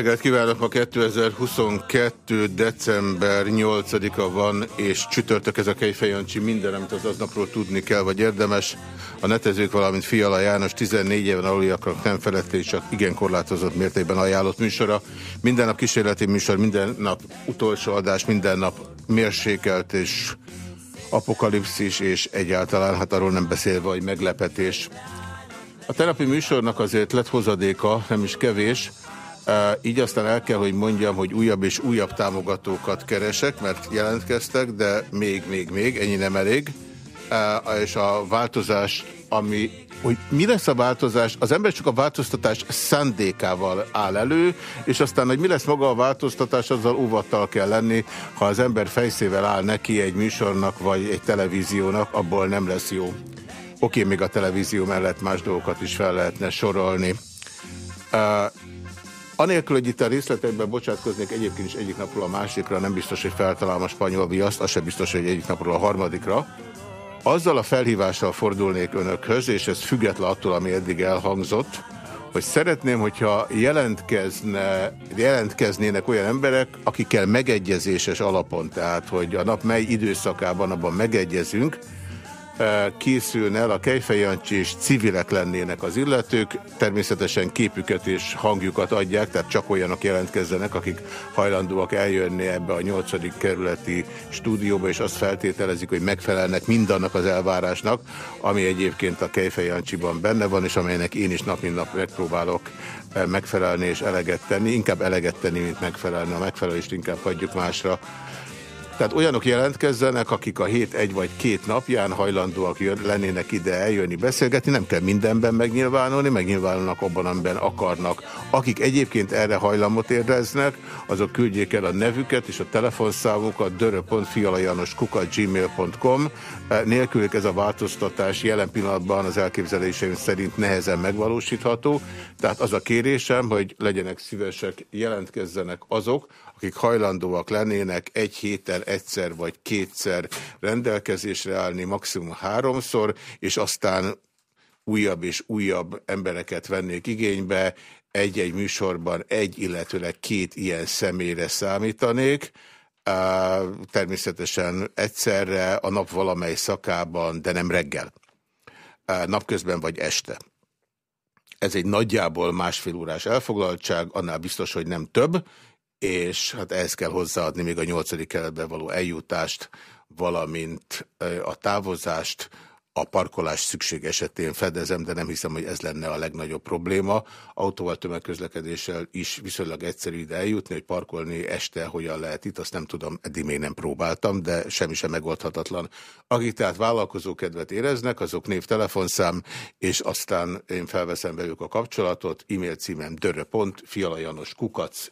reggelt kívánok! Ma 2022. december 8-a van, és csütörtök ez a Kejfej Jancsi. Minden, amit az aznapról tudni kell, vagy érdemes. A netezők, valamint Fiala János 14 éven aluliaknak nem felett és csak igen korlátozott mértékben ajánlott műsora. Minden nap kísérleti műsor, minden nap utolsó adás, minden nap mérsékelt és apokalipszis, és egyáltalán, hát arról nem beszélve, hogy meglepetés. A tenapi műsornak azért lett hozadéka, nem is kevés, így aztán el kell, hogy mondjam, hogy újabb és újabb támogatókat keresek, mert jelentkeztek, de még, még, még, ennyi nem elég. És a változás, ami, hogy mi lesz a változás, az ember csak a változtatás szándékával áll elő, és aztán, hogy mi lesz maga a változtatás, azzal óvattal kell lenni, ha az ember fejszével áll neki egy műsornak, vagy egy televíziónak, abból nem lesz jó. Oké, még a televízió mellett más dolgokat is fel lehetne sorolni. Anélkül, hogy itt a részletekben bocsátkoznék egyébként is egyik napról a másikra, nem biztos, hogy feltalálom a spanyol viaszt, az sem biztos, hogy egyik napról a harmadikra. Azzal a felhívással fordulnék önökhöz, és ez független attól, ami eddig elhangzott, hogy szeretném, hogyha jelentkezne, jelentkeznének olyan emberek, akikkel megegyezéses alapon, tehát hogy a nap mely időszakában abban megegyezünk, készülne el, a Kejfej Jancsi és civilek lennének az illetők, természetesen képüket és hangjukat adják, tehát csak olyanok jelentkezzenek, akik hajlandóak eljönni ebbe a nyolcadik kerületi stúdióba, és azt feltételezik, hogy megfelelnek mindannak az elvárásnak, ami egyébként a Kejfej Jancsiban benne van, és amelynek én is nap mint nap megpróbálok megfelelni és eleget tenni, inkább eleget tenni, mint megfelelni, a megfelelést inkább hagyjuk másra. Tehát olyanok jelentkezzenek, akik a hét egy vagy két napján hajlandóak jön, lennének ide eljönni, beszélgetni, nem kell mindenben megnyilvánulni, megnyilvánulnak abban, amiben akarnak. Akik egyébként erre hajlamot éreznek, azok küldjék el a nevüket és a telefonszámukat dörö.fialajanoskuka.gmail.com Nélkülük ez a változtatás jelen pillanatban az elképzeléseim szerint nehezen megvalósítható. Tehát az a kérésem, hogy legyenek szívesek, jelentkezzenek azok, akik hajlandóak lennének egy héten egyszer vagy kétszer rendelkezésre állni, maximum háromszor, és aztán újabb és újabb embereket vennék igénybe, egy-egy műsorban egy, illetőleg két ilyen személyre számítanék, természetesen egyszerre a nap valamely szakában, de nem reggel. Napközben vagy este. Ez egy nagyjából másfél órás elfoglaltság, annál biztos, hogy nem több, és hát ehhez kell hozzáadni még a nyolcadik keletbe való eljutást, valamint a távozást, a parkolás szükség esetén fedezem, de nem hiszem, hogy ez lenne a legnagyobb probléma. Autóval tömegközlekedéssel is viszonylag egyszerű ide eljutni, hogy parkolni este hogyan lehet itt, azt nem tudom, eddig még nem próbáltam, de semmi sem megoldhatatlan. Akik tehát vállalkozókedvet éreznek, azok név, telefonszám, és aztán én felveszem velük a kapcsolatot, e-mail címem dörö.fialajanoskukac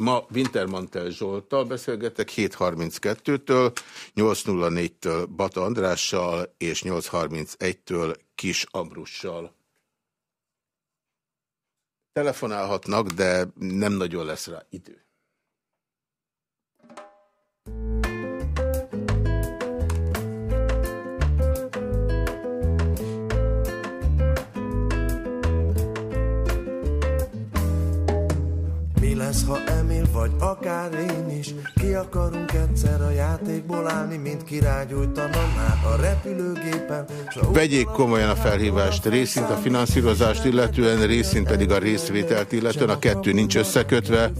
Ma Wintermantel Zsoltal beszélgetek 7.32-től, 8.04-től Bata Andrással és 8.31-től Kis Ambrussal. Telefonálhatnak, de nem nagyon lesz rá idő. Lesz, ha Emil vagy akár én is Ki akarunk egyszer a játékból állni Mint király gyújtanom már a repülőgépen Vegyék komolyan a felhívást részint a finanszírozást illetően, részint pedig a részvételt illetően. A kettő nincs összekötve.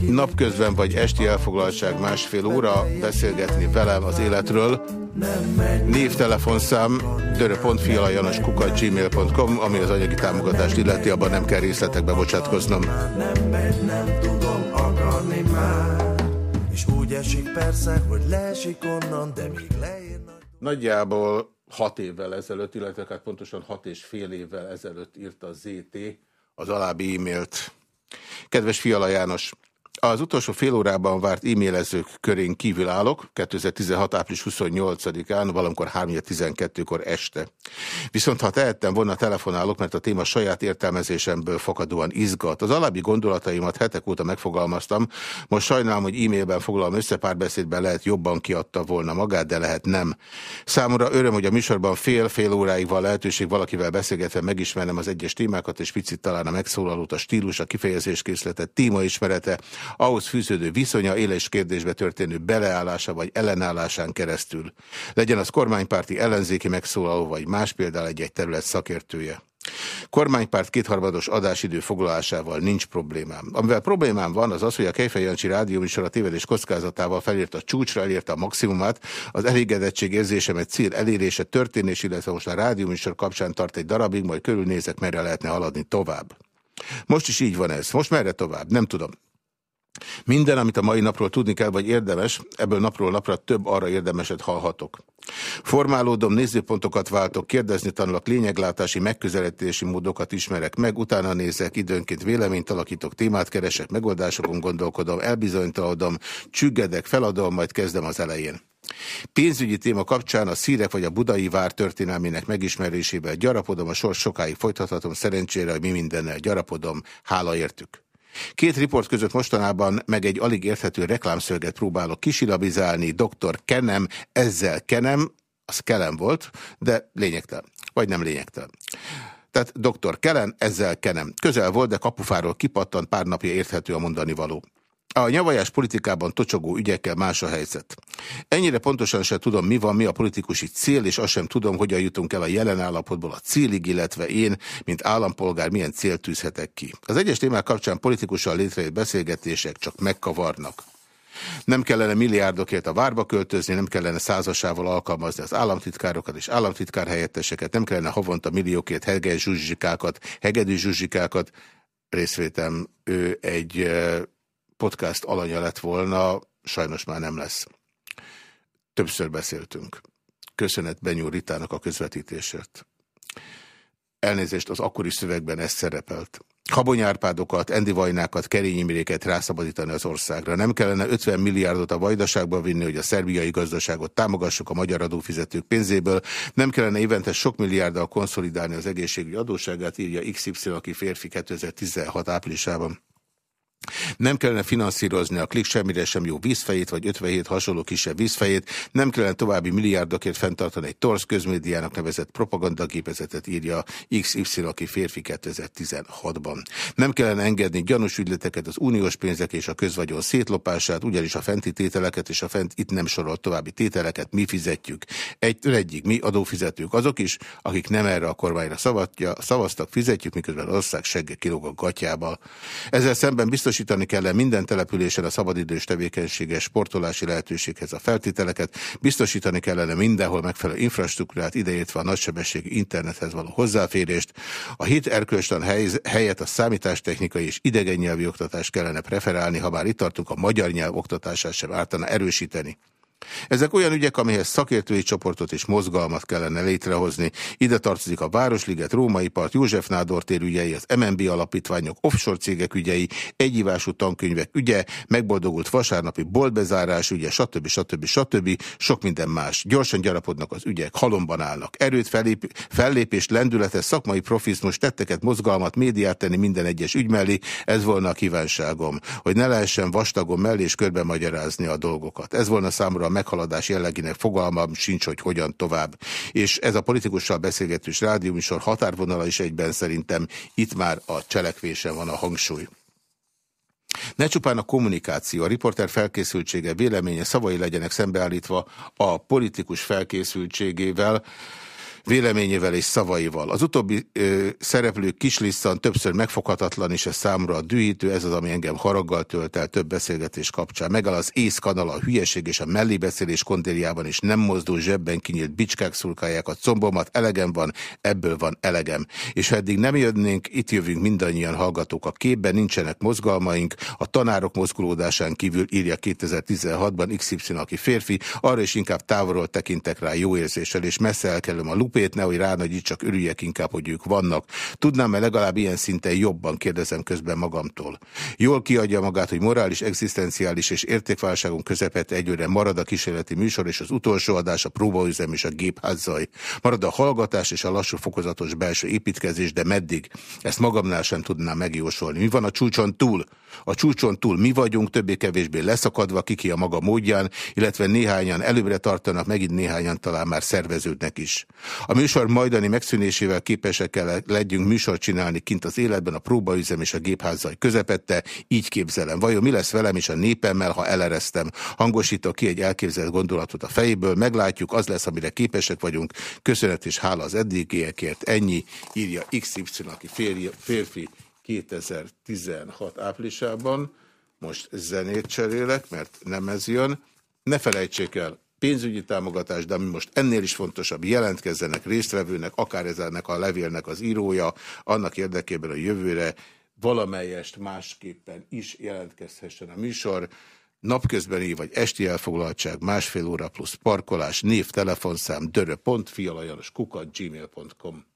Napközben vagy esti elfoglaltság másfél óra beszélgetni velem az életről. Névtelefonszám dörö.fialajanoskukat.gmail.com ami az anyagi támogatást illeti, abban nem kell részletekbe bocsátkoznom. Nem megy, nem tudom akarni leesik persze, hogy leesik onnan, de még nagy... Nagyjából hat évvel ezelőtt, illetve hát pontosan hat és fél évvel ezelőtt írta a ZT az alábbi e-mailt. Kedves Fiala János, az utolsó fél órában várt e-mailezők körén kívül állok, 2016. április 28-án, valamikor 3.12-kor este. Viszont ha tehettem volna, telefonálok, mert a téma saját értelmezésemből fakadóan izgat. Az alábbi gondolataimat hetek óta megfogalmaztam, most sajnálom, hogy e-mailben foglalom össze, párbeszédben lehet jobban kiadta volna magát, de lehet nem. Számomra öröm, hogy a műsorban fél-fél óráig van lehetőség valakivel beszélgetve megismernem az egyes témákat, és picit talán a megszólalót, a stílus, a kifejezéskészletet, témaismerete, ahhoz fűződő viszonya, éles kérdésbe történő beleállása vagy ellenállásán keresztül. Legyen az kormánypárti ellenzéki megszólaló vagy más például egy-egy terület szakértője. Kormánypárt kétharmados adásidő foglalásával nincs problémám. Amivel problémám van, az az, hogy a Kejfej Jancsi rádióműsor a tévedés kockázatával felírta a csúcsra, elérte a maximumát, az elégedettség érzésemet cél elérése történés, illetve most a rádióműsor kapcsán tart egy darabig, majd körülnézek, merre lehetne haladni tovább. Most is így van ez. Most merre tovább? Nem tudom. Minden, amit a mai napról tudni kell, vagy érdemes, ebből napról napra több arra érdemeset hallhatok. Formálódom, nézőpontokat váltok, kérdezni tanulok, lényeglátási, megközelítési módokat ismerek meg, utána nézek, időnként véleményt alakítok, témát keresek, megoldásokon gondolkodom, elbizonytalanodom, csüggedek, feladom, majd kezdem az elején. Pénzügyi téma kapcsán a szírek vagy a budai vár történelmének megismerésével gyarapodom, a sors sokáig folytathatom, szerencsére, hogy mi mindennel gyarapodom, hála értük. Két riport között mostanában meg egy alig érthető reklámszöget próbálok kisilabizálni, doktor Kenem, ezzel Kenem, az Kelem volt, de lényegtelen, vagy nem lényegtelen. Tehát doktor Kellen, ezzel Kenem. Közel volt, de kapufáról kipattant, pár napja érthető a mondani való. A nyavajás politikában tocsogó ügyekkel más a helyzet. Ennyire pontosan sem tudom, mi van, mi a politikusi cél, és azt sem tudom, hogyan jutunk el a jelen állapotból a célig, illetve én, mint állampolgár, milyen célt tűzhetek ki. Az egyes témák kapcsán politikusan létrejött beszélgetések csak megkavarnak. Nem kellene milliárdokért a várba költözni, nem kellene százasával alkalmazni az államtitkárokat és államtitkár helyetteseket, nem kellene havonta milliókért hegedű zsuzsikákat, hegedű zsuzsikákat. Részvétem, ő egy podcast alanya lett volna, sajnos már nem lesz. Többször beszéltünk. Köszönet Benyúr Ritának a közvetítésért. Elnézést, az akkori szövegben ez szerepelt. Habonyárpádokat, Endi Vajnákat, Kerény rászabadítani az országra. Nem kellene 50 milliárdot a vajdaságba vinni, hogy a szerbiai gazdaságot támogassuk a magyar adófizetők pénzéből. Nem kellene évente sok milliárddal konszolidálni az egészségügyi adóságát, írja XY, aki férfi 2016 áprilisában. Nem kellene finanszírozni a klik semmire sem jó vízfejét, vagy 57 hasonló kisebb vízfejét, nem kellene további milliárdokért fenntartani egy torsz közmédiának nevezett propagandagépezetet írja XY, aki férfi 2016-ban. Nem kellene engedni gyanús ügyleteket, az uniós pénzek és a közvagyon szétlopását, ugyanis a fenti tételeket és a fent itt nem sorolt további tételeket mi fizetjük. Egy egyik mi adófizetők azok is, akik nem erre a kormányra szavatja, szavaztak, fizetjük, miközben ország segge kilóg a gatyába. Ezzel szemben biztos Biztosítani kell -e minden településen a szabadidős tevékenységes sportolási lehetőséghez a feltételeket, biztosítani kellene mindenhol megfelelő infrastruktúrát, ideértve a nagysebességű internethez való hozzáférést. A hit erkölcstan helyet a számítástechnikai és idegen nyelvi oktatást kellene preferálni, ha már itt tartunk, a magyar nyelv oktatását sem ártana erősíteni. Ezek olyan ügyek, amihez szakértői csoportot és mozgalmat kellene létrehozni. Ide tartozik a Városliget, Római Part, József Nádor tér ügyei, az MNB alapítványok, offshore cégek ügyei, egyivású tankönyvek ügye, megboldogult vasárnapi boltbezárás ügye, stb. stb. stb. Sok minden más. Gyorsan gyarapodnak az ügyek, halomban állnak. Erőt, fellép, fellépést, lendületes, szakmai profizmus, tetteket, mozgalmat, médiát tenni minden egyes ügy mellé, ez volna a kívánságom. Hogy ne lehessen vastagon mellé és körbe magyarázni a dolgokat. Ez volna számomra meghaladás jellegének fogalmam sincs, hogy hogyan tovább. És ez a politikussal beszélgetős rádióműsor határvonala is egyben szerintem itt már a cselekvésen van a hangsúly. Ne csupán a kommunikáció, a riporter felkészültsége, véleménye, szavai legyenek szembeállítva a politikus felkészültségével, véleményével és szavaival. Az utóbbi ö, szereplő kislisszan többször megfoghatatlan, és ez számra a dühítő, ez az, ami engem haraggal tölt el több beszélgetés kapcsán. Megáll az észkanal, a hülyeség és a mellébeszélés kontériában is nem mozdul zsebben kinyílt bicskák szurkálják a combomat, elegem van, ebből van elegem. És ha eddig nem jönnénk, itt jövünk mindannyian hallgatók a képben, nincsenek mozgalmaink, a tanárok mozgolódásán kívül írja 2016-ban XY, aki férfi, arra is inkább távolról tekintek rá jó érzéssel, és messze elkerülöm a lupét, nehogy csak örüljek inkább, hogy ők vannak. Tudnám-e legalább ilyen szinten jobban, kérdezem közben magamtól. Jól kiadja magát, hogy morális, egzisztenciális és értékválságon közepette egyőre marad a kísérleti műsor, és az utolsó adás a próbaüzem és a gépházzaj. Marad a hallgatás és a lassú fokozatos belső építkezés, de meddig? Ezt magamnál sem tudnám megjósolni. Mi van a csúcson túl? A csúcson túl mi vagyunk, többé-kevésbé leszakadva, kiki a maga módján, illetve néhányan előbbre tartanak, megint néhányan talán már szerveződnek is. A műsor majdani megszűnésével képesek kell legyünk műsor csinálni kint az életben, a próbaüzem és a gépházzaj közepette, így képzelem. Vajon mi lesz velem és a népemmel, ha elereztem? Hangosítok ki egy elképzelt gondolatot a fejéből, meglátjuk, az lesz, amire képesek vagyunk. Köszönet és hála az eddigiekért. Ennyi írja XY, aki férfi 2016 áprilisában. Most zenét cserélek, mert nem ez jön. Ne felejtsék el, pénzügyi támogatás, de ami most ennél is fontosabb, jelentkezzenek résztvevőnek, akár ezzelnek a levélnek az írója, annak érdekében a jövőre valamelyest másképpen is jelentkezhessen a műsor. Napközbeni vagy esti elfoglaltság, másfél óra plusz parkolás, név, telefonszám, dörö.fialajanos kukat, gmail.com.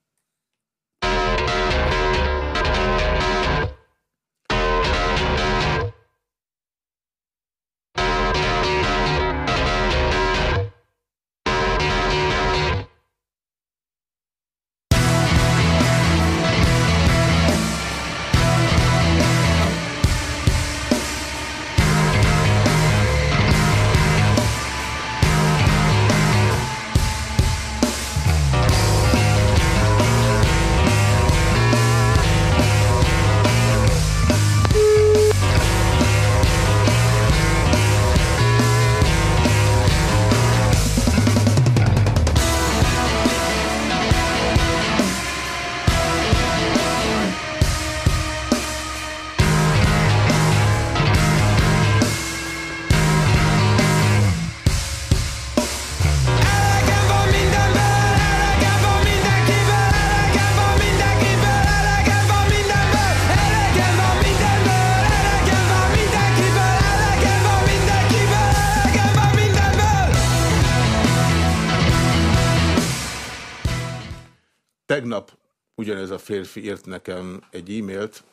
ugyanez a férfi írt nekem egy e-mailt,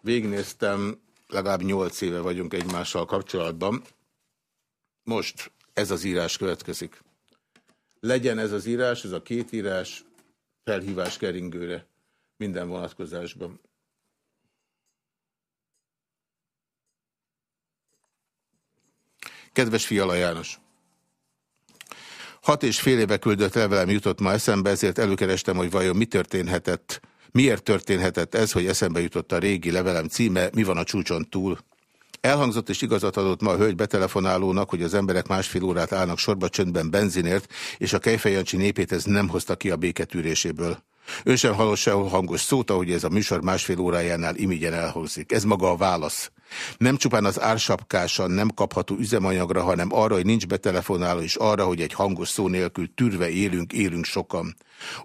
végnéztem, legalább nyolc éve vagyunk egymással kapcsolatban. Most ez az írás következik. Legyen ez az írás, ez a két írás, felhívás keringőre minden vonatkozásban. Kedves Fiala János! Hat és fél éve küldött levelem jutott ma eszembe, ezért előkerestem, hogy vajon mi történhetett, miért történhetett ez, hogy eszembe jutott a régi levelem címe, mi van a csúcson túl. Elhangzott és igazat adott ma a hölgy betelefonálónak, hogy az emberek másfél órát állnak sorba csöndben benzinért, és a Kejfejancsi népét ez nem hozta ki a béketűréséből. Ő sem hallott sehol hangos szót, ahogy ez a műsor másfél órájánál imigyen elhangzik. Ez maga a válasz. Nem csupán az ársapkásan nem kapható üzemanyagra, hanem arra, hogy nincs betelefonáló, és arra, hogy egy hangos szó nélkül tűrve élünk, élünk sokan.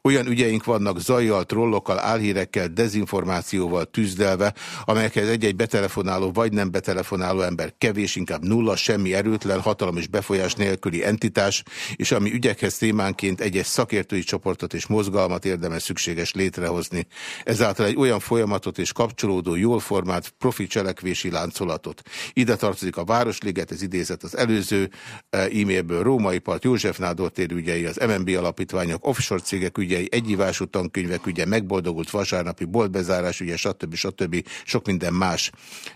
Olyan ügyeink vannak zajjal, trollokkal, álhírekkel, dezinformációval tűzdelve, amelyekhez egy-egy betelefonáló vagy nem betelefonáló ember kevés, inkább nulla, semmi erőtlen, hatalom és befolyás nélküli entitás, és ami ügyekhez témánként egy-egy szakértői csoportot és mozgalmat érdemes szükséges létrehozni. Ezáltal egy olyan folyamatot és kapcsolódó, jól formált profi cselekvési láncolatot. Ide tartozik a Városliget, ez idézett az előző eh, e-mailből, Római Part, József Nádor ügyei, az MNB alapítványok, offshore cégek ügyei, egyivású tankönyvek ügye, megboldogult vasárnapi boltbezárás ügye, stb. stb. sok minden más.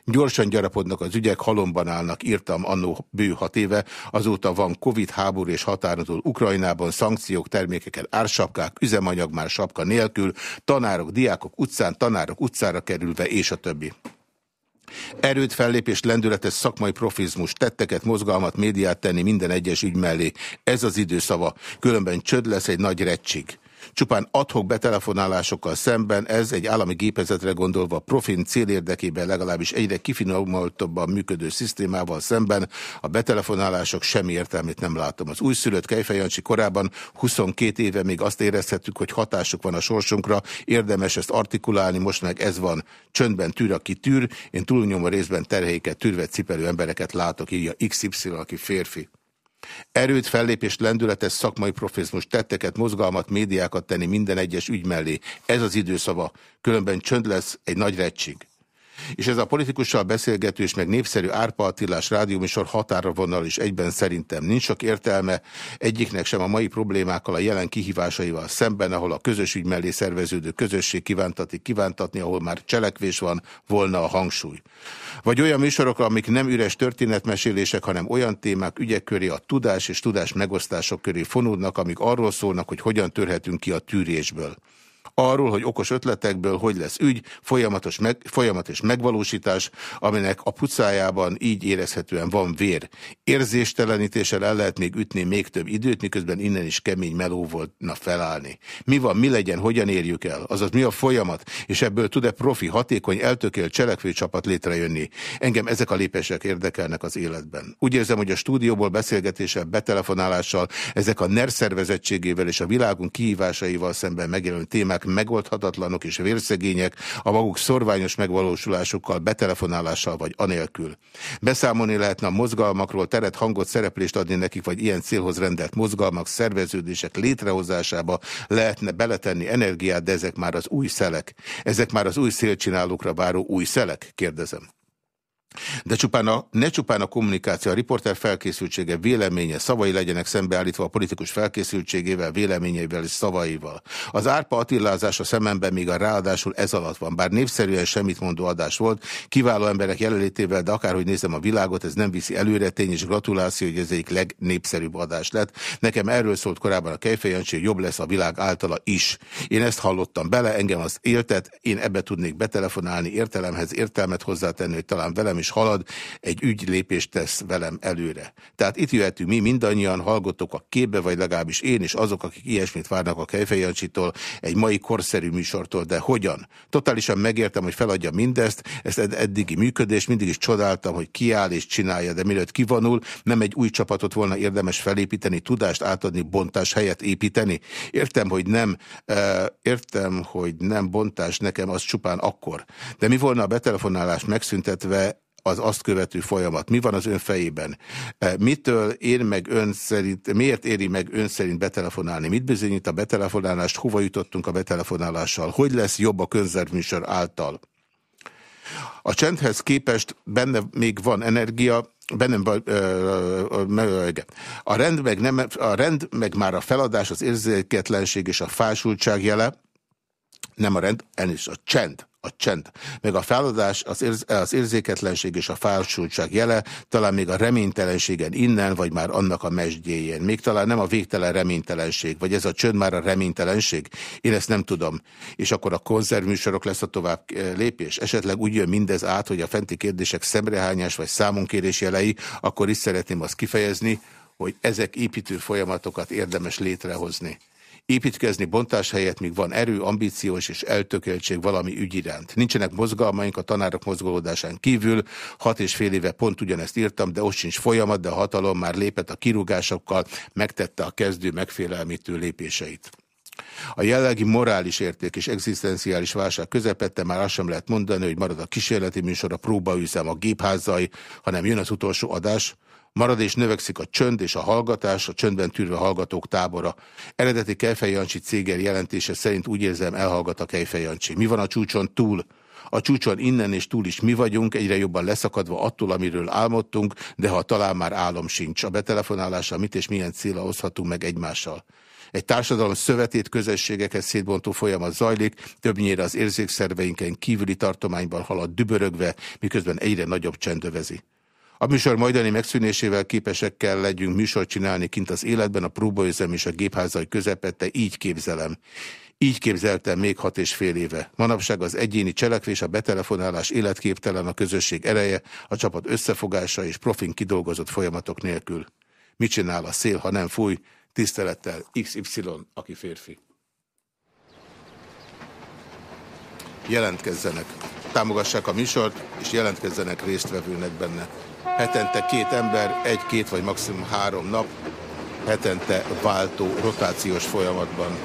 Gyorsan gyarapodnak az ügyek, halomban állnak, írtam annó bő hat éve, azóta van Covid háború és határozó Ukrajnában, szankciók, termékeket, ársapkák, üzemanyag már sapka nélkül, tanárok, diákok utcán, tanárok utcára kerülve, és a többi. Erőt, fellépés, lendületes szakmai profizmus, tetteket, mozgalmat, médiát tenni minden egyes ügy mellé. Ez az időszava. Különben csöd lesz egy nagy recsig. Csupán adhok betelefonálásokkal szemben ez egy állami gépezetre gondolva profin cél érdekében legalábbis egyre kifinomultabban működő szisztémával szemben a betelefonálások semmi értelmét nem látom. Az újszülött Kejfejancsi korában 22 éve még azt érezhettük, hogy hatásuk van a sorsunkra, érdemes ezt artikulálni, most meg ez van. Csöndben tűr, aki tűr, én túlnyomó részben terhéket, tűrvet cipelő embereket látok, írja XY, aki férfi. Erőt, fellépést, lendületes szakmai profizmus, tetteket, mozgalmat, médiákat tenni minden egyes ügy mellé. Ez az időszava, különben csönd lesz egy nagy reccsig. És ez a politikussal beszélgetős, meg népszerű Árpa Attilás rádióműsor határa vonal is egyben szerintem nincs sok értelme egyiknek sem a mai problémákkal, a jelen kihívásaival szemben, ahol a közös ügy mellé szerveződő közösség kívántatik kívántatni, ahol már cselekvés van, volna a hangsúly. Vagy olyan műsorok, amik nem üres történetmesélések, hanem olyan témák, ügyek köré a tudás és tudás megosztások köré fonódnak, amik arról szólnak, hogy hogyan törhetünk ki a tűrésből arról, hogy okos ötletekből hogy lesz ügy, folyamatos, meg, folyamatos megvalósítás, aminek a pucájában így érezhetően van vér. Érzéstelenítéssel el lehet még ütni még több időt, miközben innen is kemény meló volna felállni. Mi van, mi legyen, hogyan érjük el? Azaz mi a folyamat, és ebből tud-e profi, hatékony, eltökélt cselekvő csapat létrejönni? Engem ezek a lépések érdekelnek az életben. Úgy érzem, hogy a stúdióból beszélgetéssel, betelefonálással, ezek a NER szervezettségével és a világunk kihívásaival szemben megjelenő témák megoldhatatlanok és vérszegények a maguk szorványos megvalósulásukkal, betelefonálással vagy anélkül. Beszámolni lehetne a mozgalmakról, teret, hangot, szereplést adni nekik, vagy ilyen célhoz rendelt mozgalmak, szerveződések létrehozásába lehetne beletenni energiát, de ezek már az új szelek. Ezek már az új szélcsinálókra váró új szelek, kérdezem. De csupán a, ne csupán a kommunikáció, a riporter felkészültsége, véleménye, szavai legyenek szembeállítva a politikus felkészültségével, véleményeivel és szavaival. Az árpa attilázása szememben még a ráadásul ez alatt van, bár népszerűen semmit mondó adás volt, kiváló emberek jelenlétével, de akárhogy nézem a világot, ez nem viszi előre, tény és gratuláció, hogy ez egyik legnépszerűbb adás lett. Nekem erről szólt korábban a Kejfejancsi, jobb lesz a világ általa is. Én ezt hallottam bele, engem az éltet, én ebbe tudnék betelefonálni, értelemhez értelmet hozzátenni, hogy talán velem is is halad, egy ügy lépést tesz velem előre. Tehát itt jöhetünk mi mindannyian, hallgatok a képbe, vagy legalábbis én és azok, akik ilyesmit várnak a Kejfejancsitól, egy mai korszerű műsortól, de hogyan? Totálisan megértem, hogy feladja mindezt, ezt ed eddigi működés, mindig is csodáltam, hogy kiáll és csinálja, de mielőtt kivonul, nem egy új csapatot volna érdemes felépíteni, tudást átadni, bontás helyet építeni. Értem, hogy nem, értem, hogy nem bontás nekem az csupán akkor. De mi volna a betelefonálás megszüntetve az azt követő folyamat? Mi van az ön fejében? E, mitől ér meg ön szerint, miért éri meg ön szerint betelefonálni? Mit bizonyít a betelefonálást? Hova jutottunk a betelefonálással? Hogy lesz jobb a konzervműsor által? A csendhez képest benne még van energia, bennem a rend meg, nem, a rend meg már a feladás, az érzéketlenség és a fásultság jele, nem a rend, is a csend a csend, meg a feladás, az, érz, az érzéketlenség és a fásultság jele, talán még a reménytelenségen innen, vagy már annak a mesdjéjén. Még talán nem a végtelen reménytelenség, vagy ez a csönd már a reménytelenség? Én ezt nem tudom. És akkor a konzervműsorok lesz a tovább eh, lépés. Esetleg úgy jön mindez át, hogy a fenti kérdések szemrehányás vagy számonkérés jelei, akkor is szeretném azt kifejezni, hogy ezek építő folyamatokat érdemes létrehozni építkezni bontás helyett, míg van erő, ambíciós és eltökéltség valami ügy iránt. Nincsenek mozgalmaink a tanárok mozgolódásán kívül, hat és fél éve pont ugyanezt írtam, de ott sincs folyamat, de a hatalom már lépett a kirúgásokkal, megtette a kezdő megfélelmítő lépéseit. A jellegi morális érték és egzisztenciális válság közepette már azt sem lehet mondani, hogy marad a kísérleti műsor, a próbaüzem, a gépházai, hanem jön az utolsó adás, Marad és növekszik a csönd és a hallgatás, a csöndben tűrve hallgatók tábora. Eredeti Kejfej Jancsi céger jelentése szerint úgy érzem elhallgat a Kejfej Jancsi. Mi van a csúcson túl? A csúcson innen és túl is mi vagyunk, egyre jobban leszakadva attól, amiről álmodtunk, de ha talán már álom sincs. A betelefonálással mit és milyen célra hozhatunk meg egymással? Egy társadalom szövetét közösségeket szétbontó folyamat zajlik, többnyire az érzékszerveinken kívüli tartományban halad dübörögve, miközben egyre nagyobb csendövezi. A műsor majdani megszűnésével képesek kell legyünk műsort csinálni kint az életben, a próbaüzem és a gépházai közepette, így képzelem. Így képzeltem még hat és fél éve. Manapság az egyéni cselekvés, a betelefonálás életképtelen, a közösség ereje, a csapat összefogása és profin kidolgozott folyamatok nélkül. Mit csinál a szél, ha nem fúj? Tisztelettel XY, aki férfi. Jelentkezzenek. Támogassák a műsort, és jelentkezzenek résztvevőnek benne. Hetente két ember, egy-két vagy maximum három nap, hetente váltó rotációs folyamatban.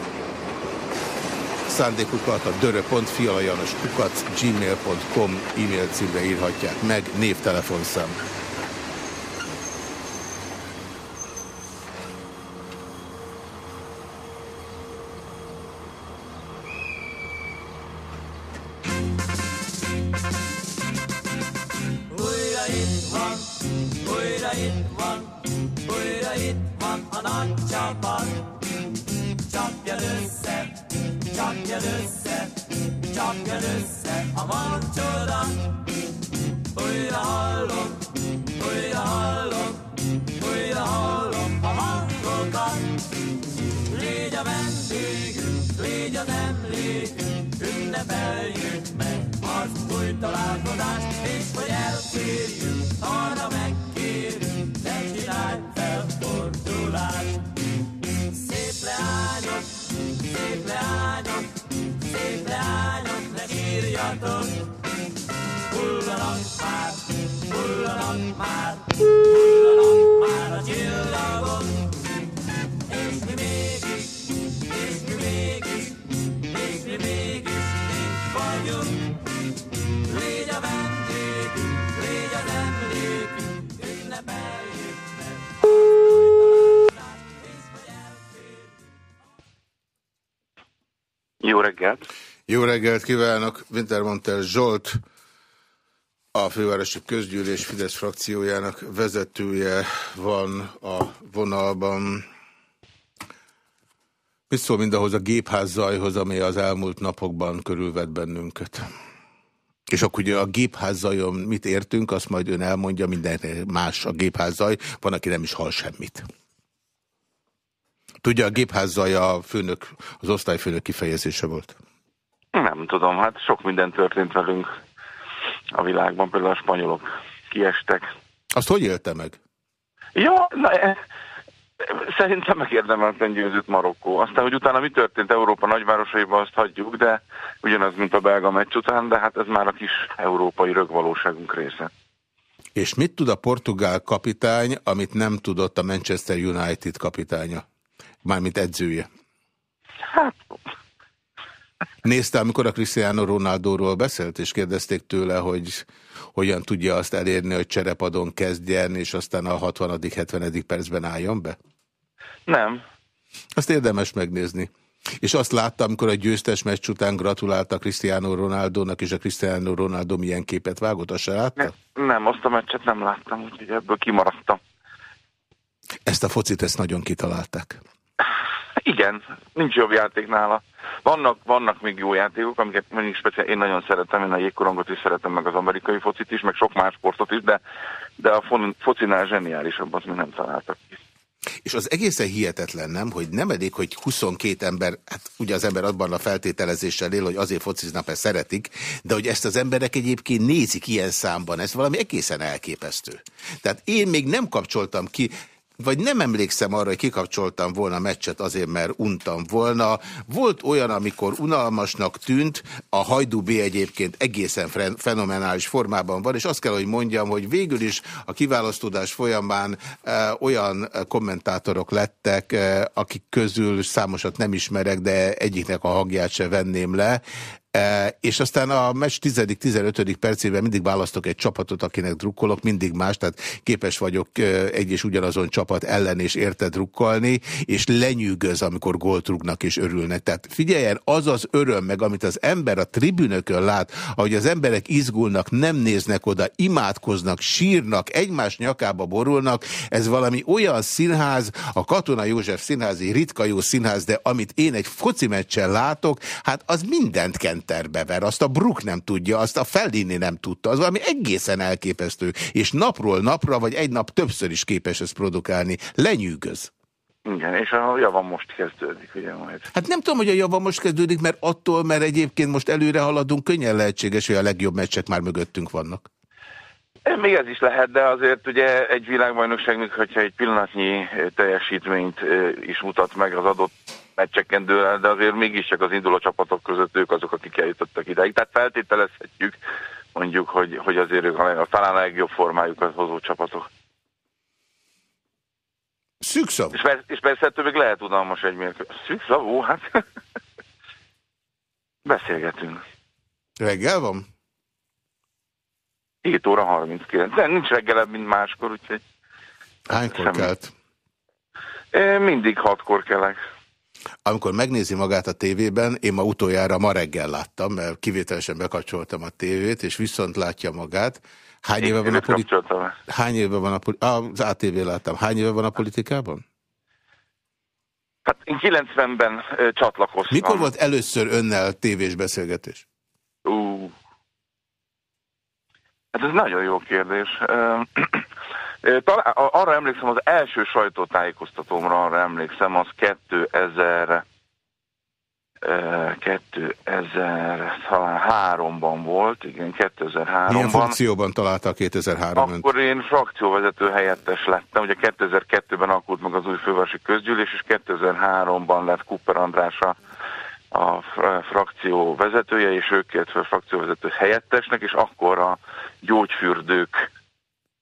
Szándékukat a dörö.fialajanoskukac gmail.com e-mail címre írhatják meg, névtelefonszám. a itt van, úgy itt van a nagy csapat. Csapjad össze, csapjad össze, csapjad össze a marcsodat. Újra hallom, újra hallom, újra hallom a hangokat. Légy a vendégünk, légy az emlékünk, ünnepeljük meg az új találkozást, és hogy elférjünk arra meg csokoládé. Szép leányok, szép leányok, szép leányok, ne sírjatok. Hullanak már, hullanak már, hullanak már a csillagok. És mi mégis, és mi mégis, és mi mégis itt vagyunk. Jó reggelt kívánok! Wintermantel Zsolt, a fővárosi közgyűlés Fidesz frakciójának vezetője van a vonalban. Mit szól mindahhoz a gépház zajhoz, ami az elmúlt napokban körülvett bennünket? És akkor ugye a gépház mit értünk, azt majd ön elmondja, minden más a gépház zaj, van, aki nem is hall semmit. Tudja, a gépház zaj a főnök, az osztályfőnök kifejezése volt. Nem tudom, hát sok minden történt velünk a világban, például a spanyolok kiestek. Azt hogy élte meg? Ja, na, e, szerintem megérdemelten győzött Marokkó. Aztán, hogy utána mi történt Európa nagyvárosaiban, azt hagyjuk, de ugyanaz, mint a belga meccs után, de hát ez már a kis európai rögvalóságunk része. És mit tud a portugál kapitány, amit nem tudott a Manchester United kapitánya? Mármint edzője. Hát Nézte, amikor a Cristiano Ronaldoról beszélt, és kérdezték tőle, hogy hogyan tudja azt elérni, hogy cserepadon kezdjen, és aztán a 60 70 percben álljon be? Nem. Azt érdemes megnézni. És azt láttam, amikor a győztes meccs után gratulálta Cristiano Ronaldónak, és a Cristiano Ronaldo milyen képet vágott, azt se látta? Ne, nem, azt a meccset nem láttam, úgyhogy ebből kimaradtam. Ezt a focit, ezt nagyon kitalálták. Igen, nincs jobb játék nála. Vannak, vannak még jó játékok, amiket mindig speciál, én nagyon szeretem, én a jégkorongot is szeretem, meg az amerikai focit is, meg sok más sportot is, de, de a focinál zseniálisabb, azt még nem találtak ki. És az egészen hihetetlen, nem, hogy nem eddig, hogy 22 ember, hát ugye az ember abban a feltételezéssel él, hogy azért fociznak, mert szeretik, de hogy ezt az emberek egyébként nézik ilyen számban, ez valami egészen elképesztő. Tehát én még nem kapcsoltam ki, vagy nem emlékszem arra, hogy kikapcsoltam volna a meccset azért, mert untam volna. Volt olyan, amikor unalmasnak tűnt, a Hajdú B egyébként egészen fenomenális formában van, és azt kell, hogy mondjam, hogy végül is a kiválasztódás folyamán e, olyan kommentátorok lettek, e, akik közül számosat nem ismerek, de egyiknek a hangját se venném le, E, és aztán a meccs 10.-15. percében mindig választok egy csapatot, akinek drukkolok, mindig más, tehát képes vagyok e, egy és ugyanazon csapat ellen és érte drukkolni, és lenyűgöz, amikor gólt rúgnak és örülnek. Tehát figyeljen, az az öröm meg, amit az ember a tribünökön lát, ahogy az emberek izgulnak, nem néznek oda, imádkoznak, sírnak, egymás nyakába borulnak, ez valami olyan színház, a Katona József színházi ritka jó színház, de amit én egy foci meccsen látok, hát az mindent kell centerbe ver, azt a Brook nem tudja, azt a Feldini nem tudta, az valami egészen elképesztő, és napról napra, vagy egy nap többször is képes ezt produkálni. Lenyűgöz. Igen, és a java most kezdődik, ugye majd. Hát nem tudom, hogy a java most kezdődik, mert attól, mert egyébként most előre haladunk, könnyen lehetséges, hogy a legjobb meccsek már mögöttünk vannak. Még ez is lehet, de azért ugye egy világbajnokságnak, hogyha egy pillanatnyi teljesítményt is mutat meg az adott el, de azért mégiscsak az induló csapatok között ők azok, akik eljutottak ideig. Tehát feltételezhetjük, mondjuk, hogy, hogy azért ők a, talán a legjobb formájukat hozó csapatok. Szűkszavú. És, persze, és persze ettől még lehet unalmas egy mérkőzés. Szűkszavú? Hát beszélgetünk. Reggel van? 7 óra 39. De nincs reggelebb, mint máskor, úgyhogy... Hánykor kelt? Mindig hatkor kelek. Amikor megnézi magát a tévében, én ma utoljára ma reggel láttam, mert kivételesen bekapcsoltam a tévét, és viszont látja magát. Hány éve van a politikában? Hány éve van a politikában? Az ATV láttam. Hány éve van a politikában? Hát én 90-ben csatlakoztam. Mikor volt először önnel tévés beszélgetés? Ú, hát ez nagyon jó kérdés. Talán, arra emlékszem, az első sajtótájékoztatómra arra emlékszem, az 2000 2003-ban volt, igen, 2003-ban. Milyen funkcióban találta 2003-ban? Akkor én frakcióvezető helyettes lettem, ugye 2002-ben alakult meg az új fővárosi közgyűlés, és 2003-ban lett Cooper András a, a frakció vezetője, és ők kért fel frakcióvezető helyettesnek, és akkor a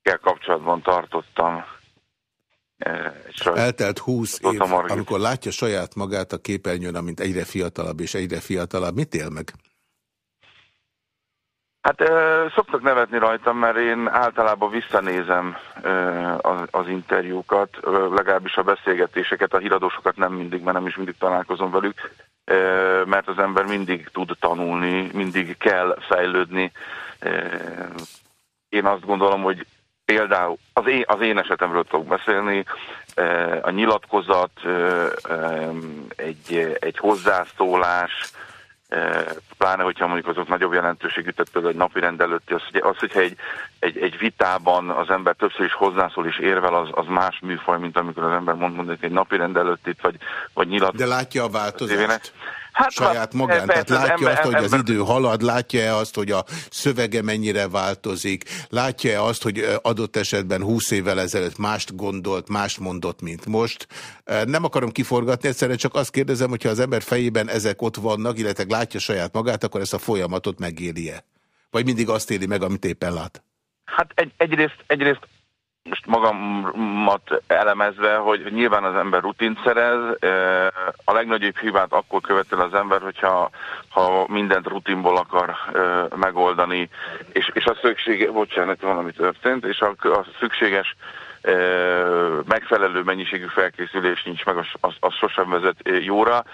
gyógyfürdőkkel kapcsolatban tartottam Eltelt 20 év, amikor látja saját magát a képernyőn, amint egyre fiatalabb és egyre fiatalabb, mit él meg? Hát szoktak nevetni rajtam, mert én általában visszanézem az interjúkat, legalábbis a beszélgetéseket, a híradósokat nem mindig, mert nem is mindig találkozom velük, mert az ember mindig tud tanulni, mindig kell fejlődni. Én azt gondolom, hogy például az én, az én esetemről tudok beszélni, a nyilatkozat, egy, egy hozzászólás, pláne, hogyha mondjuk azok nagyobb jelentőségű, tehát például egy napi rend előtti, az, az hogyha egy, egy, egy vitában az ember többször is hozzászól és érvel, az, az más műfaj, mint amikor az ember mond, mondjuk egy napi rend vagy, vagy nyilat. De látja a változást? Hát, saját magán. Tehát látja ember, azt, hogy ember... az idő halad, látja-e azt, hogy a szövege mennyire változik, látja-e azt, hogy adott esetben 20 évvel ezelőtt mást gondolt, mást mondott, mint most. Nem akarom kiforgatni, egyszerűen csak azt kérdezem, hogyha az ember fejében ezek ott vannak, illetve látja saját magát, akkor ezt a folyamatot megéli-e? Vagy mindig azt éli meg, amit éppen lát? Hát egy, egyrészt, egyrészt most magamat elemezve, hogy nyilván az ember rutint szerez, a legnagyobb hibát akkor követel az ember, hogyha ha mindent rutinból akar megoldani, és, és a szükséges, bocsánat, valami történt, és a, a szükséges megfelelő mennyiségű felkészülés nincs meg, az, az, az sosem vezet jóra.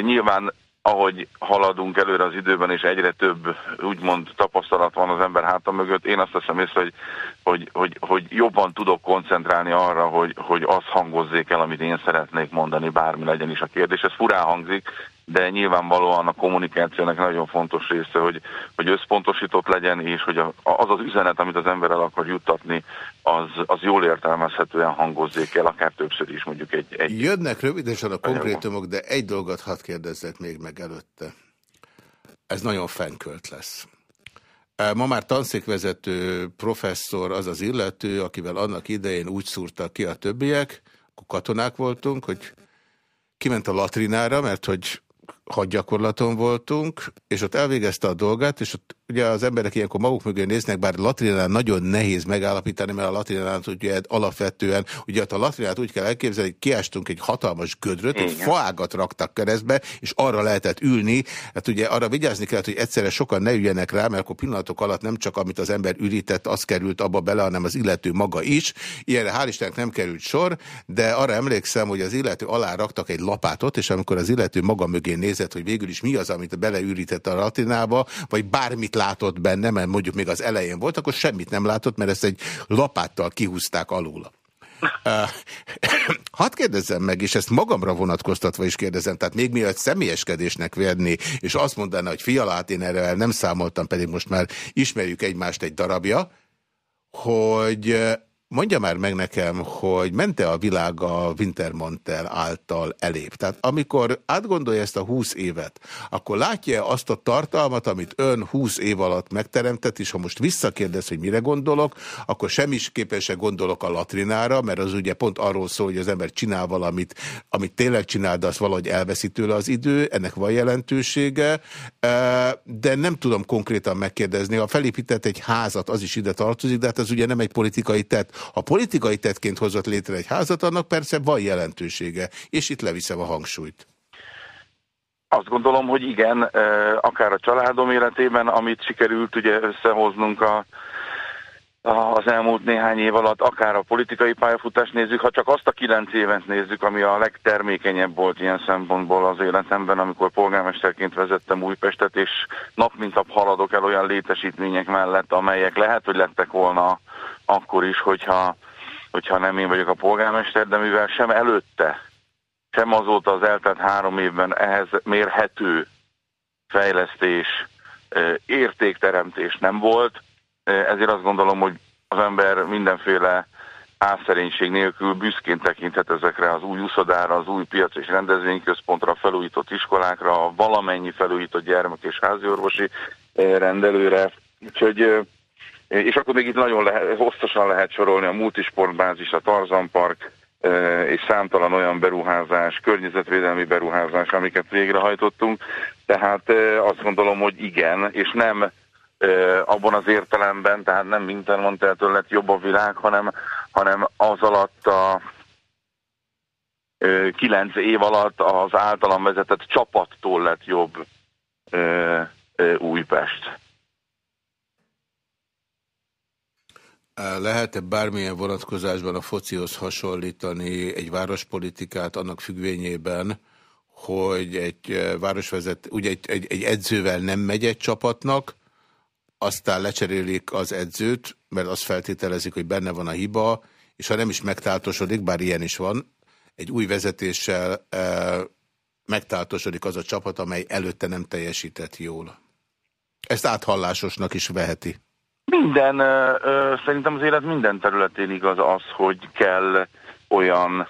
Nyilván ahogy haladunk előre az időben, és egyre több úgymond tapasztalat van az ember háta mögött, én azt hiszem észre, hogy, hogy, hogy, hogy jobban tudok koncentrálni arra, hogy, hogy azt hangozzék el, amit én szeretnék mondani, bármi legyen is a kérdés. Ez furán hangzik, de nyilvánvalóan a kommunikációnak nagyon fontos része, hogy, hogy összpontosított legyen, és hogy az az üzenet, amit az ember el akar juttatni, az, az jól értelmezhetően hangozzék el, akár többször is mondjuk egy... egy Jönnek rövidesen a konkrétumok, de egy dolgot hadd kérdezzek még meg előtte. Ez nagyon fenkölt lesz. Ma már tanszékvezető professzor az az illető, akivel annak idején úgy szúrtak ki a többiek, akkor katonák voltunk, hogy kiment a latrinára, mert hogy hadgyakorlaton voltunk, és ott elvégezte a dolgát, és ott ugye az emberek ilyenkor maguk mögé néznek, bár latrinán nagyon nehéz megállapítani, mert a latrinán ugye alapvetően, ugye a latrinát úgy kell elképzelni, hogy kiástunk egy hatalmas gödröt, egy faágat raktak keresztbe, és arra lehetett ülni. Hát ugye arra vigyázni kellett, hogy egyszerre sokan ne üljenek rá, mert akkor pillanatok alatt nem csak amit az ember ürített, az került abba bele, hanem az illető maga is. Ilyenre hál' Istennek nem került sor, de arra emlékszem, hogy az illető alá raktak egy lapátot, és amikor az illető maga mögé nézett, hogy végül is mi az, amit beleürített a latinába, vagy bármit látott benne, mert mondjuk még az elején volt, akkor semmit nem látott, mert ezt egy lapáttal kihúzták alul. Uh, hadd kérdezzem meg, és ezt magamra vonatkoztatva is kérdezem, tehát még mielőtt személyeskedésnek verni, és azt mondaná, hogy fialát én erre nem számoltam, pedig most már ismerjük egymást egy darabja, hogy mondja már meg nekem, hogy mente a világ a Wintermantel által elép. Tehát amikor átgondolja ezt a 20 évet, akkor látja azt a tartalmat, amit ön 20 év alatt megteremtett, és ha most visszakérdez, hogy mire gondolok, akkor semmiképpen se gondolok a latrinára, mert az ugye pont arról szól, hogy az ember csinál valamit, amit tényleg csinál, de azt valahogy elveszi tőle az idő, ennek van jelentősége, de nem tudom konkrétan megkérdezni. Ha felépített egy házat, az is ide tartozik, de hát ez ugye nem egy politikai tett. Ha politikai tettként hozott létre egy házat, annak persze van jelentősége, és itt leviszem a hangsúlyt. Azt gondolom, hogy igen, akár a családom életében, amit sikerült ugye összehoznunk a az elmúlt néhány év alatt, akár a politikai pályafutást nézzük, ha csak azt a kilenc évet nézzük, ami a legtermékenyebb volt ilyen szempontból az életemben, amikor polgármesterként vezettem Újpestet, és nap mint nap haladok el olyan létesítmények mellett, amelyek lehet, hogy lettek volna akkor is, hogyha, hogyha nem én vagyok a polgármester, de mivel sem előtte, sem azóta az eltelt három évben ehhez mérhető fejlesztés, értékteremtés nem volt, ezért azt gondolom, hogy az ember mindenféle álszerénység nélkül büszkén tekinthet ezekre az új uszodára, az új piac és rendezvényközpontra, a felújított iskolákra, a valamennyi felújított gyermek és háziorvosi rendelőre. Úgyhogy, és akkor még itt nagyon lehet, hosszasan lehet sorolni a multisportbázis, a Tarzan Park, és számtalan olyan beruházás, környezetvédelmi beruházás, amiket végrehajtottunk. Tehát azt gondolom, hogy igen, és nem abban az értelemben, tehát nem Wintermanteltől lett jobb a világ, hanem, hanem az alatt a kilenc év alatt az általam vezetett csapattól lett jobb Újpest. Lehet-e bármilyen vonatkozásban a focihoz hasonlítani egy várospolitikát annak függvényében, hogy egy városvezet, ugye egy, egy, egy edzővel nem megy egy csapatnak, aztán lecserélik az edzőt, mert azt feltételezik, hogy benne van a hiba, és ha nem is megtáltosodik, bár ilyen is van, egy új vezetéssel e, megtáltosodik az a csapat, amely előtte nem teljesített jól. Ezt áthallásosnak is veheti. Minden, szerintem az élet minden területén igaz az, hogy kell olyan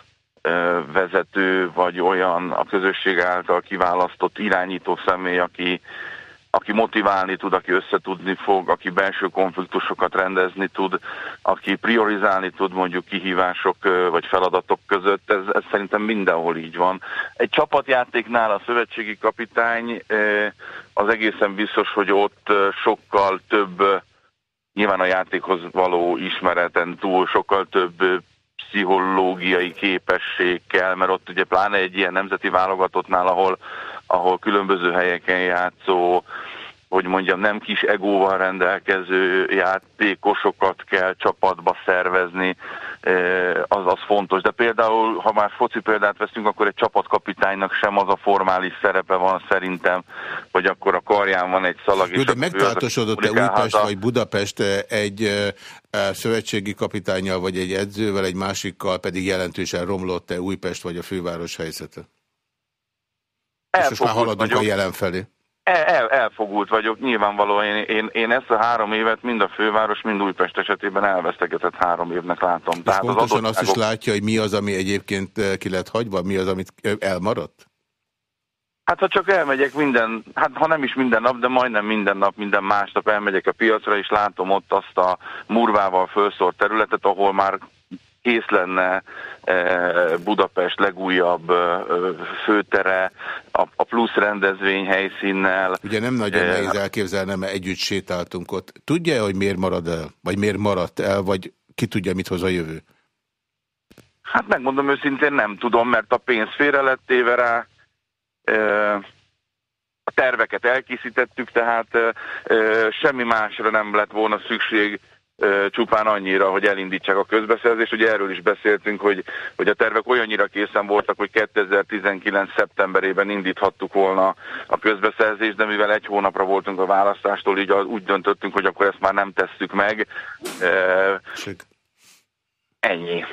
vezető, vagy olyan a közösség által kiválasztott irányító személy, aki, aki motiválni tud, aki összetudni fog, aki belső konfliktusokat rendezni tud, aki priorizálni tud mondjuk kihívások vagy feladatok között, ez, ez szerintem mindenhol így van. Egy csapatjátéknál a szövetségi kapitány az egészen biztos, hogy ott sokkal több nyilván a játékhoz való ismereten túl sokkal több pszichológiai képesség kell, mert ott ugye pláne egy ilyen nemzeti válogatottnál, ahol, ahol különböző helyeken játszó, hogy mondjam, nem kis egóval rendelkező játékosokat kell csapatba szervezni, az, az fontos. De például, ha már foci példát veszünk, akkor egy csapatkapitánynak sem az a formális szerepe van szerintem, hogy akkor a karján van egy szalag. Jó, de megtáltosodott-e Újpest vagy Budapest egy szövetségi kapitányjal, vagy egy edzővel, egy másikkal pedig jelentősen romlott-e Újpest vagy a főváros helyzete? És most már haladunk vagyok. a jelen felé. El, el, elfogult vagyok, nyilvánvalóan én, én, én ezt a három évet mind a főváros, mind Újpest esetében elvesztegetett három évnek látom. És Tehát pontosan az azt is látja, hogy mi az, ami egyébként eh, ki lett hagyva, mi az, amit eh, elmaradt? Hát ha csak elmegyek minden, hát ha nem is minden nap, de majdnem minden nap, minden másnap elmegyek a piacra, és látom ott azt a murvával felszórt területet, ahol már kész lenne eh, Budapest legújabb eh, főtere, a plusz rendezvény helyszínnel. Ugye nem nagyon eh, nehéz elképzelni, mert együtt sétáltunk ott. Tudja hogy miért marad el? Vagy miért maradt el? Vagy ki tudja, mit hoz a jövő? Hát megmondom őszintén, nem tudom, mert a pénz félre lett téve rá, a terveket elkészítettük, tehát semmi másra nem lett volna szükség, csupán annyira, hogy elindítsák a közbeszerzést. Ugye erről is beszéltünk, hogy, hogy a tervek olyannyira készen voltak, hogy 2019. szeptemberében indíthattuk volna a közbeszerzést, de mivel egy hónapra voltunk a választástól, így úgy döntöttünk, hogy akkor ezt már nem tesszük meg. Ség. Ennyi.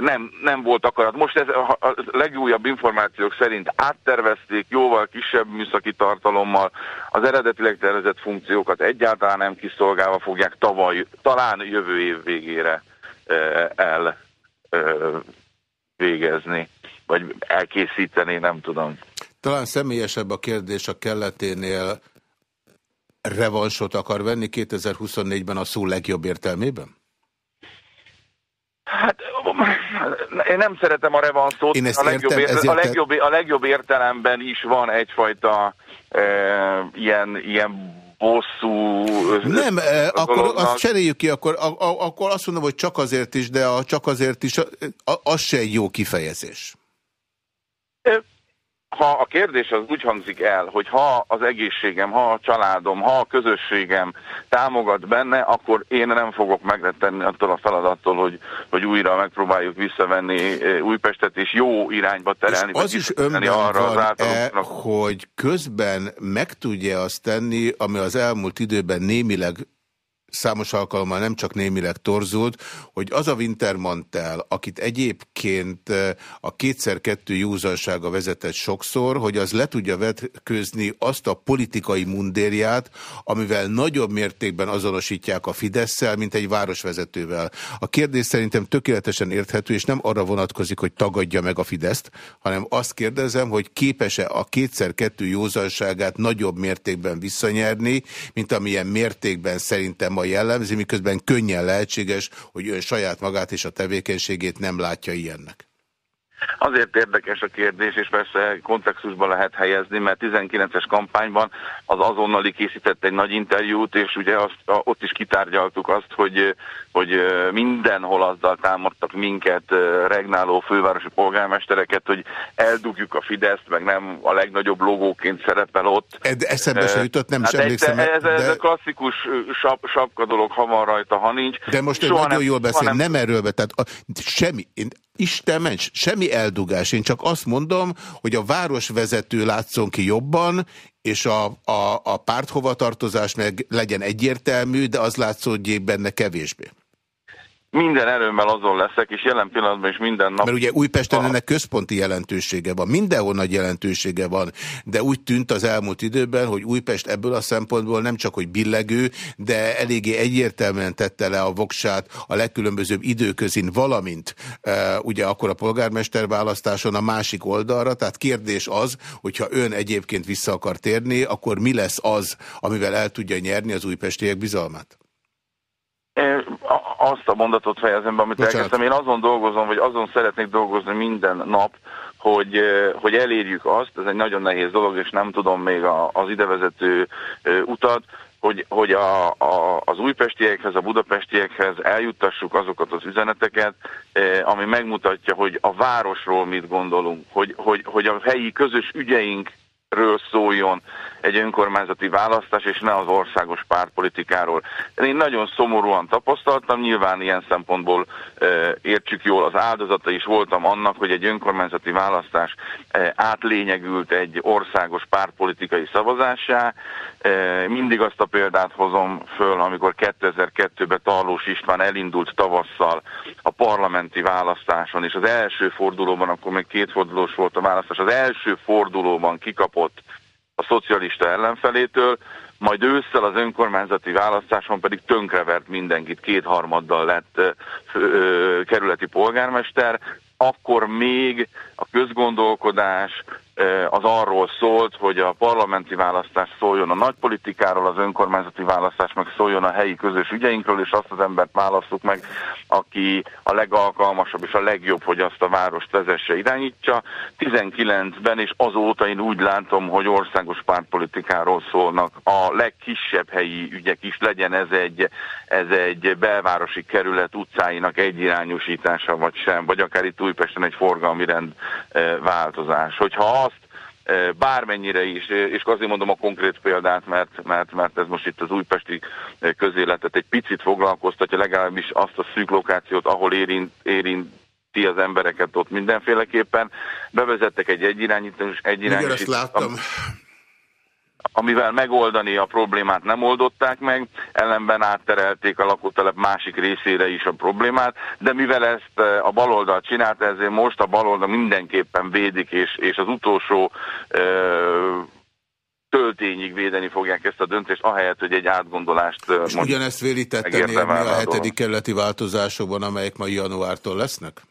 Nem, nem volt akarat. Most ez a legújabb információk szerint áttervezték jóval kisebb műszaki tartalommal, az eredetileg tervezett funkciókat egyáltalán nem kiszolgálva fogják tavaly, talán jövő év végére el végezni, vagy elkészíteni, nem tudom. Talán személyesebb a kérdés a kelleténél. Revansot akar venni 2024-ben a szó legjobb értelmében? Hát én nem szeretem a revanszót. Én ezt a, legjobb értem, érte, a, legjobb, a legjobb értelemben is van egyfajta e, ilyen, ilyen bosszú... Nem, e, akkor azt cseréljük ki, akkor, a, a, akkor azt mondom, hogy csak azért is, de a csak azért is, a, az se egy jó kifejezés ha a kérdés az úgy hangzik el, hogy ha az egészségem, ha a családom, ha a közösségem támogat benne, akkor én nem fogok megrettenni attól a feladattól, hogy, hogy újra megpróbáljuk visszavenni eh, Újpestet, és jó irányba terelni. És az is önben arra van -e, hogy közben meg tudja azt tenni, ami az elmúlt időben némileg számos alkalommal nem csak némileg torzult, hogy az a Wintermantel, akit egyébként a kétszer-kettő józansága vezetett sokszor, hogy az le tudja vetkőzni azt a politikai mundérját, amivel nagyobb mértékben azonosítják a fidesz mint egy városvezetővel. A kérdés szerintem tökéletesen érthető, és nem arra vonatkozik, hogy tagadja meg a Fideszt, hanem azt kérdezem, hogy képes-e a kétszer-kettő józanságát nagyobb mértékben visszanyerni, mint amilyen mértékben szerintem ma jellemzi, miközben könnyen lehetséges, hogy ön saját magát és a tevékenységét nem látja ilyennek. Azért érdekes a kérdés, és persze kontextusba lehet helyezni, mert 19-es kampányban az azonnali készített egy nagy interjút, és ugye azt, ott is kitárgyaltuk azt, hogy, hogy mindenhol azzal támadtak minket, regnáló fővárosi polgármestereket, hogy eldugjuk a Fideszt, meg nem a legnagyobb logóként szerepel ott. De eszembe se jutott, nem hát is emlékszem. Ez, ez, ez a klasszikus sap, sapka dolog, ha van rajta, ha nincs. De most ön nagyon nem, jól beszél, nem, nem erről, tehát a, semmi, én Isten ments, semmi eldugás. Én csak azt mondom, hogy a városvezető látszon ki jobban, és a, a, a párthovatartozás meg legyen egyértelmű, de az látszódjék benne kevésbé minden erőmmel azon leszek, és jelen pillanatban is minden nap... Mert ugye Újpesten ennek központi jelentősége van, mindenhol nagy jelentősége van, de úgy tűnt az elmúlt időben, hogy Újpest ebből a szempontból nem csak hogy billegő, de eléggé egyértelműen tette le a voksát a legkülönbözőbb időközin, valamint e, ugye akkor a polgármester választáson a másik oldalra, tehát kérdés az, hogyha ön egyébként vissza akar térni, akkor mi lesz az, amivel el tudja nyerni az újpestiek bizalmát? Azt a mondatot fejezem be, amit Bocsánat. elkezdtem. Én azon dolgozom, vagy azon szeretnék dolgozni minden nap, hogy, hogy elérjük azt, ez egy nagyon nehéz dolog, és nem tudom még az idevezető utat, hogy, hogy a, a, az újpestiekhez, a budapestiekhez eljuttassuk azokat az üzeneteket, ami megmutatja, hogy a városról mit gondolunk, hogy, hogy, hogy a helyi közös ügyeink ről szóljon egy önkormányzati választás, és ne az országos pártpolitikáról. Én nagyon szomorúan tapasztaltam, nyilván ilyen szempontból e, értsük jól, az áldozata is voltam annak, hogy egy önkormányzati választás e, átlényegült egy országos pártpolitikai szavazássá. E, mindig azt a példát hozom föl, amikor 2002-ben Tarlós István elindult tavasszal a parlamenti választáson, és az első fordulóban, akkor még két fordulós volt a választás, az első fordulóban kikapott kapott a szocialista ellenfelétől, majd ősszel az önkormányzati választáson pedig tönkrevert mindenkit, kétharmaddal lett ö, ö, kerületi polgármester, akkor még a közgondolkodás, az arról szólt, hogy a parlamenti választás szóljon a nagypolitikáról, az önkormányzati választás meg szóljon a helyi közös ügyeinkről, és azt az embert választjuk meg, aki a legalkalmasabb és a legjobb, hogy azt a várost vezesse, irányítsa. 19-ben és azóta én úgy látom, hogy országos pártpolitikáról szólnak a legkisebb helyi ügyek is, legyen ez egy, ez egy belvárosi kerület utcáinak egyirányosítása vagy sem, vagy akár itt Újpesten egy forgalmi rend változás. Hogyha bármennyire is, és azért mondom a konkrét példát, mert, mert, mert ez most itt az újpesti közéletet egy picit foglalkoztatja, legalábbis azt a szűk lokációt, ahol érint, érint az embereket ott mindenféleképpen. Bevezettek egy egyirányítás, egyirányítás. Igen, ezt láttam amivel megoldani a problémát nem oldották meg, ellenben átterelték a lakótelep másik részére is a problémát, de mivel ezt eh, a baloldal csinálta, ezért most a baloldal mindenképpen védik, és, és az utolsó ö, eh, töltényig védeni fogják ezt a döntést, ahelyett, hogy egy átgondolást És ugyanezt véli tetten érni a hetedik kerületi változásokban, amelyek ma januártól lesznek?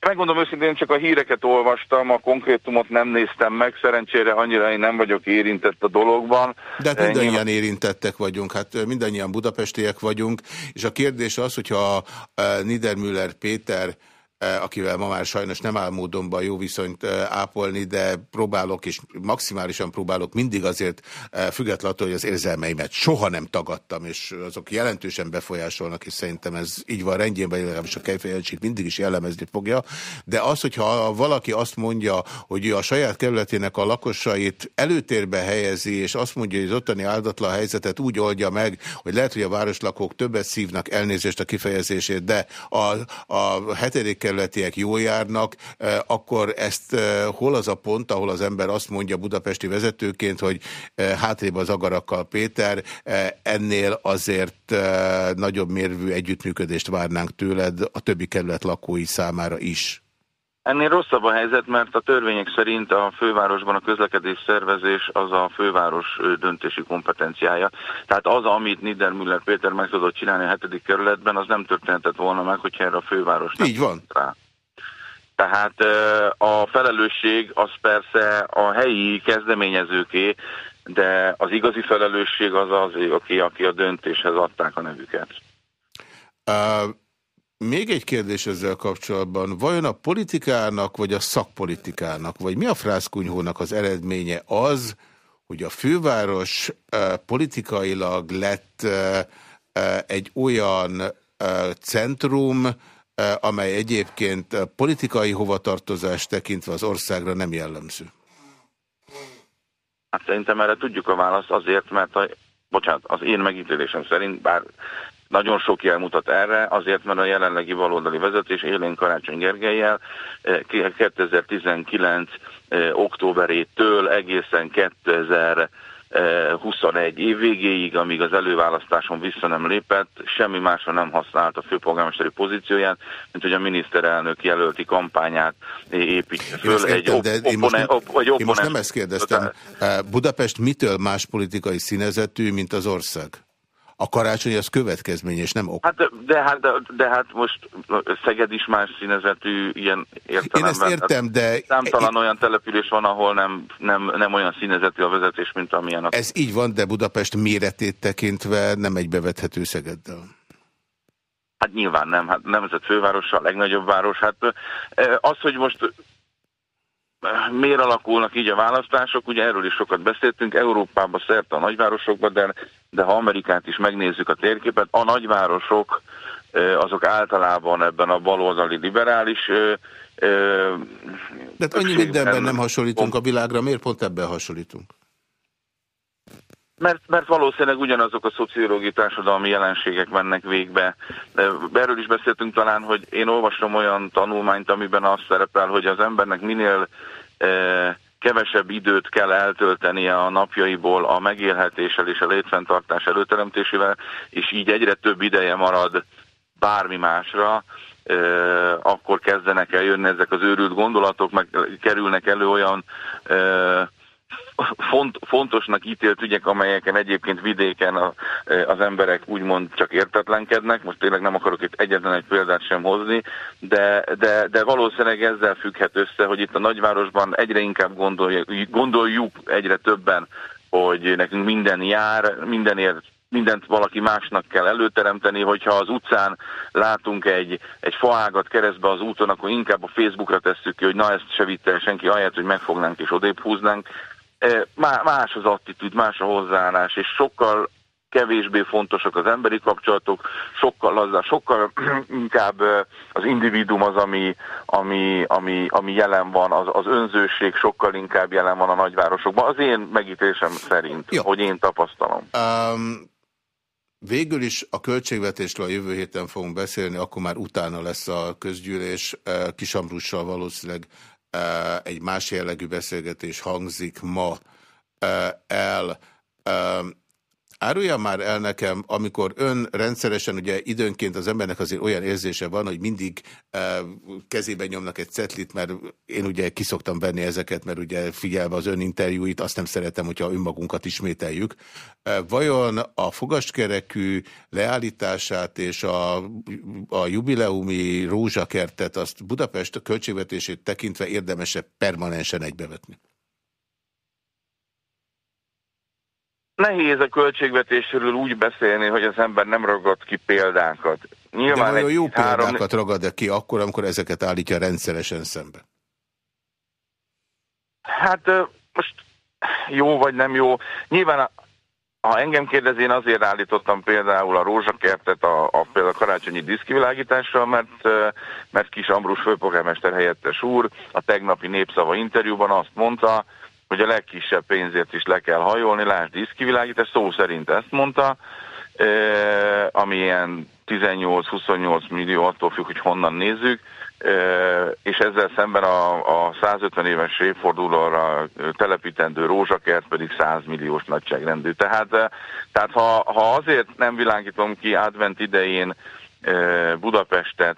Megmondom őszintén, csak a híreket olvastam, a konkrétumot nem néztem meg, szerencsére annyira én nem vagyok érintett a dologban. De hát mindannyian Nyilván... érintettek vagyunk, hát mindannyian budapestiek vagyunk, és a kérdés az, hogyha Niedermüller Péter akivel ma már sajnos nem áll módonban jó viszonyt eh, ápolni, de próbálok, és maximálisan próbálok mindig azért eh, függetlenül, hogy az érzelmeimet soha nem tagadtam, és azok jelentősen befolyásolnak, és szerintem ez így van rendjén, vagy legalábbis a kejfejeltség mindig is jellemezni fogja, de az, hogyha valaki azt mondja, hogy ő a saját kerületének a lakosait előtérbe helyezi, és azt mondja, hogy az ottani áldatlan helyzetet úgy oldja meg, hogy lehet, hogy a városlakók többet szívnak elnézést a kifejezését, de a, a hetedik kerületiek jól járnak, akkor ezt hol az a pont, ahol az ember azt mondja budapesti vezetőként, hogy hátrébb az agarakkal Péter, ennél azért nagyobb mérvű együttműködést várnánk tőled a többi kerület lakói számára is. Ennél rosszabb a helyzet, mert a törvények szerint a fővárosban a közlekedés szervezés az a főváros döntési kompetenciája. Tehát az, amit Niedermüller Péter meg tudott csinálni a hetedik kerületben, az nem történhetett volna meg, hogyha erre a főváros nem Így van. Rá. Tehát a felelősség az persze a helyi kezdeményezőké, de az igazi felelősség az az, aki, aki a döntéshez adták a nevüket. Uh... Még egy kérdés ezzel kapcsolatban. Vajon a politikának, vagy a szakpolitikának, vagy mi a frászkunyhónak az eredménye az, hogy a főváros politikailag lett egy olyan centrum, amely egyébként politikai hovatartozást tekintve az országra nem jellemző? Hát szerintem erre tudjuk a választ azért, mert a, bocsánat, az én megítélésem szerint, bár nagyon sok jel mutat erre, azért, mert a jelenlegi baloldali vezetés élén Karácsony Gergelyel 2019 eh, eh, októberétől egészen 2000 21 év végéig, amíg az előválasztáson vissza nem lépett, semmi másra nem használta a főpolgármesteri pozícióját, mint hogy a miniszterelnök jelölti kampányát építse föl. Egy, op, én, most nem, egy én most nem ezt kérdeztem. Budapest mitől más politikai színezetű, mint az ország? A karácsony az következmény, és nem ok. Hát de, de, hát, de, de hát most Szeged is más színezetű ilyen értelemben. Én ezt értem, de... Számtalan én... olyan település van, ahol nem, nem, nem olyan színezetű a vezetés, mint amilyen a... Ez így van, de Budapest méretét tekintve nem egy bevethető Szegeddel. Hát nyilván nem, hát nemzet fővárosa, a legnagyobb város. Hát az, hogy most miért alakulnak így a választások, ugye erről is sokat beszéltünk, Európában szerte a nagyvárosokban, de, de ha Amerikát is megnézzük a térképet, a nagyvárosok azok általában ebben a baloldali liberális de hát annyi mindenben nem hasonlítunk a világra, miért pont ebben hasonlítunk? Mert, mert valószínűleg ugyanazok a szociológiai társadalmi jelenségek mennek végbe. Erről is beszéltünk talán, hogy én olvasom olyan tanulmányt, amiben az szerepel, hogy az embernek minél e, kevesebb időt kell eltöltenie a napjaiból a megélhetéssel és a létfenntartás előteremtésével, és így egyre több ideje marad bármi másra, e, akkor kezdenek el jönni ezek az őrült gondolatok, meg kerülnek elő olyan e, font, fontosnak ítélt ügyek, amelyeken egyébként vidéken a, az emberek úgymond csak értetlenkednek. Most tényleg nem akarok itt egyetlen egy példát sem hozni, de, de, de valószínűleg ezzel függhet össze, hogy itt a nagyvárosban egyre inkább gondoljuk, gondoljuk egyre többen, hogy nekünk minden jár, mindenért mindent valaki másnak kell előteremteni, hogyha az utcán látunk egy, egy faágat keresztbe az úton, akkor inkább a Facebookra tesszük ki, hogy na ezt se vitte senki, ahelyett, hogy megfognánk és odébb húznánk. Más az attitűd, más a hozzáállás, és sokkal kevésbé fontosak az emberi kapcsolatok, sokkal lazzá, sokkal inkább az individuum az, ami, ami, ami, ami jelen van, az, az önzőség sokkal inkább jelen van a nagyvárosokban. Az én megítélésem szerint, Jó. hogy én tapasztalom. Um, végül is a költségvetésről a jövő héten fogunk beszélni, akkor már utána lesz a közgyűlés. Kisamrussal valószínűleg egy más jellegű beszélgetés hangzik ma el. Árulja már el nekem, amikor ön rendszeresen, ugye időnként az embernek azért olyan érzése van, hogy mindig e, kezében nyomnak egy cetlit, mert én ugye kiszoktam venni ezeket, mert ugye figyelve az ön interjúit, azt nem szeretem, hogyha önmagunkat ismételjük. E, vajon a fogaskerekű leállítását és a, a jubileumi rózsakertet, azt Budapest költségvetését tekintve érdemesebb permanensen egybevetni? Nehéz a költségvetésről úgy beszélni, hogy az ember nem ragad ki példákat. Nyilván De egy jó három... példákat ragad -e ki akkor, amikor ezeket állítja rendszeresen szembe? Hát most jó vagy nem jó. Nyilván, ha engem kérdez, én azért állítottam például a rózsakertet a, a például a karácsonyi diszkivilágítással, mert, mert Kis Ambrus főpolgármester helyettes úr a tegnapi népszava interjúban azt mondta, hogy a legkisebb pénzért is le kell hajolni, lásd diszkivilágítás, szó szerint ezt mondta, ami ilyen 18-28 millió, attól függ, hogy honnan nézzük, és ezzel szemben a, a 150 éves évfordulóra telepítendő rózsakert pedig 100 milliós nagyságrendű. Tehát, tehát ha, ha azért nem világítom ki advent idején Budapestet,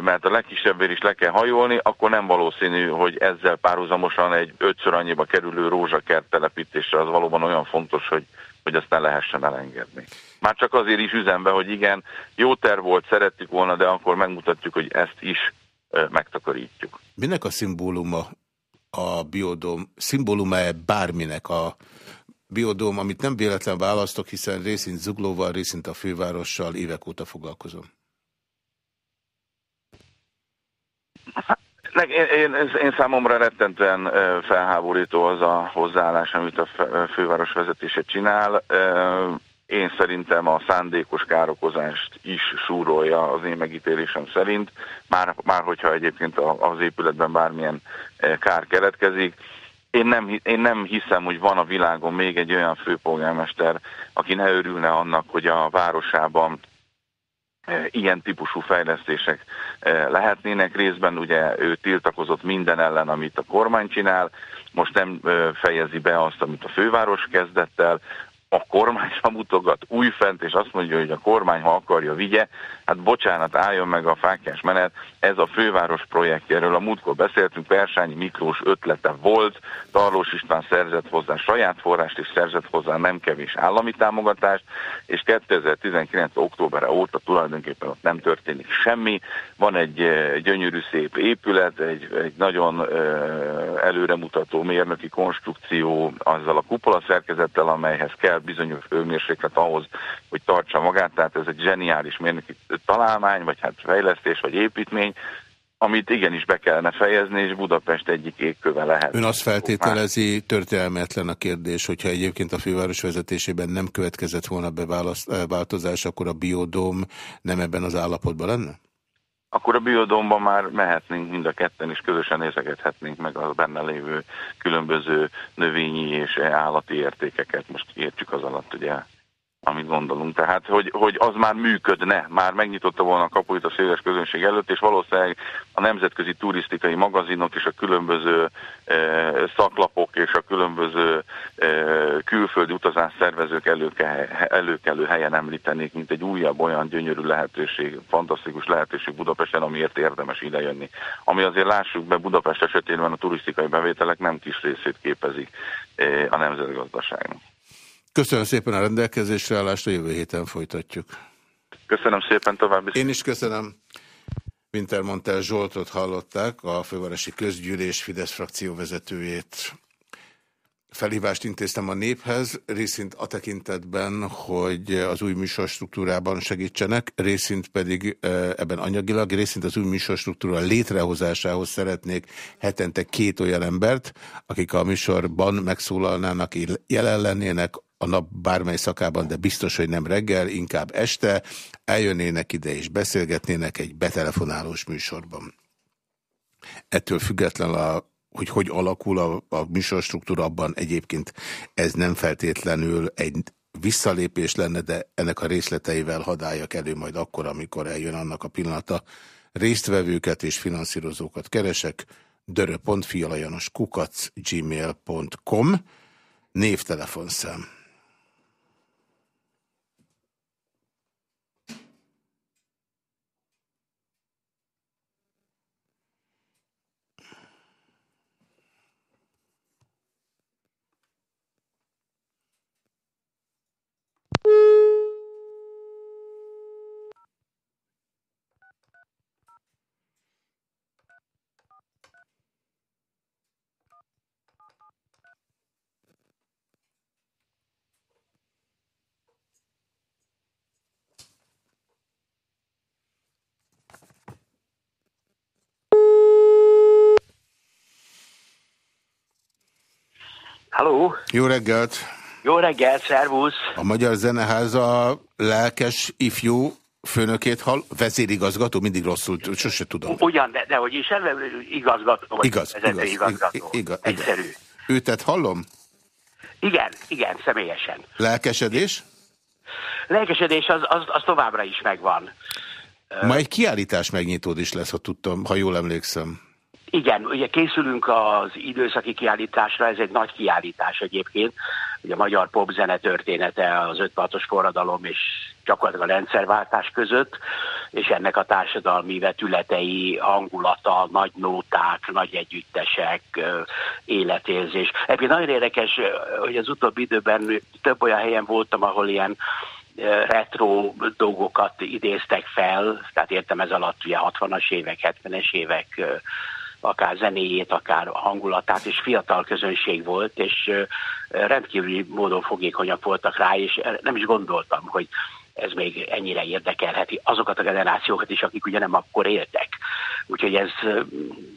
mert a legkisebbért is le kell hajolni, akkor nem valószínű, hogy ezzel párhuzamosan egy ötször annyiba kerülő rózsakert telepítésre az valóban olyan fontos, hogy, hogy azt ne lehessen elengedni. Már csak azért is üzembe, hogy igen, jó terv volt, szerettük volna, de akkor megmutatjuk, hogy ezt is megtakarítjuk. Minek a szimbóluma a biodóm, szimbóluma-e bárminek a biodóm, amit nem véletlen választok, hiszen részint Zuglóval, részint a fővárossal évek óta foglalkozom? Én, én, én számomra rettentően felháborító az a hozzáállás, amit a főváros vezetése csinál. Én szerintem a szándékos károkozást is súrolja az én megítélésem szerint, már, már hogyha egyébként az épületben bármilyen kár keletkezik. Én nem, én nem hiszem, hogy van a világon még egy olyan főpolgármester, aki ne örülne annak, hogy a városában ilyen típusú fejlesztések lehetnének. Részben. Ugye ő tiltakozott minden ellen, amit a kormány csinál, most nem fejezi be azt, amit a főváros kezdett el, a kormány mutogat újfent, és azt mondja, hogy a kormány, ha akarja, vigye, hát bocsánat, álljon meg a fákjás menet, ez a főváros projektjéről, a múltkor beszéltünk, Persányi Miklós ötlete volt, Tarlós István szerzett hozzá saját forrást, és szerzett hozzá nem kevés állami támogatást, és 2019. októberre óta tulajdonképpen ott nem történik semmi. Van egy eh, gyönyörű szép épület, egy, egy nagyon eh, előremutató mérnöki konstrukció azzal a kupola szerkezettel, amelyhez kell bizonyos hőmérséklet ahhoz, hogy tartsa magát, tehát ez egy zseniális mérnöki találmány, vagy hát fejlesztés, vagy építmény, amit igenis be kellene fejezni, és Budapest egyik égköve lehet. Ön azt feltételezi, történelmetlen a kérdés, hogyha egyébként a főváros vezetésében nem következett volna be változás, akkor a biodóm nem ebben az állapotban lenne? Akkor a biodómban már mehetnénk mind a ketten, és közösen nézegethetnénk meg az benne lévő különböző növényi és állati értékeket. Most értjük az alatt, ugye amit gondolunk. Tehát, hogy, hogy az már működne, már megnyitotta volna a kapuit a széles közönség előtt, és valószínűleg a nemzetközi turisztikai magazinok és a különböző e, szaklapok és a különböző e, külföldi utazás szervezők előke, előkelő helyen említenék, mint egy újabb olyan gyönyörű lehetőség, fantasztikus lehetőség Budapesten, amiért érdemes idejönni. Ami azért lássuk be, Budapest esetében a turisztikai bevételek nem kis részét képezik e, a nemzetgazdaságnak. Köszönöm szépen a rendelkezésre állást, a jövő héten folytatjuk. Köszönöm szépen további. Én is köszönöm. Wintermantel Zsoltot hallották, a fővárosi közgyűlés Fidesz frakció vezetőjét. Felhívást intéztem a néphez, részint a tekintetben, hogy az új műsorstruktúrában segítsenek, részint pedig ebben anyagilag, részint az új műsorstruktúra létrehozásához szeretnék hetente két olyan embert, akik a műsorban megszólalnának, jelen lennének, a nap bármely szakában, de biztos, hogy nem reggel, inkább este, eljönnének ide és beszélgetnének egy betelefonálós műsorban. Ettől független a hogy hogy alakul a, a műsorstruktúra, abban egyébként ez nem feltétlenül egy visszalépés lenne, de ennek a részleteivel hadáljak elő majd akkor, amikor eljön annak a pillanata. Résztvevőket és finanszírozókat keresek, dörö.fialajanos kukac gmail.com névtelefonszám Halló, Jó reggelt! jó reggelt, szervusz! A Magyar Zeneháza lelkes ifjú főnökét hall, vezérigazgató, mindig rosszul, sose tudom. Ugyan, de, de hogy is igazgató, vagy Igaz, igaz, igazgató. igaz, Egyszerű. igaz. Őtet hallom? Igen, igen, személyesen. Lelkesedés? Lelkesedés az, az, az továbbra is megvan. Ma egy kiállítás megnyitó is lesz, ha tudtam, ha jól emlékszem. Igen, ugye készülünk az időszaki kiállításra, ez egy nagy kiállítás egyébként. Ugye a magyar popzene története az 56-os forradalom és gyakorlatilag a rendszerváltás között, és ennek a társadalmi vetületei, hangulata, nagy nóták, nagy együttesek, életérzés. Egyébként nagyon érdekes, hogy az utóbbi időben több olyan helyen voltam, ahol ilyen retro dolgokat idéztek fel, tehát értem ez alatt ugye 60-as évek, 70-es évek akár zenéjét, akár hangulatát, és fiatal közönség volt, és rendkívüli módon fogékonyak voltak rá, és nem is gondoltam, hogy ez még ennyire érdekelheti azokat a generációkat is, akik ugye nem akkor éltek. Úgyhogy ez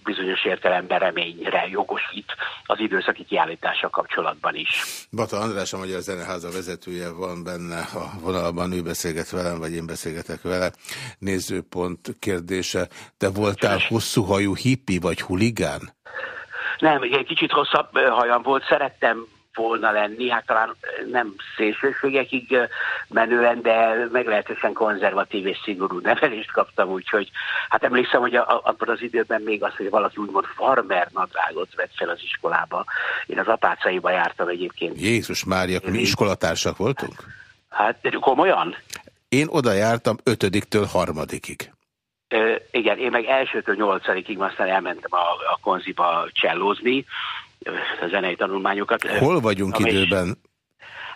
bizonyos értelemben reményre jogosít az időszaki kiállítással kapcsolatban is. Bata András, a Magyar Zeneháza vezetője van benne a vonalban, ő beszélget velem, vagy én beszélgetek vele. Nézőpont kérdése. Te voltál hosszú hajú hippi vagy huligán? Nem, egy kicsit hosszabb hajam volt, szerettem volna lenni, hát talán nem szélsőségekig menően, de meglehetősen konzervatív és szigorú nevelést kaptam, úgyhogy hát emlékszem, hogy a, abban az időben még az, hogy valaki úgymond farmer nadrágot vett fel az iskolába. Én az apácaiba jártam egyébként. Jézus Mária, mi iskolatársak voltunk? Hát komolyan? Én oda jártam ötödiktől harmadikig. Ö, igen, én meg elsőtől nyolcadikig, aztán elmentem a, a konziba csellózni, zenei tanulmányokat. Hol vagyunk és- időben?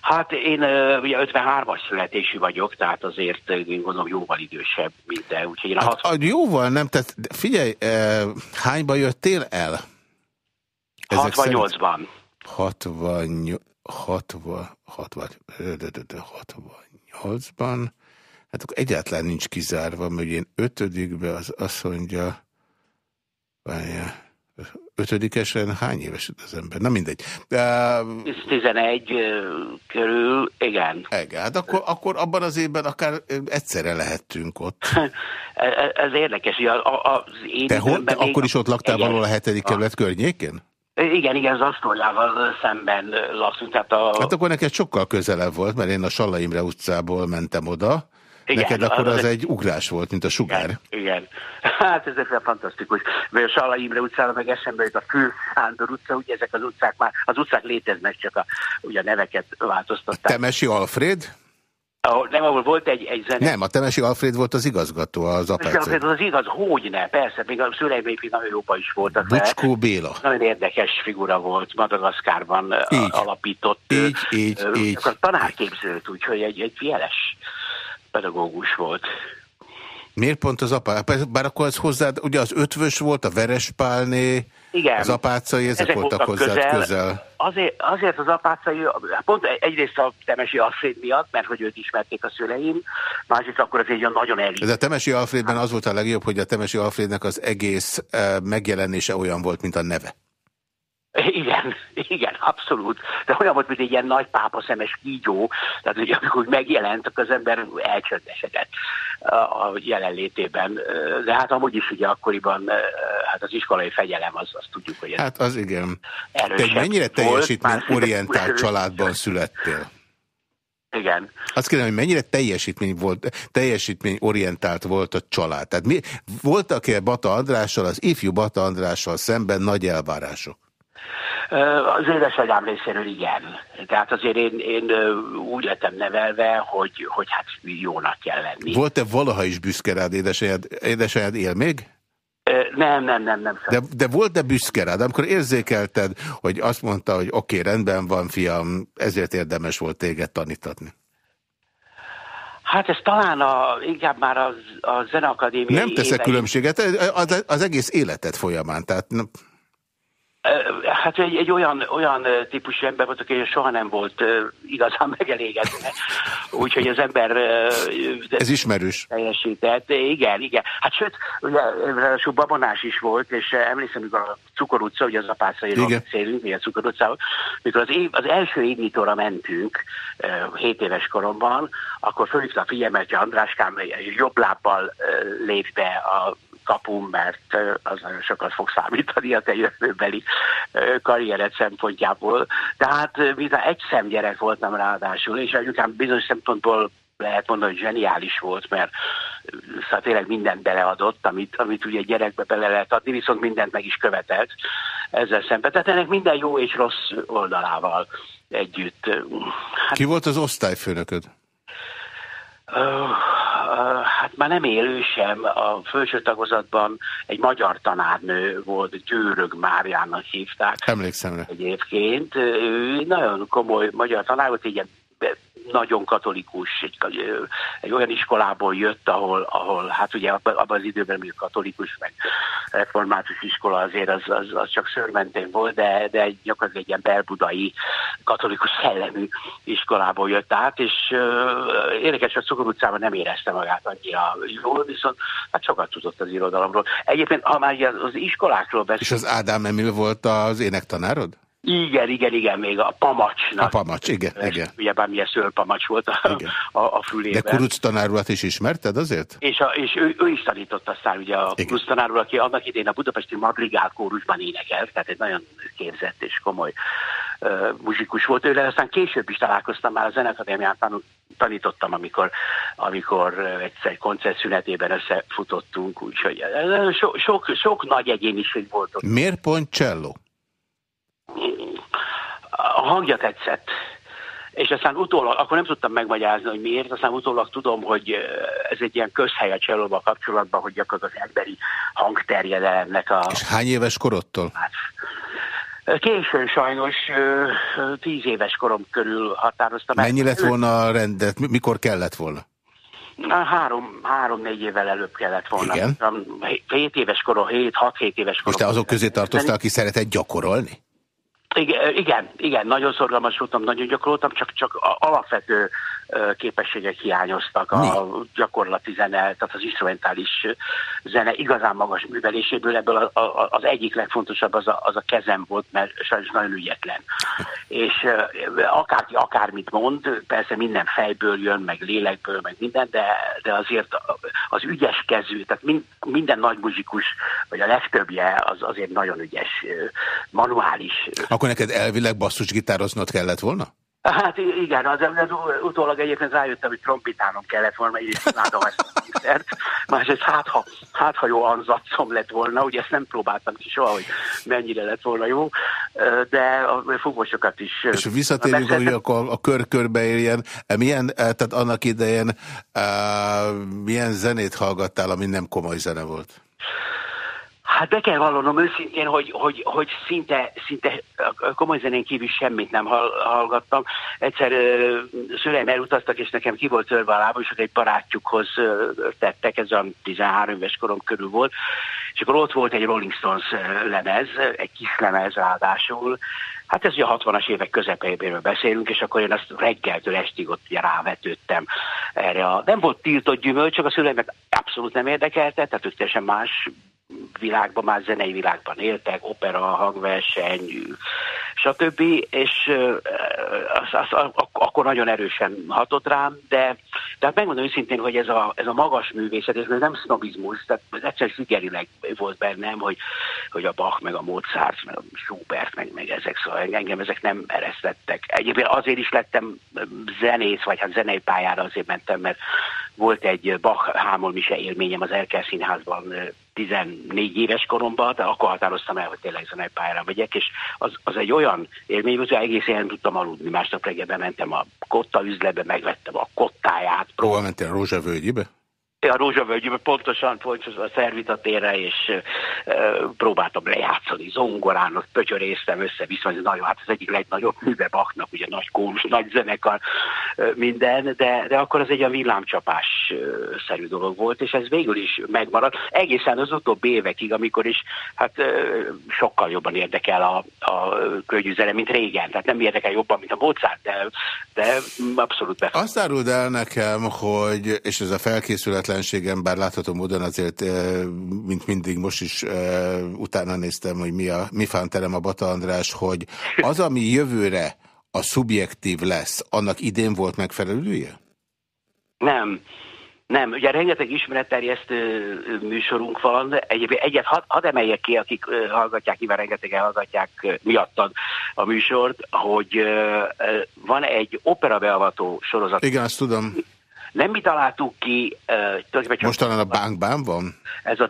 Hát én ugye 53-as születésű vagyok, tehát azért én gondolom jóval idősebb, mint te, úgyhogy én a Hát, 60, a jóval nem, tehát figyelj, hányba jöttél el? Ezek szerint- 68-ban. 60, 60, 60, 68-ban, hát akkor egyáltalán nincs kizárva, mert én ötödikben az azt mondja, várjál, ötödikesen hány éves az ember? Na mindegy. Uh, 11 ö, körül, igen. igen, hát akkor, akkor abban az évben akár egyszerre lehettünk ott. Ez, ez érdekes, hogy az én Te, hol, te még- akkor is ott laktál Igen. valahol a hetedik kerület környékén? Igen, igen, az Asztóriával szemben tehát a... Hát akkor neked sokkal közelebb volt, mert én a Salla Imre utcából mentem oda. Igen, Neked akkor az az egy- ugrás volt, mint a sugár. Igen, igen. Hát ez egy fantasztikus. Vagy a Salla Imre utcára meg eszembe jut a Fül Sándor utca, ugye ezek az utcák már, az utcák léteznek, csak a, ugye a neveket változtatták. Temesi Alfred? Ahol, nem, ahol volt egy, egy zene. Nem, a Temesi Alfred volt az igazgató, az És apácai. az az igaz, hogy ne, persze, még a szüleim még nagyon jóban is voltak. Bucskó Béla. Nagyon érdekes figura volt, Madagaszkárban Így. alapított. Így, így, ö, így. A tanárképzőt, úgyhogy egy, egy jeles pedagógus volt. Miért pont az apá? Bár akkor az hozzád, ugye az ötvös volt, a Verespálné, Igen. az apácai, ezek, voltak hozzád közel. közel. Azért, azért az apácai, pont egyrészt a Temesi Alfred miatt, mert hogy őt ismerték a szüleim, másrészt akkor az egy olyan nagyon elit. Ez a Temesi Alfredben az volt a legjobb, hogy a Temesi Alfrednek az egész eh, megjelenése olyan volt, mint a neve. Igen, igen, abszolút. De olyan volt, mint egy ilyen nagy pápa szemes kígyó, tehát hogy amikor megjelent, akkor az ember elcsöndesedett a jelenlétében. De hát amúgy is ugye akkoriban hát az iskolai fegyelem, az, azt tudjuk, hogy Hát az igen. Te mennyire teljesítményorientált családban születtél? Igen. Azt kérdem, hogy mennyire teljesítmény volt, teljesítményorientált volt a család. Tehát mi, voltak-e Bata Andrással, az ifjú Bata Andrással szemben nagy elvárások? Az édesanyám részéről igen. Tehát azért én, én úgy lettem nevelve, hogy, hogy hát jónak kell lenni. Volt-e valaha is büszke rád, édesanyád, édesanyád él még? Nem, nem, nem, nem. De, de volt-e büszke rád, amikor érzékelted, hogy azt mondta, hogy oké, okay, rendben van, fiam, ezért érdemes volt téged tanítatni? Hát ez talán a, inkább már az, a Zeneakadémiai Nem teszek évei- különbséget, az, az egész életed folyamán, tehát nem- Hát egy, egy olyan, olyan típusú ember volt, aki soha nem volt igazán megelégedve. Úgyhogy az ember... Ez ismerős. Teljesített. Igen, igen. Hát sőt, ugye ráadásul babonás is volt, és emlékszem, mikor a Cukor utca, ugye az apászairól beszélünk, ugye a Cukor utcával, mikor az, év, az első évnyitóra mentünk, 7 éves koromban, akkor fölhívta a figyelmet, hogy Andráskám jobb lábbal lép be a kapum, mert az nagyon sokat fog számítani a te jövőbeli karriered szempontjából. Tehát mivel egy szemgyerek voltam ráadásul, és anyukám bizonyos szempontból lehet mondani, hogy zseniális volt, mert szóval tényleg mindent beleadott, amit, amit ugye gyerekbe bele lehet adni, viszont mindent meg is követelt ezzel szemben. Tehát ennek minden jó és rossz oldalával együtt. Hát, Ki volt az osztályfőnököd? Hát már nem élő sem. A felső tagozatban egy magyar tanárnő volt, Győrög Máriának hívták. Emlékszem rá. Egyébként. Ő nagyon komoly magyar tanár volt, ilyen nagyon katolikus, egy, egy olyan iskolából jött, ahol, ahol hát ugye abban az időben még katolikus, meg református iskola azért az, az, az csak szörmentén volt, de, de egy, gyakorlatilag egy ilyen belbudai katolikus szellemű iskolából jött át, és uh, érdekes, hogy Szokor utcában nem érezte magát annyira jól, viszont hát sokat tudott az irodalomról. Egyébként, ha már az, az iskolákról beszélünk... És az Ádám Emil volt az énektanárod? Igen, igen, igen, még a pamacsnak. A pamacs, igen, és, igen. Ugye bár milyen szőlpamacs volt a, a, a fülében. De Kuruc tanárulat is ismerted azért? És, a, és ő, ő is tanított aztán ugye a Kuruc tanárul, aki annak idén a budapesti Madrigál kórusban énekelt, tehát egy nagyon képzett és komoly uh, muzsikus volt ő, aztán később is találkoztam már a Zenekadémián tanul, tanítottam, amikor, amikor egyszer egy koncert szünetében összefutottunk, úgyhogy sok, sok, sok nagy egyéniség volt ott. Miért pont cello? A hangja tetszett. És aztán utólag, akkor nem tudtam megmagyarázni, hogy miért, aztán utólag tudom, hogy ez egy ilyen közhely a csellóval kapcsolatban, hogy gyakorlatilag az emberi hangterjedelemnek a... És hány éves korodtól? Hát, Későn sajnos, tíz éves korom körül határoztam. Mennyi lett volna a rendet? Mikor kellett volna? Három, három-négy évvel előbb kellett volna. Igen? Hét éves korom, hét, hat-hét éves korom. És te azok közé tartoztál, aki szeretett gyakorolni? Igen, igen, nagyon szorgalmas voltam, nagyon gyakoroltam, csak, csak alapvető képességek hiányoztak a gyakorlati zene, tehát az instrumentális zene igazán magas műveléséből, ebből a, a, az egyik legfontosabb az a, az a kezem volt, mert sajnos nagyon ügyetlen. És akárki akármit mond, persze minden fejből jön, meg lélekből, meg minden, de, de azért az ügyes kezű, tehát minden nagy muzsikus, vagy a legtöbbje az azért nagyon ügyes, manuális. Akkor neked elvileg basszusgitároznod kellett volna? Hát igen, az, az utólag egyébként rájöttem, hogy trombitánom kellett volna, így imádom ezt a hangszert. Másrészt hát ha, hát, ha jó anzacom lett volna, ugye ezt nem próbáltam ki soha, hogy mennyire lett volna jó, de a fuvosokat is... És visszatérjünk, hogy akkor a kör körbe éljen. Milyen, tehát annak idején milyen zenét hallgattál, ami nem komoly zene volt? Hát be kell vallanom őszintén, hogy, hogy, hogy szinte, szinte komoly zenén kívül semmit nem hallgattam. Egyszer szüleim elutaztak, és nekem ki volt törve a lábam, és egy barátjukhoz tettek, ez a 13 éves korom körül volt, és akkor ott volt egy Rolling Stones lemez, egy kis lemez ráadásul, Hát ez ugye a 60-as évek közepéből beszélünk, és akkor én azt reggeltől estig ott ugye rávetődtem erre. A, nem volt tiltott gyümölcs, csak a szüleimet abszolút nem érdekelte, tehát ők teljesen más világban, már zenei világban éltek, opera, hangverseny, stb. És az, az, az, akkor nagyon erősen hatott rám, de, de hát megmondom őszintén, hogy ez a, ez a magas művészet, ez nem sznobizmus, tehát ez egyszer figerileg volt bennem, hogy, hogy a Bach, meg a Mozart, meg a Schubert, meg, meg ezek, szóval engem ezek nem eresztettek. Egyébként azért is lettem zenész, vagy hát zenei pályára azért mentem, mert volt egy Bach Hámol Mise élményem az Erkel Színházban 14 éves koromban, de akkor határoztam el, hogy tényleg zenepályára megyek, és az, az egy olyan élmény hogy egész éjjel tudtam aludni. Másnap reggel mentem a kotta üzletbe, megvettem a kottáját. Hova mentél, a Rózsavölgyibe? A Rózsavölgyben pontosan, pontosan a Szervita térre, és uh, próbáltam lejátszani zongorán, ott pötyöréztem össze, viszont nagyon, hát az egyik legnagyobb műve Bachnak, ugye nagy kórus, nagy zenekar, minden, de, de akkor az egy a villámcsapás-szerű dolog volt, és ez végül is megmaradt. Egészen az utóbbi évekig, amikor is hát sokkal jobban érdekel a, a kölgyűzene, mint régen. Tehát nem érdekel jobban, mint a Mozart, de, de abszolút befog. Azt áruld el nekem, hogy, és ez a felkészületlenségem, bár látható módon azért, mint mindig most is utána néztem, hogy mi, a, mi fánterem a Bata András, hogy az, ami jövőre a szubjektív lesz, annak idén volt megfelelője? Nem. Nem, ugye rengeteg ismeretterjesztő műsorunk van, egyébként egyet had, had emeljek ki, akik hallgatják, nyilván rengetegen hallgatják miattad a műsort, hogy van egy opera beavató sorozat. Igen, azt tudom. Nem mi találtuk ki. Uh, Mostanára a Bánkbán van? Ez a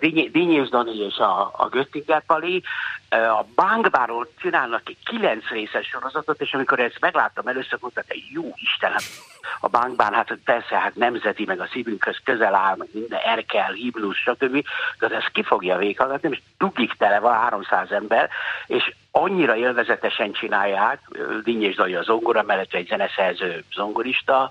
Dani és a, a Göttinger Pali. A Bánkbáról csinálnak egy kilenc részes sorozatot, és amikor ezt megláttam először, mondtam, hogy jó Istenem, a Bánkbán, hát persze, hát nemzeti, meg a szívünkhöz közel áll, meg minden Erkel, Himnusz, stb. De ez ki fogja véghallgatni, és dugik tele van 300 ember, és annyira élvezetesen csinálják, Dinnyés Dali a zongora mellett egy zeneszerző zongorista,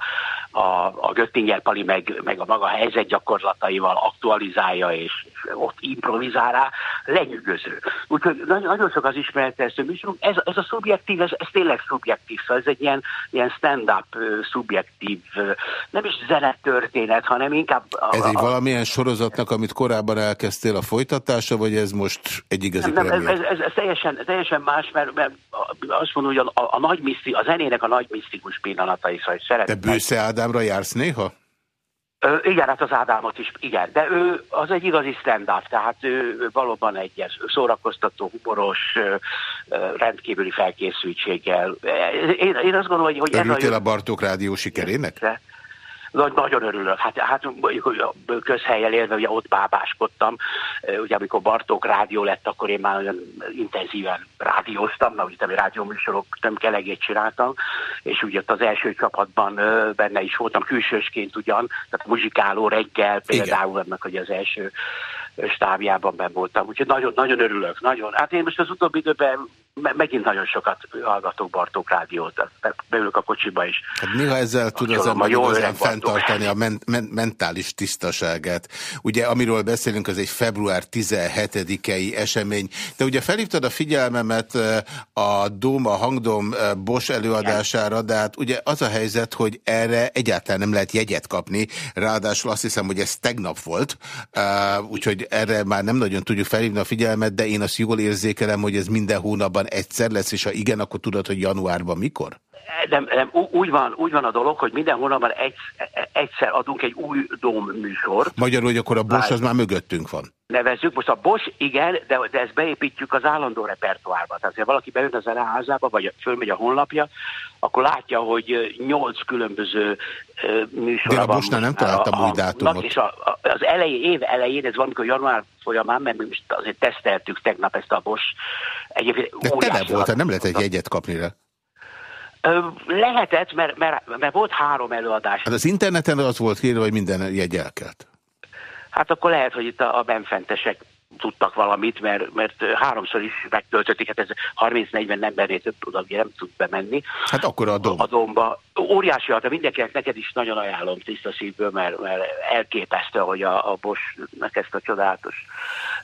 a, a Göttinger Pali meg, meg a maga helyzet gyakorlataival aktualizálja és ott improvizál rá, lenyűgöző. Úgyhogy nagyon, sok az ismeretező műsorunk. Ez, ez a szubjektív, ez, ez tényleg szubjektív, szóval ez egy ilyen, ilyen stand-up szubjektív, nem is zenetörténet, hanem inkább... A, ez egy a, valamilyen sorozatnak, amit korábban elkezdtél a folytatása, vagy ez most egy igazi nem, nem, ez, ez, ez, teljesen, teljesen más, mert, mert azt mondom, hogy a, a, a, nagy miszti, a zenének a nagy misztikus pillanatai, szóval szeretem. Te Bősze Ádámra jársz néha? Ö, igen, hát az Ádámot is, igen, de ő az egy igazi stand-up, tehát ő valóban egy szórakoztató, humoros, rendkívüli felkészültséggel. Én, én azt gondolom, hogy... hogy Örültél a Bartók rádió sikerének? De, nagy, nagyon örülök. Hát, hát közhelyel élve ugye ott bábáskodtam. Ugye amikor Bartók rádió lett, akkor én már nagyon intenzíven rádióztam, mert ugye rádióműsorok tömkelegét csináltam, és ugye ott az első csapatban benne is voltam, külsősként ugyan, tehát muzsikáló reggel például, ennek hogy az első stábjában ben voltam. Úgyhogy nagyon, nagyon örülök. Nagyon. Hát én most az utóbbi időben megint nagyon sokat hallgatok Bartók rádiót, beülök a kocsiba is. Hát néha ezzel tud az ember igazán fenntartani a men men mentális tisztaságát. Ugye, amiről beszélünk, az egy február 17-i esemény. Te ugye felhívtad a figyelmemet a Dóm, a Hangdom Bos előadására, de hát ugye az a helyzet, hogy erre egyáltalán nem lehet jegyet kapni, ráadásul azt hiszem, hogy ez tegnap volt, úgyhogy erre már nem nagyon tudjuk felhívni a figyelmet, de én azt jól érzékelem, hogy ez minden hónapban egyszer lesz, és ha igen, akkor tudod, hogy januárban mikor? Nem, nem, úgy, van, úgy van a dolog, hogy minden hónapban egy, egyszer adunk egy új dóm műsort. Magyarul, hogy akkor a Bosch az már mögöttünk van. Nevezzük, most a Bosch igen, de, de ezt beépítjük az állandó repertoárba. Tehát, ha valaki bejön a zeneházába, vagy fölmegy a honlapja, akkor látja, hogy nyolc különböző műsor De a Boschnál nem találtam új dátumot. És a, az elején, év elején, ez valamikor január folyamán, mert mi azért teszteltük tegnap ezt a Bosch. Egyébként De tele volt, nem lehet egy jegyet kapni rá. Lehetett, mert, mert, mert volt három előadás. Hát az interneten az volt kérve, hogy minden jegy elkelt. Hát akkor lehet, hogy itt a, a benfentesek tudtak valamit, mert, mert háromszor is megtöltötték, hát ez 30-40 embernél több oda nem tud bemenni. Hát akkor a dom. A domba. Óriási hát mindenkinek neked is nagyon ajánlom tiszta szívből, mert, mert elképesztő, hogy a, a Bosch-nek ezt a csodálatos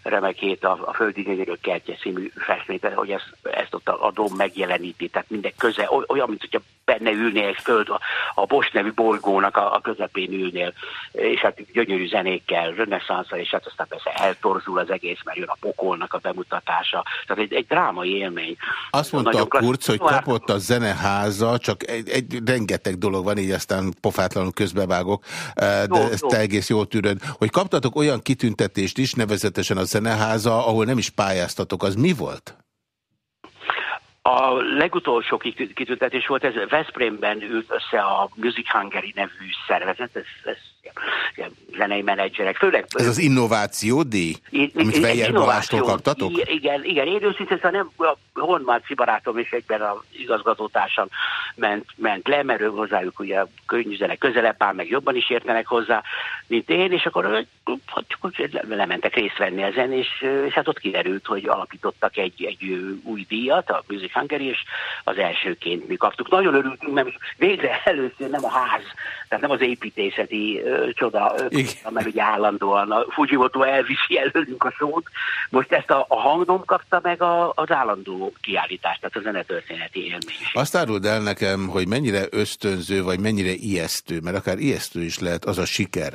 remekét, a, a Földi Gyönyörök kertje színű festményt, hogy ezt, ezt ott a, a dom megjeleníti, tehát minden köze, olyan, mint hogyha benne ülnél egy föld, a, a Bosch nevű bolygónak a, a közepén ülnél, és hát gyönyörű zenékkel, reneszánszal, és hát aztán persze eltorzul az egész, mert jön a pokolnak a bemutatása. Tehát egy, egy drámai élmény. Azt mondta a Kurz, hogy kapott a zeneháza, csak egy, egy rengeteg dolog van, így aztán pofátlanul közbevágok, eh, de jó, ezt jó. te egész jól tűröd, hogy kaptatok olyan kitüntetést is, nevezetesen a zeneháza, ahol nem is pályáztatok, az mi volt? A legutolsó kitüntetés volt, ez Veszprémben ült össze a Music Hungary nevű szervezet, ez, ez zenei menedzserek, főleg... Ez az innováció díj, amit Weyer Balástól kaptatok? Igen, igen, én őszintén szóval nem, a Honmarci barátom és egyben az igazgatótársam ment, ment le, mert ő hozzájuk ugye a könyvzene közelebb áll, meg jobban is értenek hozzá, mint én, és akkor lementek részt venni ezen, és, és hát ott kiderült, hogy alapítottak egy, egy új díjat, a Music Hungary, és az elsőként mi kaptuk. Nagyon örültünk, mert végre először nem a ház, tehát nem az építészeti csoda, mert ugye állandóan a Fujimoto elviszi előlünk a szót. Most ezt a, a hangdom kapta meg a, az állandó kiállítást, tehát a zenetörténeti élmény. Azt áruld el nekem, hogy mennyire ösztönző, vagy mennyire ijesztő, mert akár ijesztő is lehet az a siker,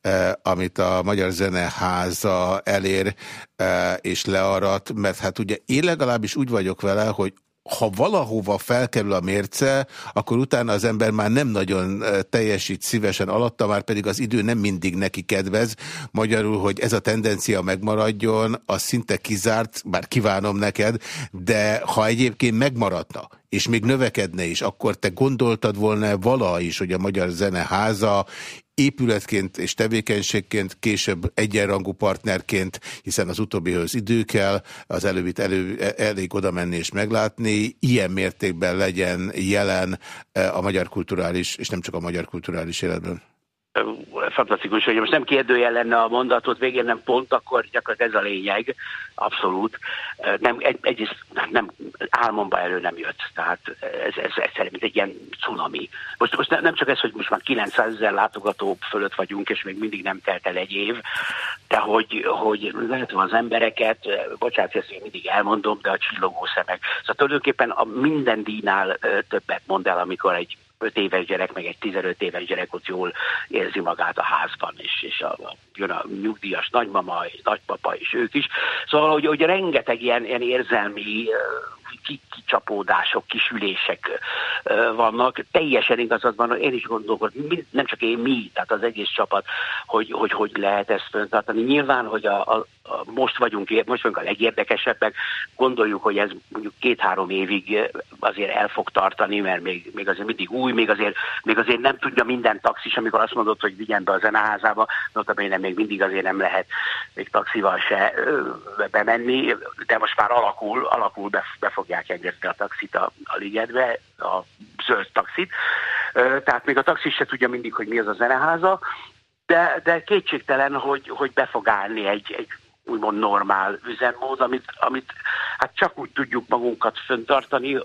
eh, amit a Magyar Zeneháza elér, eh, és learat, mert hát ugye én legalábbis úgy vagyok vele, hogy ha valahova felkerül a mérce, akkor utána az ember már nem nagyon teljesít szívesen alatta, már pedig az idő nem mindig neki kedvez. Magyarul, hogy ez a tendencia megmaradjon, az szinte kizárt, bár kívánom neked, de ha egyébként megmaradna, és még növekedne is, akkor te gondoltad volna valaha is, hogy a Magyar Zeneháza épületként és tevékenységként, később egyenrangú partnerként, hiszen az utóbbihoz idő kell, az előbbit elő, elég oda menni és meglátni, ilyen mértékben legyen jelen eh, a magyar kulturális, és nem csak a magyar kulturális életben fantasztikus, hogy most nem kérdőjel lenne a mondatot, végén nem pont, akkor gyakorlatilag ez a lényeg, abszolút. Nem, egy, egyrészt nem, álmomba elő nem jött, tehát ez, ez, ez szerint egy ilyen cunami. Most, most nem csak ez, hogy most már 900 ezer látogató fölött vagyunk, és még mindig nem telt el egy év, de hogy, hogy lehet az embereket, bocsánat, ezt én mindig elmondom, de a csillogó szemek. Szóval tulajdonképpen a minden díjnál többet mond el, amikor egy 5 éves gyerek, meg egy 15 éves gyerek ott jól érzi magát a házban, és, és a, a, jön a nyugdíjas nagymama, nagypapa, és ők is. Szóval, hogy, hogy rengeteg ilyen, ilyen érzelmi kicsapódások, kisülések vannak. Teljesen igazad van, én is gondolkodom, nem csak én, mi, tehát az egész csapat, hogy hogy, hogy lehet ezt föntartani. Nyilván, hogy a, a, most, vagyunk, most vagyunk a legérdekesebbek, gondoljuk, hogy ez mondjuk két-három évig azért el fog tartani, mert még, még azért mindig új, még azért, még azért nem tudja minden taxis, amikor azt mondott, hogy vigyen be a zeneházába, notabene még mindig azért nem lehet még taxival se bemenni, de most már alakul, alakul, be, be fogják engedni a taxit a, a ligetbe, a zöld taxit. Tehát még a taxis se tudja mindig, hogy mi az a zeneháza, de, de kétségtelen, hogy, hogy be fog állni egy, egy úgymond normál üzemmód, amit, amit hát csak úgy tudjuk magunkat föntartani uh,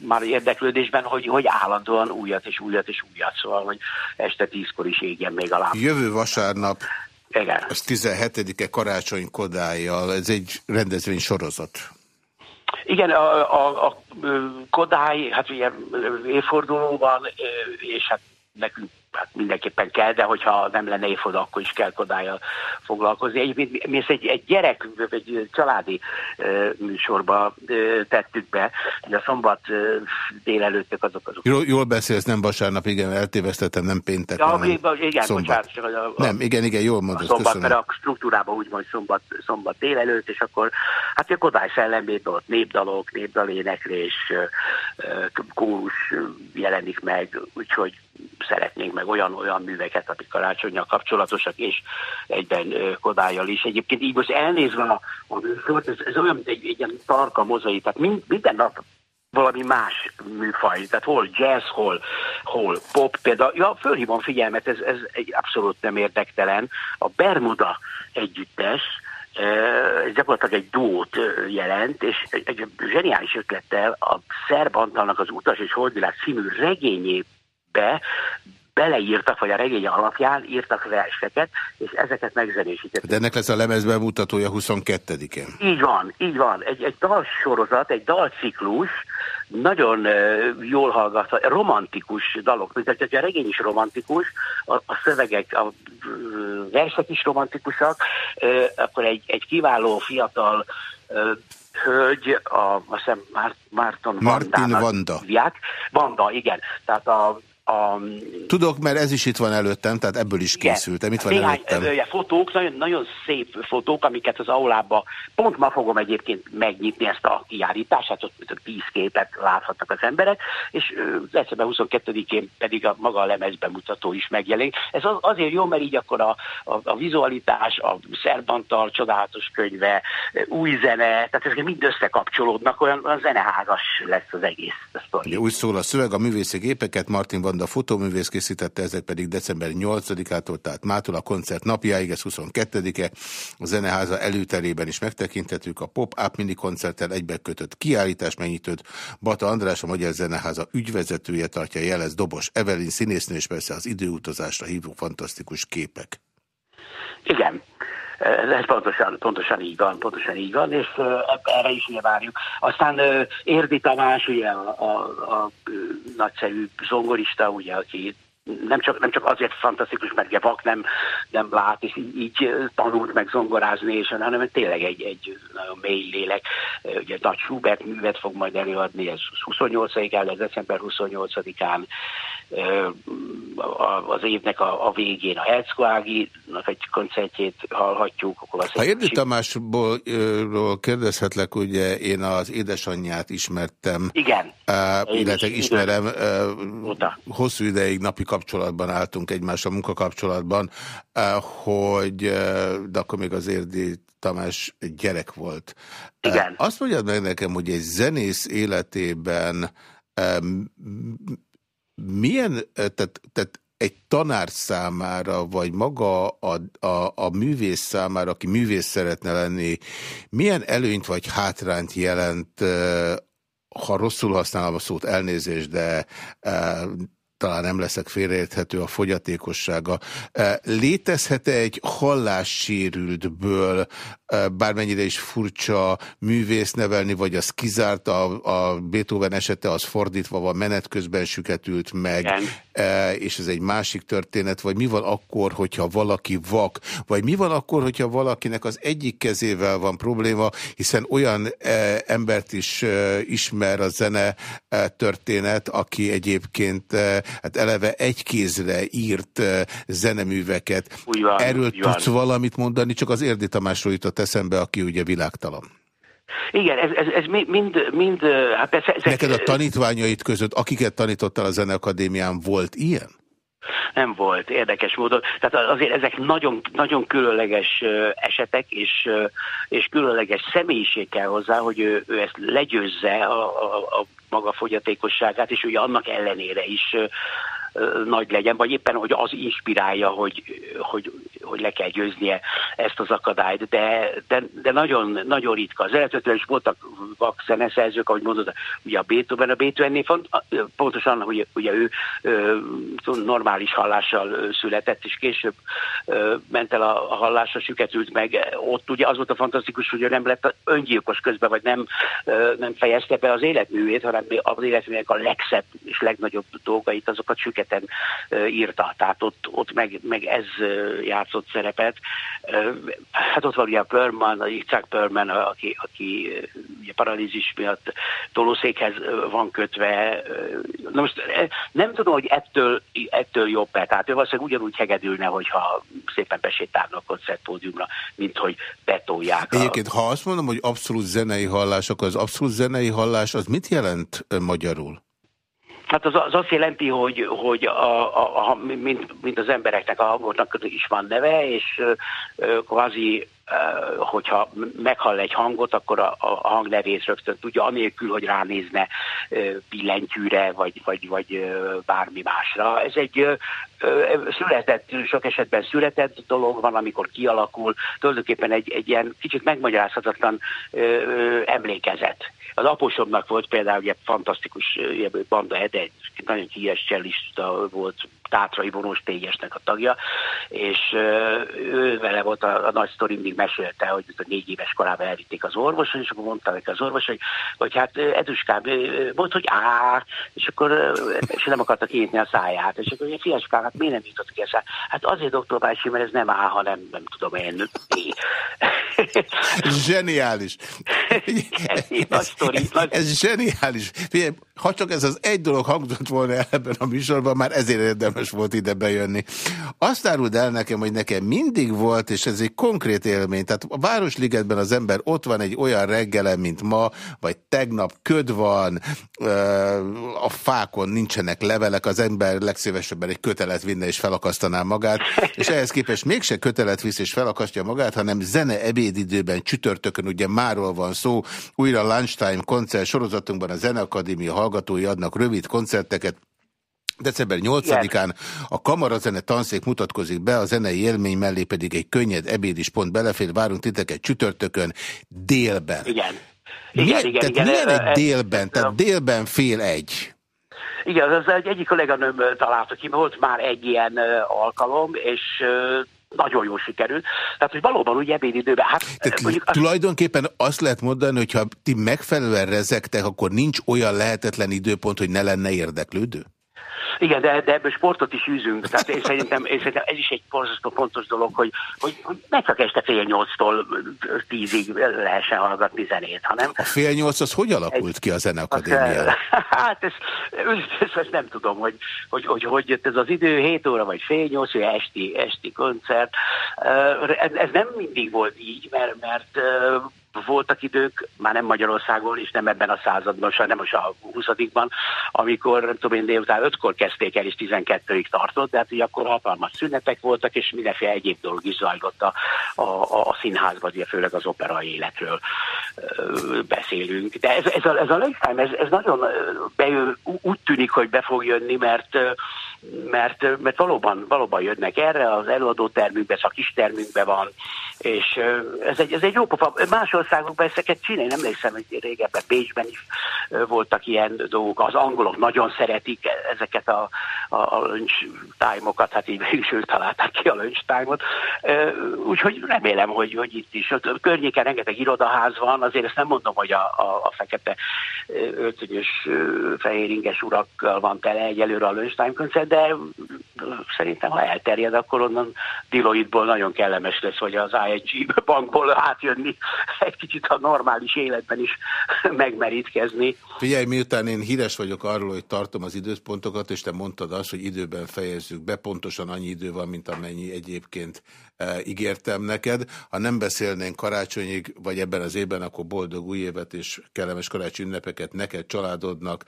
már érdeklődésben, hogy, hogy állandóan újat és újat és újat, szóval, hogy este tízkor is égjen még a lámpa. Jövő vasárnap Igen. az 17-e karácsony kodájjal, ez egy rendezvény sorozat. Igen, a, a, a Kodály, hát ugye évforduló van, és hát nekünk hát mindenképpen kell, de hogyha nem lenne évforduló, akkor is kell Kodályjal foglalkozni. Egyébként mi ezt egy, egy gyerek, egy családi uh, műsorba uh, tettük be, a szombat uh, délelőttek azok azok. Jól, jól beszélsz, nem vasárnap, igen, eltévesztettem, nem péntek, ja, hanem igen, szombat. Bocsánat, a, a, nem, igen, igen, jól mondod, szombat, köszönöm. mert a struktúrában úgy van, szombat, szombat délelőtt, és akkor hát a Kodály szellemét ott népdalok, népdaléneklés, kórus jelenik meg, úgyhogy szeretnénk meg olyan-olyan műveket, amik karácsonyjal kapcsolatosak, és egyben Kodályjal is. Egyébként így most elnézve a, a műsort, ez, ez olyan, egy, egy ilyen tarka mozai, tehát mind, minden nap valami más műfaj, tehát hol jazz, hol, hol pop. Például, ja, fölhívom figyelmet, ez, ez egy abszolút nem érdektelen. A Bermuda együttes, ez gyakorlatilag egy dót jelent, és egy zseniális ötlettel a Szerb Antalnak az Utas és Holdvilág című regényébe beleírtak, vagy a regény alapján írtak verseket, és ezeket megzenésítettek. De ennek lesz a lemezben mutatója 22-én. Így van, így van. Egy, egy dalsorozat, egy dalciklus, nagyon jól hallgat, romantikus dalok, tehát a regény is romantikus, a, a szövegek, a versek is romantikusak, akkor egy, egy kiváló fiatal hölgy, a, azt hiszem Márton Martin Vanda. Hívják. Vanda, igen. Tehát a a... Tudok, mert ez is itt van előttem, tehát ebből is készült. Mit van Néhány előttem? fotók, nagyon, nagyon szép fotók, amiket az aulába, pont ma fogom egyébként megnyitni ezt a kiállítást, hát ott, ott tíz képet láthatnak az emberek, és december 22-én pedig a maga a lemezbemutató is megjelenik. Ez az, azért jó, mert így akkor a, a, a vizualitás, a Szerbantal csodálatos könyve, új zene, tehát ezek mind összekapcsolódnak, olyan, olyan zeneházas lesz az egész. Ugye, úgy szól a szöveg, a művészi gépeket Martin Vanda fotóművész készítette, ezek pedig december 8-ától, tehát mától a koncert napjáig, ez 22-e, a zeneháza előterében is megtekinthetők a pop-up mini koncerttel egybekötött kiállítás megnyitőt. Bata András, a Magyar Zeneháza ügyvezetője tartja jelez Dobos Evelyn színésznő, és persze az időutazásra hívó fantasztikus képek. Igen. Ez pontosan, pontosan így van, pontosan így van, és erre is ugye várjuk. Aztán Érdi Tamás, ugye a, a, a nagyszerű zongorista, ugye, aki nem csak, nem csak azért fantasztikus, mert ugye vak nem, nem lát, és így, így tanult meg zongorázni, és, hanem tényleg egy, egy nagyon mély lélek. Ugye nagy Schubert művet fog majd előadni, ez 28-án lesz, december 28-án az évnek a, a végén a Herzkvági egy koncertjét hallhatjuk. Akkor ha Érdi Tamásból kérdezhetlek, ugye én az édesanyját ismertem. Igen. Uh, illetve ismerem, uh, hosszú ideig napi kapcsolatban álltunk egymással, munkakapcsolatban, uh, hogy, uh, de akkor még az Érdi Tamás gyerek volt. Igen. Azt mondjad meg nekem, hogy egy zenész életében milyen, tehát, tehát egy tanár számára, vagy maga a, a, a művész számára, aki művész szeretne lenni, milyen előnyt vagy hátrányt jelent, ha rosszul használom a szót, elnézést, de talán nem leszek félreérthető a fogyatékossága. Létezhet-e egy hallássérültből bármennyire is furcsa művész nevelni, vagy az kizárt, a, a Beethoven esete az fordítva van, menet közben süketült meg, Igen. és ez egy másik történet, vagy mi van akkor, hogyha valaki vak, vagy mi van akkor, hogyha valakinek az egyik kezével van probléma, hiszen olyan embert is ismer a zene történet, aki egyébként hát eleve egy kézre írt zeneműveket. van, Erről tudsz valamit mondani, csak az Érdi Tamásról jutott eszembe, aki ugye világtalan. Igen, ez, ez, ez mind, mind hát persze... Ezek... Neked a tanítványait között, akiket tanítottál a Zeneakadémián, volt ilyen? Nem volt, érdekes módon. Tehát azért ezek nagyon, nagyon különleges esetek, és, és különleges személyiség kell hozzá, hogy ő, ő ezt legyőzze a, a, a maga fogyatékosságát, és ugye annak ellenére is nagy legyen, vagy éppen, hogy az inspirálja, hogy, hogy, hogy le kell győznie ezt az akadályt, de, de, de nagyon, nagyon ritka. Az eredetően is voltak vak zeneszerzők, ahogy mondod, ugye a Beethoven, a Beethovennél font, pontosan, hogy ugye ő normális hallással született, és később ment el a hallásra, süketült meg. Ott ugye az volt a fantasztikus, hogy ő nem lett öngyilkos közben, vagy nem, nem fejezte be az életművét, hanem az életművének a legszebb és legnagyobb dolgait, azokat süket rengetegen írta, tehát ott, ott meg, meg ez játszott szerepet. Hát ott van ugye a Perman, a Itzhak Perman, aki, aki ugye paralízis miatt tolószékhez van kötve. Na most nem tudom, hogy ettől, ettől jobb -e. Tehát ő valószínűleg ugyanúgy hegedülne, hogyha szépen besétálnak a koncertpódiumra, mint hogy betolják. Egyébként, a... ha azt mondom, hogy abszolút zenei hallás, akkor az abszolút zenei hallás, az mit jelent magyarul? Hát az, az azt jelenti, hogy, hogy a, a, a, mint, mint az embereknek a hangoknak is van neve, és kvázi hogyha meghall egy hangot, akkor a, a hang nevét rögtön tudja, anélkül, hogy ránézne billentyűre, vagy, vagy, vagy bármi másra. Ez egy született, sok esetben született dolog van, amikor kialakul, tulajdonképpen egy, egy ilyen kicsit megmagyarázhatatlan emlékezet. Az aposomnak volt például egy fantasztikus banda Ede, egy nagyon híres csellista volt, Tátrai vonós tégyesnek a tagja, és ő vele volt a, a nagy sztori, mindig mesélte, hogy a négy éves korában elvitték az orvoson, és akkor mondta neki az orvos, hogy, hogy hát Eduskám, mondta, hogy á, és akkor és nem akarta kinyitni a száját, és akkor fiaskám, hát miért nem jutott ki a száját? Hát azért, doktor Bácsi, mert ez nem á, hanem nem tudom én, Zseniális. ez, ez, ez zseniális. Ha csak ez az egy dolog hangzott volna ebben a műsorban, már ezért érdemes volt ide bejönni. Azt áruld el nekem, hogy nekem mindig volt, és ez egy konkrét élmény. Tehát a Városligetben az ember ott van egy olyan reggele, mint ma, vagy tegnap köd van, a fákon nincsenek levelek, az ember legszívesebben egy kötelet vinne és felakasztaná magát, és ehhez képest mégse kötelet visz és felakasztja magát, hanem zene ebédidőben csütörtökön, ugye máról van szó, újra lunchtime koncert sorozatunkban a Zeneakadémia hallgatói adnak rövid koncerteket, December 8-án a Kamarazene tanszék mutatkozik be, a zenei élmény mellé pedig egy könnyed ebéd is pont belefér. Várunk titeket csütörtökön délben. Igen. Igen, igen, tehát igen, milyen egy délben? Tehát délben fél egy. Igen, az egy, egyik kolléganőm találta ki, volt már egy ilyen alkalom, és nagyon jól sikerült. Tehát, hogy valóban úgy ebédidőben... Hát, Tehát, mondjuk. Tulajdonképpen azt lehet mondani, hogy ha ti megfelelően rezektek, akkor nincs olyan lehetetlen időpont, hogy ne lenne érdeklődő? Igen, de, de ebből sportot is űzünk. Tehát én szerintem, én szerintem ez is egy borzasztó fontos dolog, hogy, hogy, ne csak este fél nyolctól tízig lehessen hallgatni zenét, hanem... A fél nyolc az hogy alakult egy, ki a Zeneakadémiára? Hát ezt, ezt, ezt nem tudom, hogy hogy, hogy hogy ez az idő, 7 óra vagy fél nyolc, vagy esti, esti koncert. Ez, ez nem mindig volt így, mert, mert voltak idők, már nem Magyarországon, és nem ebben a században, sajnos nem most a 20 amikor, nem tudom én, délután 5-kor kezdték el, és 12-ig tartott, de hát ugye akkor hatalmas szünetek voltak, és mindenféle egyéb dolog is zajlott a, a, a színházban, ugye főleg az opera életről beszélünk. De ez, ez a, ez a lifetime, ez, ez nagyon bejön, úgy tűnik, hogy be fog jönni, mert mert, mert valóban, valóban jönnek erre, az előadótermünkbe, termünkbe van, és ez egy, ez egy jó pofa. Más országokban ezeket csinálni, nem emlékszem, hogy régebben Bécsben is voltak ilyen dolgok. Az angolok nagyon szeretik ezeket a, a, a lunch time-okat, hát így is ők találták ki a lunch time-ot. Úgyhogy remélem, hogy, hogy itt is. A környéken rengeteg irodaház van, azért ezt nem mondom, hogy a, a, a fekete öltönyös fehéringes urakkal van tele egyelőre a lunch time koncert, de szerintem ha elterjed, akkor onnan Diloidból nagyon kellemes lesz, hogy az ING bankból átjönni egy kicsit a normális életben is megmerítkezni. Figyelj, miután én híres vagyok arról, hogy tartom az időpontokat, és te mondtad azt, hogy időben fejezzük be, pontosan annyi idő van, mint amennyi egyébként e, ígértem neked. Ha nem beszélnénk karácsonyig, vagy ebben az évben, akkor boldog új évet és kellemes karácsony ünnepeket neked, családodnak,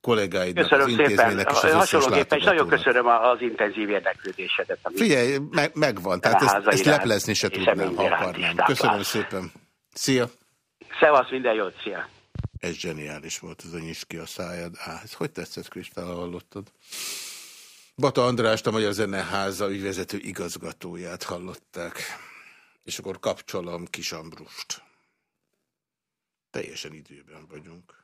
kollégáidnak, köszönöm az intézménynek szépen. és az Hasonlóképpen is nagyon köszönöm az intenzív érdeklődésedet. Figyelj, me megvan, tehát ezt, ezt leplezni se tudnám, ha akarnám. Köszönöm szépen. Szia! Szevasz, minden jót, szia! Ez zseniális volt, ez a nyis ki a szájad. Á, ez hogy tetszett, Kristel, hallottad? Bata Andrást, a Magyar Zeneháza ügyvezető igazgatóját hallották. És akkor kapcsolom Kis Ambrust. Teljesen időben vagyunk.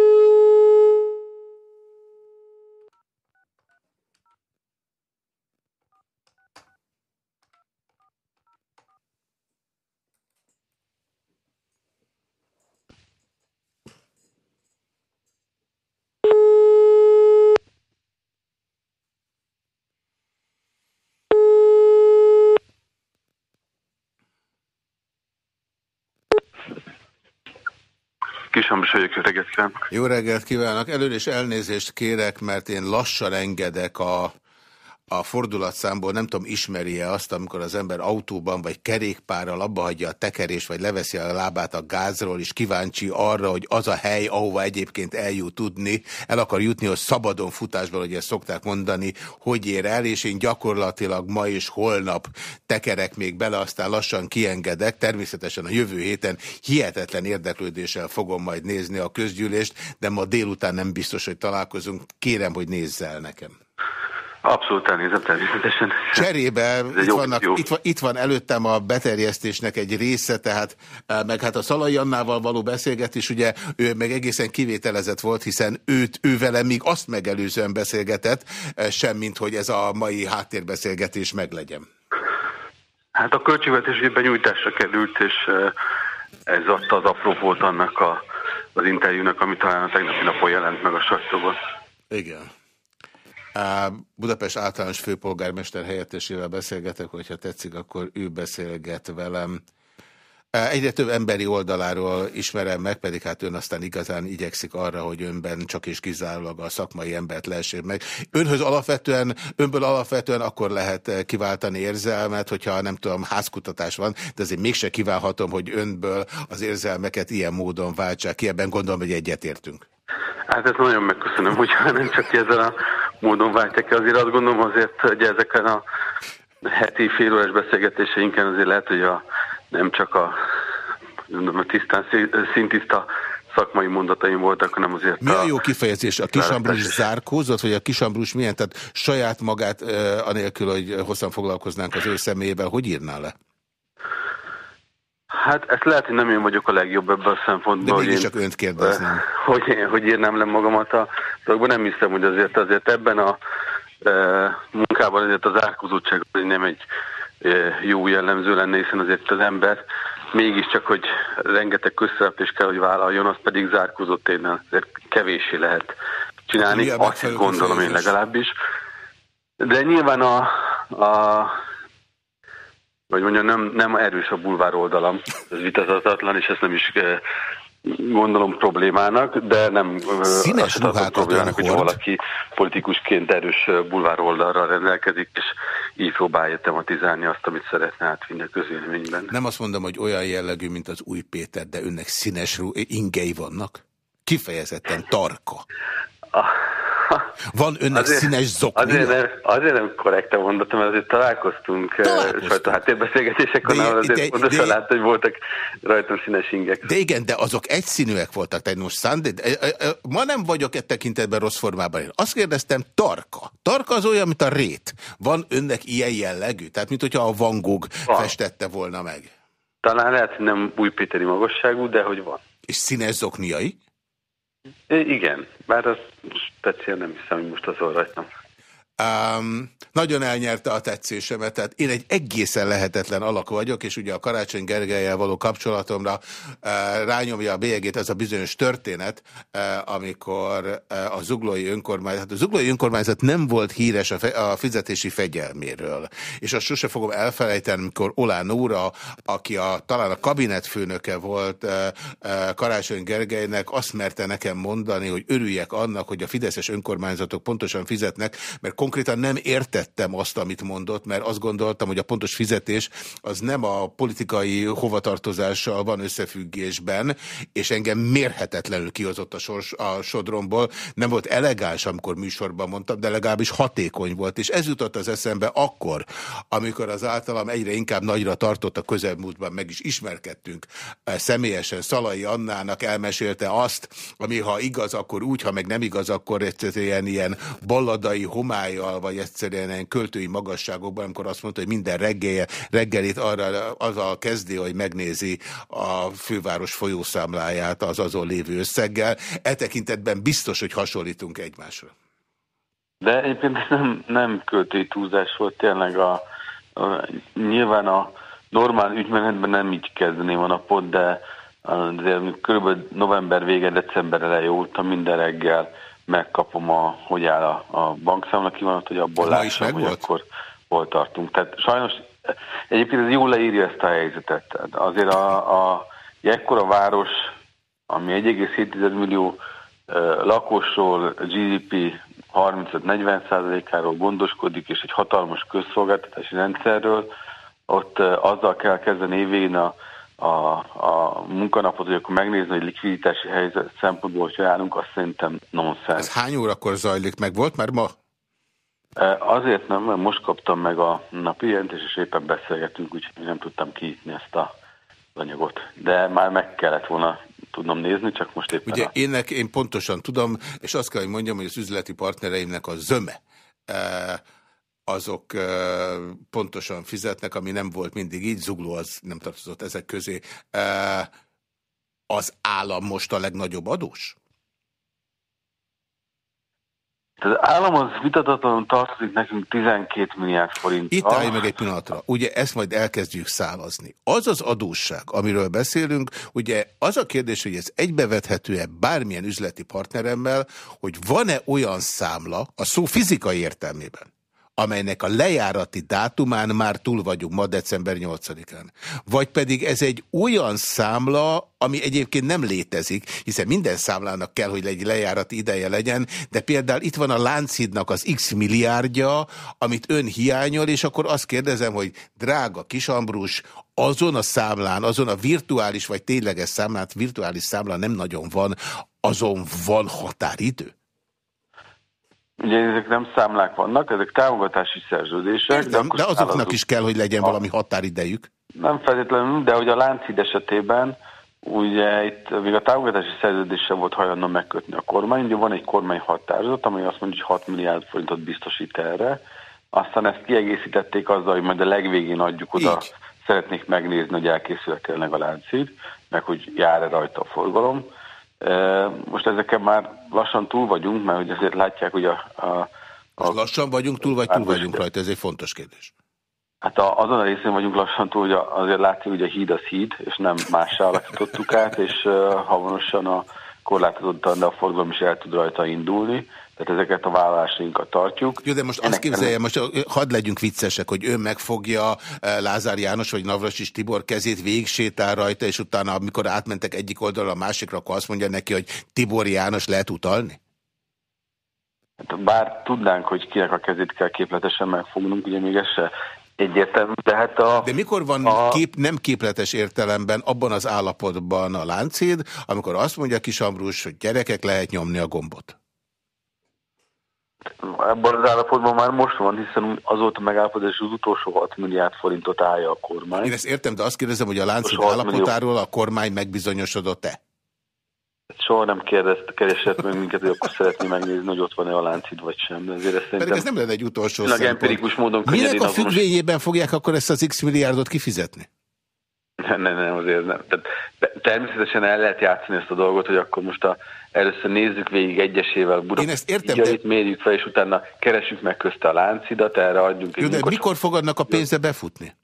Kis Ambrus vagyok, jó reggelt kívánok. Jó reggelt kívánok. Előre is elnézést kérek, mert én lassan engedek a a fordulatszámból nem tudom, ismeri-e azt, amikor az ember autóban vagy kerékpárral abba hagyja a tekerést, vagy leveszi a lábát a gázról, és kíváncsi arra, hogy az a hely, ahova egyébként eljut tudni, el akar jutni, hogy szabadon futásban, hogy ezt szokták mondani, hogy ér el, és én gyakorlatilag ma és holnap tekerek még bele, aztán lassan kiengedek. Természetesen a jövő héten hihetetlen érdeklődéssel fogom majd nézni a közgyűlést, de ma délután nem biztos, hogy találkozunk. Kérem, hogy nézzel nekem. Abszolút elnézem természetesen. Cserébe itt, vannak, itt, van, itt van előttem a beterjesztésnek egy része, tehát e, meg hát a Szalai Annával való beszélgetés, ugye ő meg egészen kivételezett volt, hiszen őt, ő vele még azt megelőzően beszélgetett, e, semmint, hogy ez a mai háttérbeszélgetés meglegyen. Hát a költségvetés nyújtásra került, és e, ez adta az apropót annak a, az interjúnak, ami talán a tegnapi napon jelent meg a sajtóban. Igen. Budapest általános főpolgármester helyettesével beszélgetek, hogyha tetszik, akkor ő beszélget velem. Egyre több emberi oldaláról ismerem meg, pedig hát ön aztán igazán igyekszik arra, hogy önben csak és kizárólag a szakmai embert lehessék meg. Önhöz alapvetően, önből alapvetően akkor lehet kiváltani érzelmet, hogyha nem tudom, házkutatás van, de azért mégse kívánhatom, hogy önből az érzelmeket ilyen módon váltsák ki. Ebben gondolom, hogy egyetértünk. Hát ezt nagyon megköszönöm, hogy nem csak ezzel a módon váltják ki. Azért azt gondolom azért, hogy ezeken a heti félórás beszélgetéseinken azért lehet, hogy a, nem csak a, a tisztán, szintiszta szakmai mondataim voltak, hanem azért... Mi a, a jó kifejezés? A kisambrus zárkózott, vagy a kisambrus milyen? Tehát saját magát, anélkül, hogy hosszan foglalkoznánk az ő személyével, hogy írná le? Hát ezt lehet, hogy nem én vagyok a legjobb ebből a szempontból. De mégis csak önt kérdezném. Hogy, én, hogy írnám le magamat a dolgokban. Nem hiszem, hogy azért, azért ebben a e, munkában azért az árkozottság nem egy e, jó jellemző lenne, hiszen azért az ember mégiscsak, hogy rengeteg közszereplést kell, hogy vállaljon, az pedig zárkózott én azért kevéssé lehet csinálni, azt gondolom én legalábbis. De nyilván a, a vagy mondjam, nem, nem erős a bulvár oldalam, ez vitathatatlan, és ezt nem is eh, gondolom problémának, de nem eh, Színes problémának, hogy valaki politikusként erős eh, bulvár oldalra rendelkezik, és így próbálja tematizálni azt, amit szeretne átvinni a közvéleményben. Nem azt mondom, hogy olyan jellegű, mint az új Péter, de önnek színes ingei vannak? Kifejezetten tarka. Ah van önnek azért, színes zoknia? Azért nem, azért nem korrekte mondatom, mert azért találkoztunk, találkoztunk. sajtó háttérbeszélgetéseken, ahol azért de, pontosan de, látta, hogy voltak rajtam színes ingek. De igen, de azok egyszínűek voltak, tehát most szándé, ma nem vagyok e tekintetben rossz formában. Én azt kérdeztem, tarka. Tarka az olyan, mint a rét. Van önnek ilyen jellegű? Tehát, mint hogyha a Van Gogh van. festette volna meg. Talán lehet, hogy nem újpéteri magasságú, de hogy van. És színes zokniai? Igen, bár az speciál nem hiszem, hogy most azon rajtam. Um, nagyon elnyerte a tetszésemet, tehát én egy egészen lehetetlen alak vagyok, és ugye a Karácsony Gergelyel való kapcsolatomra uh, rányomja a bélyegét ez a bizonyos történet, uh, amikor uh, a zuglói önkormányzat, a zuglói önkormányzat nem volt híres a, a fizetési fegyelméről, és azt sose fogom elfelejteni, amikor Olá Nóra, aki a, talán a kabinetfőnöke volt uh, uh, Karácsony Gergelynek, azt merte nekem mondani, hogy örüljek annak, hogy a fideszes önkormányzatok pontosan fizetnek, mert konkrétan nem értettem azt, amit mondott, mert azt gondoltam, hogy a pontos fizetés az nem a politikai hovatartozással van összefüggésben, és engem mérhetetlenül kihozott a, sors, a sodromból. Nem volt elegáns, amikor műsorban mondtam, de legalábbis hatékony volt, és ez jutott az eszembe akkor, amikor az általam egyre inkább nagyra tartott a közelmúltban, meg is ismerkedtünk személyesen. Szalai Annának elmesélte azt, ami ha igaz, akkor úgy, ha meg nem igaz, akkor egyszerűen ilyen balladai homály szájjal, vagy egyszerűen ilyen költői magasságokban, amikor azt mondta, hogy minden reggel, reggelit arra azzal kezdi, hogy megnézi a főváros folyószámláját az azon lévő összeggel. E tekintetben biztos, hogy hasonlítunk egymásra. De egyébként nem, nem költői túlzás volt tényleg a, a nyilván a normál ügymenetben nem így kezdeném a napot, de azért körülbelül november vége, december eleje óta minden reggel megkapom, a, hogy áll a, a bankszámla kivonat, hogy abból lássam, hogy akkor hol tartunk. Tehát sajnos egyébként ez jól leírja ezt a helyzetet. Tehát azért a, a ekkora város, ami 1,7 millió lakosról, GDP 35-40 százalékáról gondoskodik, és egy hatalmas közszolgáltatási rendszerről, ott azzal kell kezdeni évén a a, a munkanapot, hogy akkor megnézni, hogy likviditási helyzet szempontból, hogyha állunk, azt szerintem nonsens. Ez hány órakor zajlik meg? Volt már ma? E, azért nem, mert most kaptam meg a napi jelentést, és éppen beszélgetünk, úgyhogy nem tudtam kiítni ezt a anyagot. De már meg kellett volna tudnom nézni, csak most éppen... Ugye a... énnek, én pontosan tudom, és azt kell, hogy mondjam, hogy az üzleti partnereimnek a zöme e azok pontosan fizetnek, ami nem volt mindig így, zugló az nem tartozott ezek közé. Az állam most a legnagyobb adós? Az állam az vitatatlanul tartozik nekünk 12 milliárd forint. Itt állj meg egy pillanatra. Ugye ezt majd elkezdjük szálazni. Az az adósság, amiről beszélünk, ugye az a kérdés, hogy ez egybevethető-e bármilyen üzleti partneremmel, hogy van-e olyan számla a szó fizikai értelmében, amelynek a lejárati dátumán már túl vagyunk ma december 8-án. Vagy pedig ez egy olyan számla, ami egyébként nem létezik, hiszen minden számlának kell, hogy egy lejárati ideje legyen, de például itt van a Lánchídnak az x milliárdja, amit ön hiányol, és akkor azt kérdezem, hogy drága Kisambrus, azon a számlán, azon a virtuális vagy tényleges számlán, virtuális számlán nem nagyon van, azon van határidő? Ugye ezek nem számlák vannak, ezek támogatási szerződések. Értem, de, de azoknak is kell, hogy legyen a... valami határidejük. Nem feltétlenül, de hogy a Lánchíd esetében ugye itt még a támogatási szerződéssel volt hajlandó megkötni a kormány, ugye van egy kormány határozat, ami azt mondja, hogy 6 milliárd forintot biztosít erre, aztán ezt kiegészítették azzal, hogy majd a legvégén adjuk oda, Így. szeretnék megnézni, hogy elkészül tényleg a láncid, meg hogy jár-e rajta a forgalom. Most ezeken már lassan túl vagyunk, mert hogy azért látják, hogy a... a, a lassan vagyunk túl, vagy túl vagyunk rajta? Ez egy fontos kérdés. Hát a, azon a részén vagyunk lassan túl, hogy azért látjuk, hogy a híd az híd, és nem mássá alakítottuk át, és uh, hamarosan a korlátozottan, de a forgalom is el tud rajta indulni. Tehát ezeket a vállalásainkat tartjuk. Jó, de most Ennek azt képzelje, most hadd legyünk viccesek, hogy ő megfogja Lázár János vagy Navrasis Tibor kezét, végig sétál rajta, és utána, amikor átmentek egyik oldalra a másikra, akkor azt mondja neki, hogy Tibor János lehet utalni? Hát bár tudnánk, hogy kinek a kezét kell képletesen megfognunk, ugye még ez se egyértelmű, de hát a... De mikor van a... kép, nem képletes értelemben abban az állapotban a láncéd, amikor azt mondja Kis Ambrus, hogy gyerekek lehet nyomni a gombot? Ebben az állapotban már most van, hiszen azóta megállapodás az utolsó 6 milliárd forintot állja a kormány. Én ezt értem, de azt kérdezem, hogy a láncid állapotáról a kormány megbizonyosodott-e? Soha nem kérdezt, keresett meg minket, hogy akkor szeretné megnézni, hogy ott van-e a láncid, vagy sem. De azért ezt Pedig ez nem lenne egy utolsó szempont. empirikus módon Minek a függvényében fogják akkor ezt az x milliárdot kifizetni? Nem, nem, nem, azért nem. Tehát, természetesen el lehet játszani ezt a dolgot, hogy akkor most a, először nézzük végig egyesével Budapest. Én ezt értem, de... mérjük fel, és utána keresünk meg közte a láncidat, erre adjunk Jó, de mikor fogadnak a pénze befutni?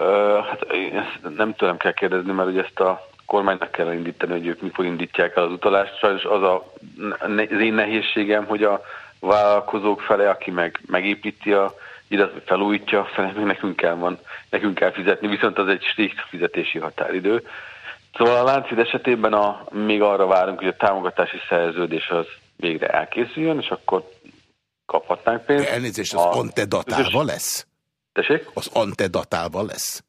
Uh, hát ezt nem tudom kell kérdezni, mert ugye ezt a kormánynak kell indítani, hogy ők mikor indítják el az utalást. Sajnos az a, az én nehézségem, hogy a vállalkozók fele, aki meg megépíti a illetve felújítja, fele nekünk kell, van, nekünk kell fizetni, viszont az egy strikt fizetési határidő. Szóval a Láncid esetében a, még arra várunk, hogy a támogatási szerződés az végre elkészüljön, és akkor kaphatnánk pénzt. De elnézést, az a, antedatálva lesz? Tessék? Az antedatálva lesz?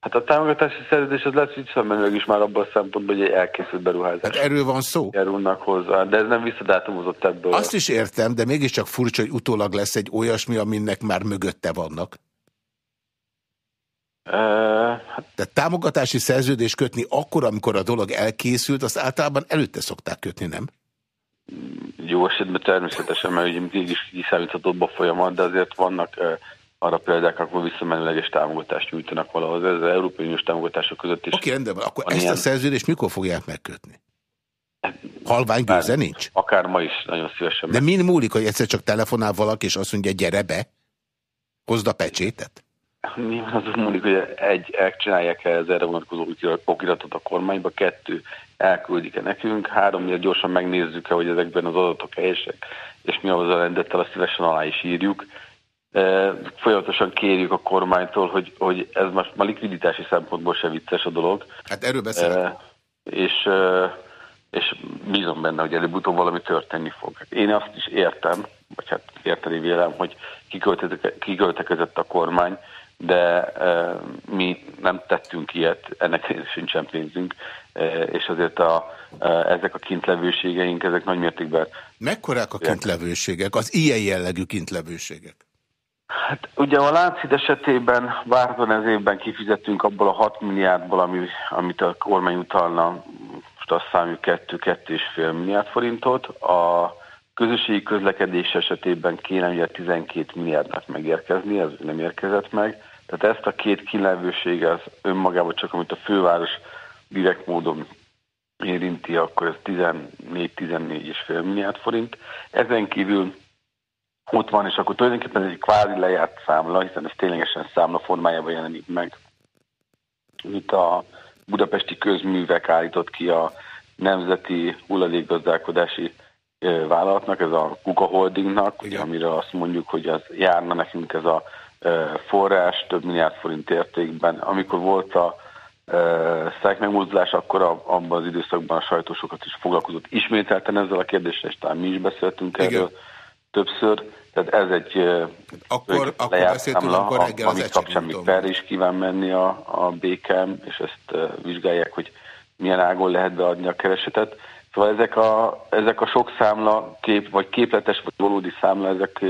Hát a támogatási szerződés az lesz visszamenőleg is már abban a szempontból, hogy egy elkészült beruházás. Hát erről van szó. Járulnak hozzá, de ez nem visszadátumozott ebből. Azt is értem, de mégiscsak furcsa, hogy utólag lesz egy olyasmi, aminek már mögötte vannak. Hát... Tehát támogatási szerződés kötni akkor, amikor a dolog elkészült, azt általában előtte szokták kötni, nem? Jó esetben természetesen, mert ugye mégis kiszámíthatóbb a folyamat, de azért vannak arra példák, akkor visszamenőleges támogatást nyújtanak valahoz. Ez az Európai Uniós támogatások között is. Oké, rendben van. Akkor ezt ilyen... a szerződést mikor fogják megkötni? Halvány gőze nincs? Akár ma is nagyon szívesen. De min múlik, hogy egyszer csak telefonál valaki, és azt mondja, gyere be? Hozd a pecsétet? Nyilván az múlik, hogy egy, elcsinálják -e ez erre vonatkozó okiratot a kormányba, kettő, elküldik-e nekünk, három, miért gyorsan megnézzük-e, hogy ezekben az adatok helyesek, és mi az a rendettel, azt szívesen alá is írjuk folyamatosan kérjük a kormánytól, hogy, hogy ez most ma likviditási szempontból se vicces a dolog. Hát erről beszélek. És, és bízom benne, hogy előbb-utóbb valami történni fog. Én azt is értem, vagy hát érteni vélem, hogy kiköltekezett a kormány, de mi nem tettünk ilyet, ennek sincsen pénzünk, és azért a, ezek a kintlevőségeink, ezek nagymértékben... Mekkorák a kintlevőségek, az ilyen jellegű kintlevőségek? Hát ugye a Láncid esetében várhatóan ez évben kifizetünk abból a 6 milliárdból, ami, amit a kormány utalna, most azt számjuk 2-2,5 milliárd forintot. A közösségi közlekedés esetében kéne ugye 12 milliárdnak megérkezni, ez nem érkezett meg. Tehát ezt a két kilevőség az önmagában csak, amit a főváros direkt módon érinti, akkor ez 14-14,5 milliárd forint. Ezen kívül ott van, és akkor tulajdonképpen ez egy kvázi lejárt számla, hiszen ez ténylegesen számla formájában jelenik meg. Itt a budapesti közművek állított ki a Nemzeti Hulladékgazdálkodási vállalatnak, ez a Kuka Holdingnak, ugye, amire azt mondjuk, hogy az járna nekünk ez a forrás több milliárd forint értékben. Amikor volt a sztrájk megmozdulás, akkor abban az időszakban a sajtósokat is foglalkozott ismételten ezzel a kérdéssel, és talán mi is beszéltünk Igen. erről többször. Tehát ez egy akkor, akkor beszéltünk, akkor reggel az kapcsán még felre is kíván menni a, a BKM, és ezt vizsgálják, hogy milyen ágon lehet beadni a keresetet. Szóval ezek a, ezek a sok számla, kép, vagy képletes, vagy valódi számla, ezek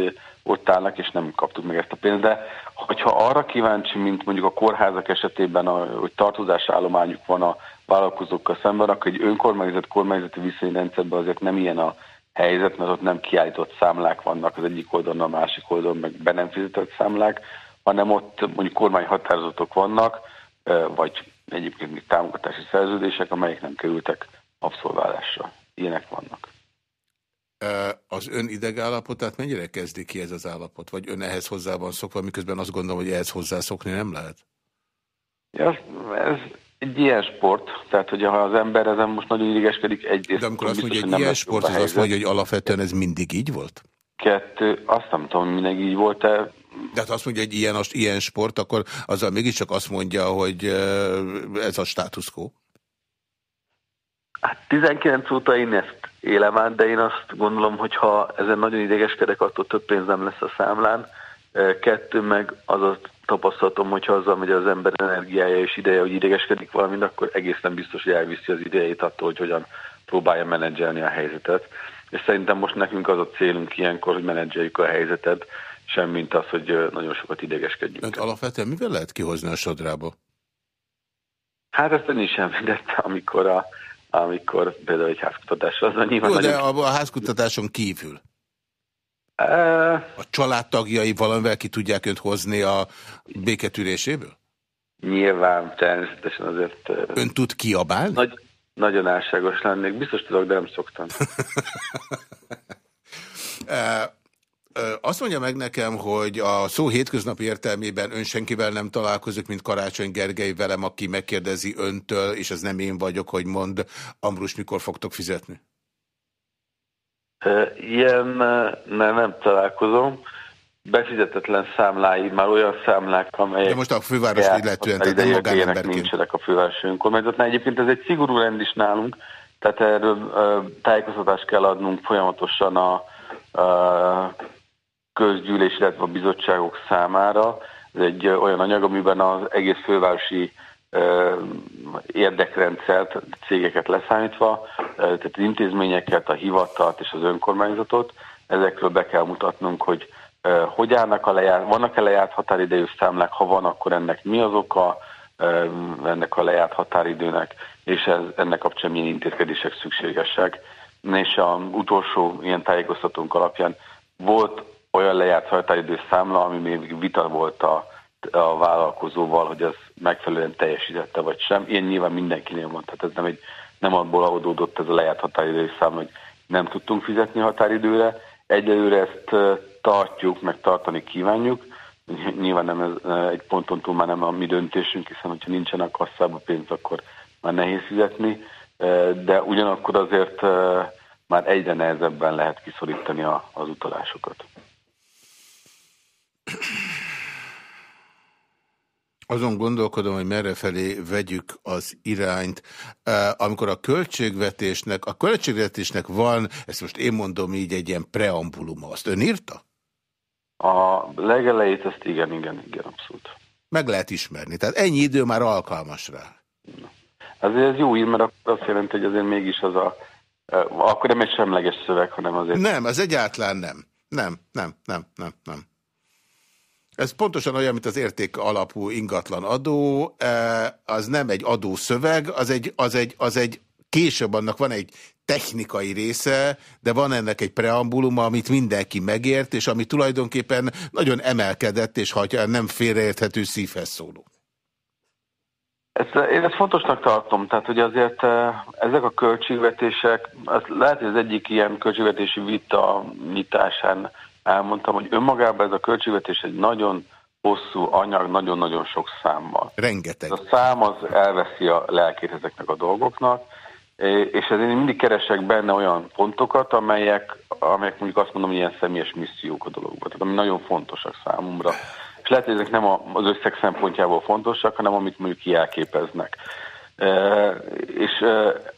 ott állnak, és nem kaptuk meg ezt a pénzt. De hogyha arra kíváncsi, mint mondjuk a kórházak esetében, hogy tartozási állományuk van a vállalkozókkal szemben, akkor egy önkormányzat kormányzati viszonyrendszerben azért nem ilyen a helyzet, mert ott nem kiállított számlák vannak az egyik oldalon, a másik oldalon meg be nem fizetett számlák, hanem ott mondjuk kormányhatározatok vannak, vagy egyébként még támogatási szerződések, amelyek nem kerültek abszolválásra. Ilyenek vannak. Az ön idegállapotát mennyire kezdi ki ez az állapot? Vagy ön ehhez hozzá van szokva, miközben azt gondolom, hogy ehhez hozzászokni nem lehet? Ja, ez egy ilyen sport, tehát hogy ha az ember ezen most nagyon idegeskedik, egyrészt... De amikor azt mondja, hogy egy ilyen sport, az azt mondja, hogy alapvetően ez mindig így volt? Kettő, azt nem tudom, mindig így volt-e. De hát azt mondja, hogy ilyen, ilyen sport, akkor azzal mégiscsak azt mondja, hogy ez a status quo. Hát 19 óta én ezt élem át, de én azt gondolom, hogy ha ezen nagyon idegeskedek, attól több pénz nem lesz a számlán. Kettő meg az a tapasztalatom, hogyha azzal megy az ember energiája és ideje, hogy idegeskedik valamint, akkor egészen biztos, hogy elviszi az idejét attól, hogy hogyan próbálja menedzselni a helyzetet. És szerintem most nekünk az a célunk ilyenkor, hogy menedzseljük a helyzetet, semmint az, hogy nagyon sokat idegeskedjünk. Önt alapvetően mivel lehet kihozni a sodrába? Hát ezt ön is említette, amikor, a, amikor például egy házkutatásra az nyilván... Jó, de a, a házkutatáson kívül. A családtagjai valamivel ki tudják önt hozni a béketűréséből? Nyilván, természetesen azért... Ön tud kiabálni? Nagy, nagyon álságos lennék. Biztos tudok, de nem szoktam. Azt mondja meg nekem, hogy a szó hétköznapi értelmében ön senkivel nem találkozik, mint Karácsony Gergely velem, aki megkérdezi öntől, és ez nem én vagyok, hogy mond, Ambrus, mikor fogtok fizetni? Ilyen nem, nem találkozom. Befizetetlen számlái, már olyan számlák, amelyek... De most a főváros illetően, tehát nem magánemberként. Nincsenek a fővárosi önkormányzatnál. Egyébként ez egy szigorú rend is nálunk, tehát erről tájékoztatást kell adnunk folyamatosan a, a közgyűlés, illetve a bizottságok számára. Ez egy olyan anyag, amiben az egész fővárosi érdekrendszert, cégeket leszámítva, tehát az intézményeket, a hivatalt és az önkormányzatot, ezekről be kell mutatnunk, hogy hogy állnak a lejárt, vannak-e lejárt határidejű számlák, ha van, akkor ennek mi az oka, ennek a lejárt határidőnek, és ez, ennek kapcsán milyen intézkedések szükségesek. És a utolsó ilyen tájékoztatónk alapján volt olyan lejárt határidő számla, ami még vita volt a a vállalkozóval, hogy az megfelelően teljesítette vagy sem. Ilyen nyilván mindenkinél van, tehát ez nem, egy, nem abból adódott ez a lejárt határidő szám, hogy nem tudtunk fizetni határidőre. Egyelőre ezt tartjuk, meg tartani kívánjuk. Nyilván nem ez, egy ponton túl már nem a mi döntésünk, hiszen hogyha nincsen a kasszában pénz, akkor már nehéz fizetni, de ugyanakkor azért már egyre nehezebben lehet kiszorítani az utalásokat. Azon gondolkodom, hogy merre felé vegyük az irányt. Amikor a költségvetésnek, a költségvetésnek van, ezt most én mondom így, egy ilyen preambuluma, azt ön írta? A legelejét ezt igen, igen, igen, abszolút. Meg lehet ismerni, tehát ennyi idő már alkalmas rá. Azért ez jó ír, mert azt jelenti, hogy azért mégis az a, akkor nem egy semleges szöveg, hanem azért... Nem, az egyáltalán nem. Nem, nem, nem, nem, nem. Ez pontosan olyan, mint az érték alapú ingatlan adó, e, az nem egy adószöveg, az egy, az egy, az egy később annak van egy technikai része, de van ennek egy preambuluma, amit mindenki megért, és ami tulajdonképpen nagyon emelkedett, és ha nem félreérthető szívhez szóló. Ezt, én ezt fontosnak tartom, tehát hogy azért ezek a költségvetések, az lehet, hogy az egyik ilyen költségvetési vita nyitásán elmondtam, hogy önmagában ez a költségvetés egy nagyon hosszú anyag, nagyon-nagyon sok számmal. Rengeteg. A szám az elveszi a lelkét ezeknek a dolgoknak, és ezért én mindig keresek benne olyan pontokat, amelyek, amelyek mondjuk azt mondom, hogy ilyen személyes missziók a dologban, tehát ami nagyon fontosak számomra. És lehet, hogy ezek nem az összeg szempontjából fontosak, hanem amit mondjuk jelképeznek. És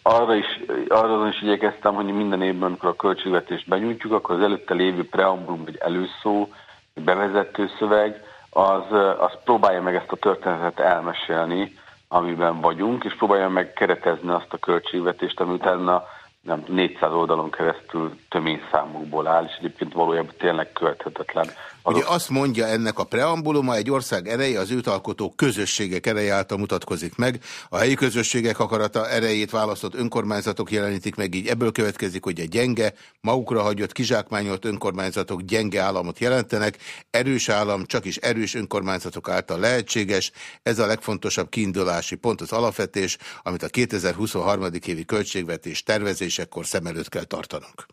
arra is, arra is igyekeztem, hogy minden évben, amikor a költségvetést benyújtjuk, akkor az előtte lévő preambulum, vagy előszó, bevezető szöveg, az, az próbálja meg ezt a történetet elmesélni, amiben vagyunk, és próbálja meg keretezni azt a költségvetést, ami utána nem 400 oldalon keresztül tömény számokból áll, és egyébként valójában tényleg követhetetlen. Ugye azt mondja ennek a preambuluma, egy ország ereje az őt alkotó közösségek ereje által mutatkozik meg. A helyi közösségek akarata erejét választott önkormányzatok jelenítik meg, így ebből következik, hogy a gyenge, magukra hagyott, kizsákmányolt önkormányzatok gyenge államot jelentenek. Erős állam csak is erős önkormányzatok által lehetséges. Ez a legfontosabb kiindulási pont az alapvetés, amit a 2023. évi költségvetés tervezésekor szem előtt kell tartanunk.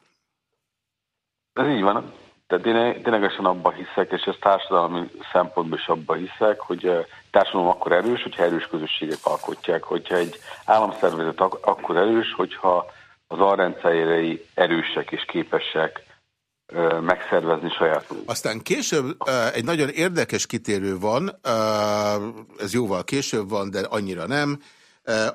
Ez így van. Tehát én ténylegesen abba hiszek, és ez társadalmi szempontból is abba hiszek, hogy eh, társadalom akkor erős, hogyha erős közösségek alkotják, hogyha egy államszervezet akkor erős, hogyha az alrendszerei erősek és képesek megszervezni saját Aztán később egy nagyon érdekes kitérő van, ez jóval később van, de annyira nem,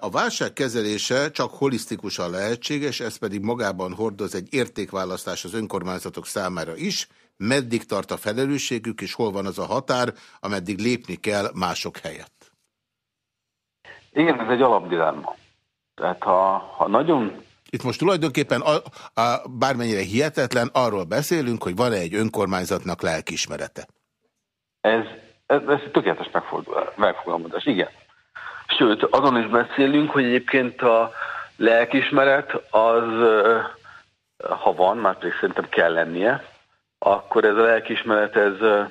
a válság kezelése csak holisztikusan lehetséges, ez pedig magában hordoz egy értékválasztás az önkormányzatok számára is, meddig tart a felelősségük, és hol van az a határ, ameddig lépni kell mások helyett. Igen, ez egy alapdilemma. Tehát ha, ha nagyon... Itt most tulajdonképpen a, a, bármennyire hihetetlen, arról beszélünk, hogy van-e egy önkormányzatnak lelkismerete. Ez, ez, ez tökéletes megfogalmazás, igen. Sőt, azon is beszélünk, hogy egyébként a lelkismeret az, ha van, már pedig szerintem kell lennie, akkor ez a lelkismeret ez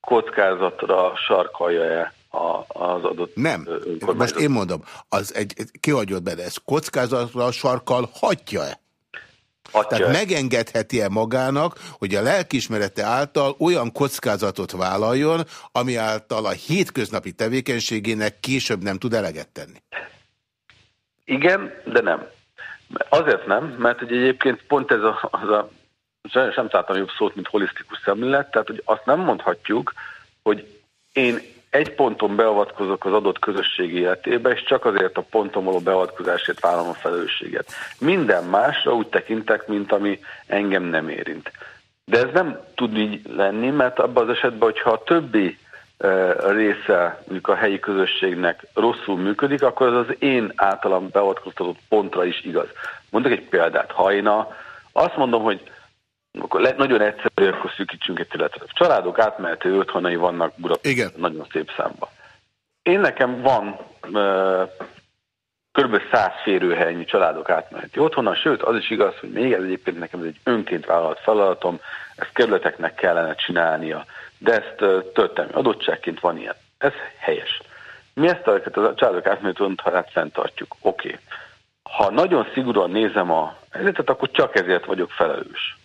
kockázatra sarkalja-e az adott Nem, most én mondom, az egy, kihagyott benne, ez kockázatra sarkal hagyja-e? Atya. Tehát megengedheti-e magának, hogy a lelkismerete által olyan kockázatot vállaljon, ami által a hétköznapi tevékenységének később nem tud eleget tenni? Igen, de nem. Azért nem, mert hogy egyébként pont ez a, az a sajnos nem találtam jobb szót, mint holisztikus szemlélet, tehát hogy azt nem mondhatjuk, hogy én egy ponton beavatkozok az adott közösség életébe, és csak azért a ponton való beavatkozásért vállalom a felelősséget. Minden másra úgy tekintek, mint ami engem nem érint. De ez nem tud így lenni, mert abban az esetben, hogyha a többi e, része mondjuk a helyi közösségnek rosszul működik, akkor az az én általam beavatkoztatott pontra is igaz. Mondok egy példát. Ha én a, azt mondom, hogy akkor le, nagyon egyszerű, akkor szűkítsünk egy területet. A családok átmehető otthonai vannak Budapesten, nagyon szép számba. Én nekem van uh, kb. 100 férőhelynyi családok átmeneti otthona, sőt, az is igaz, hogy még ez egyébként nekem ez egy önként vállalt feladatom, ezt kerületeknek kellene csinálnia, de ezt uh, történelmi adottságként van ilyen. Ez helyes. Mi ezt a, a családok átmeneti otthonát fenntartjuk. Oké. Okay. Ha nagyon szigorúan nézem a helyzetet, akkor csak ezért vagyok felelős.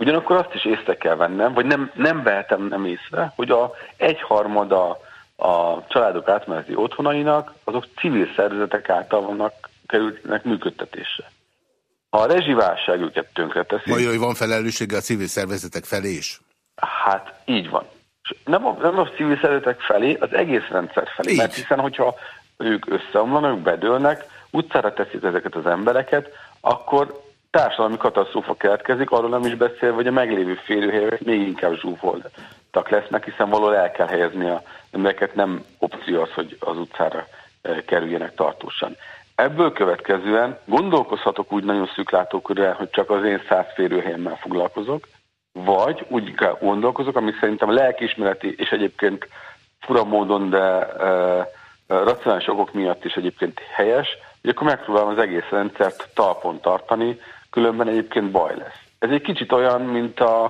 Ugyanakkor azt is észre kell vennem, vagy nem, nem vehetem nem észre, hogy a egyharmada a családok átmeneti otthonainak, azok civil szervezetek által vannak, kerülnek működtetésre. Ha a rezsiválság őket tönkreteszi... Majd, hogy van felelőssége a civil szervezetek felé is? Hát így van. Nem a, nem a civil szervezetek felé, az egész rendszer felé. Így. Mert hiszen, hogyha ők összeomlanak, bedőlnek, utcára teszik ezeket az embereket, akkor társadalmi katasztrófa keletkezik, arról nem is beszél, hogy a meglévő férőhelyek még inkább zsúfoltak lesznek, hiszen valahol el kell helyezni a embereket, nem opció az, hogy az utcára eh, kerüljenek tartósan. Ebből következően gondolkozhatok úgy nagyon szűklátókörűen, hogy csak az én száz férőhelyemmel foglalkozok, vagy úgy gondolkozok, ami szerintem lelkiismereti és egyébként fura módon, de e, racionális okok miatt is egyébként helyes, hogy akkor megpróbálom az egész rendszert talpon tartani, különben egyébként baj lesz. Ez egy kicsit olyan, mint a,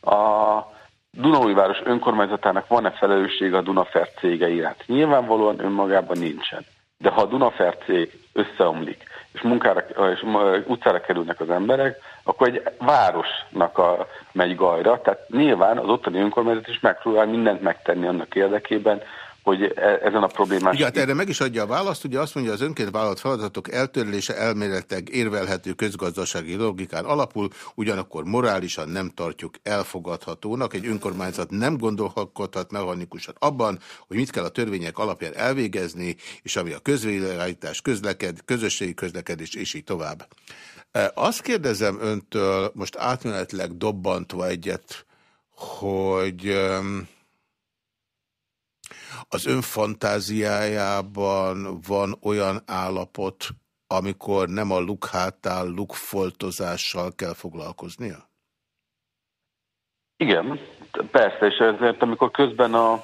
a Dunaújváros önkormányzatának van-e felelőssége a Dunafer cége iránt? Nyilvánvalóan önmagában nincsen. De ha a Dunafer cég összeomlik, és, munkára, és utcára kerülnek az emberek, akkor egy városnak a, megy gajra. Tehát nyilván az ottani önkormányzat is megpróbál mindent megtenni annak érdekében, hogy e- ezen a problémás... Igen, hát erre meg is adja a választ, ugye azt mondja, az önként vállalt feladatok eltörlése elméletek érvelhető közgazdasági logikán alapul, ugyanakkor morálisan nem tartjuk elfogadhatónak. Egy önkormányzat nem gondolhathat mechanikusan abban, hogy mit kell a törvények alapján elvégezni, és ami a közvélekedés, közleked, közösségi közlekedés, és így tovább. E, azt kérdezem öntől, most átmenetleg dobbantva egyet, hogy... Um, az ön fantáziájában van olyan állapot, amikor nem a lukhátál lukfoltozással kell foglalkoznia? Igen, persze, és ezért amikor közben a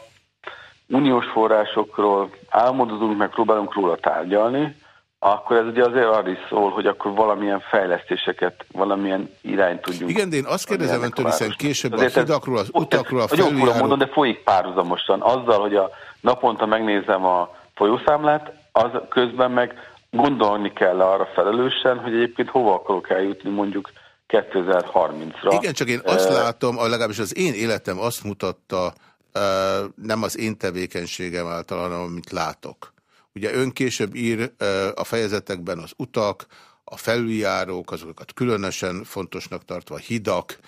uniós forrásokról álmodozunk, meg próbálunk róla tárgyalni, akkor ez ugye azért arra is szól, hogy akkor valamilyen fejlesztéseket, valamilyen irányt tudjunk. Igen, de én azt kérdezem öntől, hiszen később azért a hidakról, az utakról, a felüljáró... mondom, de folyik párhuzamosan. Azzal, hogy a naponta megnézem a folyószámlát, az közben meg gondolni kell arra felelősen, hogy egyébként hova akarok eljutni mondjuk 2030-ra. Igen, csak én azt látom, legalábbis az én életem azt mutatta, nem az én tevékenységem által, hanem amit látok Ugye ön később ír a fejezetekben az utak, a felüljárók, azokat különösen fontosnak tartva, hidak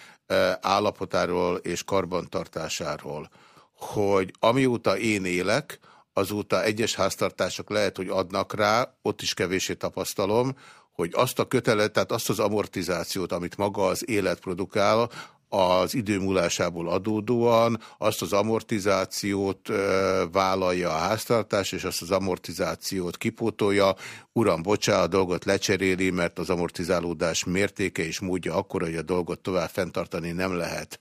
állapotáról és karbantartásáról, hogy amióta én élek, azóta egyes háztartások lehet, hogy adnak rá, ott is kevésé tapasztalom, hogy azt a kötelet, tehát azt az amortizációt, amit maga az élet produkál, az idő múlásából adódóan azt az amortizációt vállalja a háztartás, és azt az amortizációt kipótolja. Uram, bocsá, a dolgot lecseréli, mert az amortizálódás mértéke és módja akkor, hogy a dolgot tovább fenntartani nem lehet.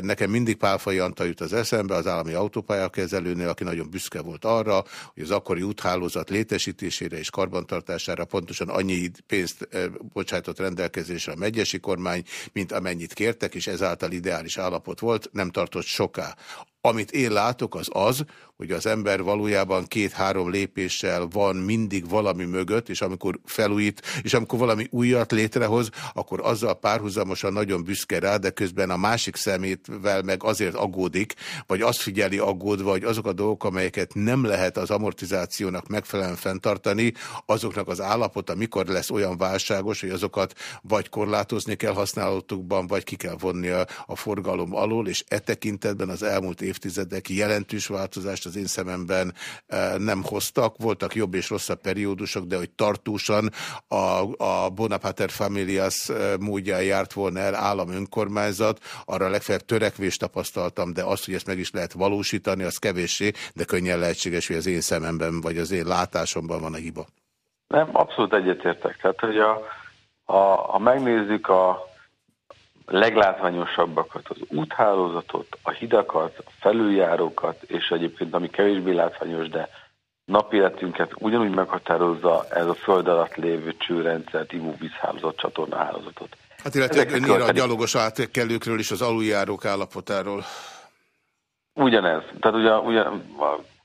Nekem mindig Pálfai Antal jut az eszembe, az állami autópályakezelőnél, aki nagyon büszke volt arra, hogy az akkori úthálózat létesítésére és karbantartására pontosan annyi pénzt bocsájtott rendelkezésre a megyesi kormány, mint amennyit kértek, és ezáltal ideális állapot volt, nem tartott soká. Amit én látok, az az, hogy az ember valójában két-három lépéssel van mindig valami mögött, és amikor felújít, és amikor valami újat létrehoz, akkor azzal párhuzamosan nagyon büszke rá, de közben a másik szemétvel meg azért aggódik, vagy azt figyeli aggódva, hogy azok a dolgok, amelyeket nem lehet az amortizációnak megfelelően fenntartani, azoknak az állapota mikor lesz olyan válságos, hogy azokat vagy korlátozni kell használatukban, vagy ki kell vonni a, a forgalom alól, és e tekintetben az elmúlt évtizedek jelentős változást az én szememben eh, nem hoztak. Voltak jobb és rosszabb periódusok, de hogy tartósan a, a Bonaparte Familias eh, módján járt volna el állam arra legfeljebb törekvést tapasztaltam, de azt, hogy ezt meg is lehet valósítani, az kevéssé, de könnyen lehetséges, hogy az én szememben vagy az én látásomban van a hiba. Nem, abszolút egyetértek. Tehát, hogy a, a, ha megnézzük a leglátványosabbakat, az úthálózatot, a hidakat, a felüljárókat, és egyébként ami kevésbé látványos, de napi életünket ugyanúgy meghatározza ez a föld alatt lévő csőrendszert, ivóvízhálózat, csatornahálózatot. Hát illetve önér a gyalogos átkelőkről és az aluljárók állapotáról. Ugyanez. Tehát ugyan, ugyan,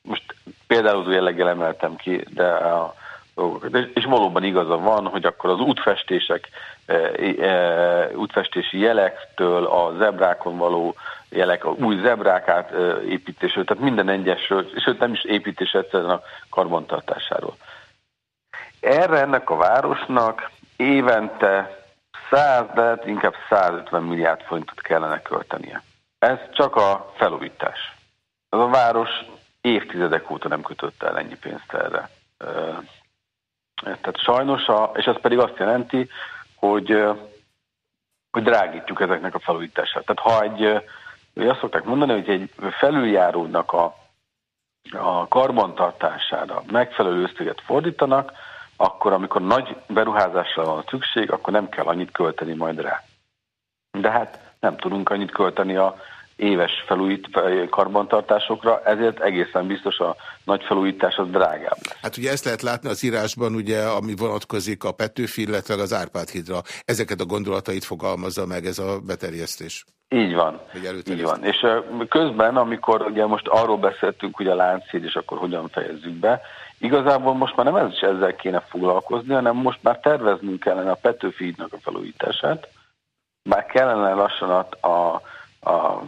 most például jelleggel emeltem ki, de a dolgokat. És valóban igaza van, hogy akkor az útfestések, e, e, útfestési jelektől a zebrákon való jelek, a új zebrák átépítésről, tehát minden egyesről, és nem is építés egyszerűen a karbantartásáról. Erre ennek a városnak évente 100, de hát inkább 150 milliárd forintot kellene költenie. Ez csak a felújítás. Ez a város évtizedek óta nem kötött el ennyi pénzt erre. Tehát sajnos, a, és ez pedig azt jelenti, hogy, hogy drágítjuk ezeknek a felújítását. Tehát ha egy, hogy azt szokták mondani, hogy egy felüljárónak a, a karbantartására megfelelő összeget fordítanak, akkor amikor nagy beruházásra van szükség, akkor nem kell annyit költeni majd rá. De hát nem tudunk annyit költeni a éves felújít karbantartásokra, ezért egészen biztos a nagy felújítás az drágább. Hát ugye ezt lehet látni az írásban, ugye, ami vonatkozik a Petőfi, illetve az Árpád hídra. Ezeket a gondolatait fogalmazza meg ez a beterjesztés. Így van. Így van. És közben, amikor ugye most arról beszéltünk, hogy a Lánchíd, és akkor hogyan fejezzük be, igazából most már nem ez is ezzel kéne foglalkozni, hanem most már terveznünk kellene a Petőfi hídnak a felújítását, már kellene lassan a, a, a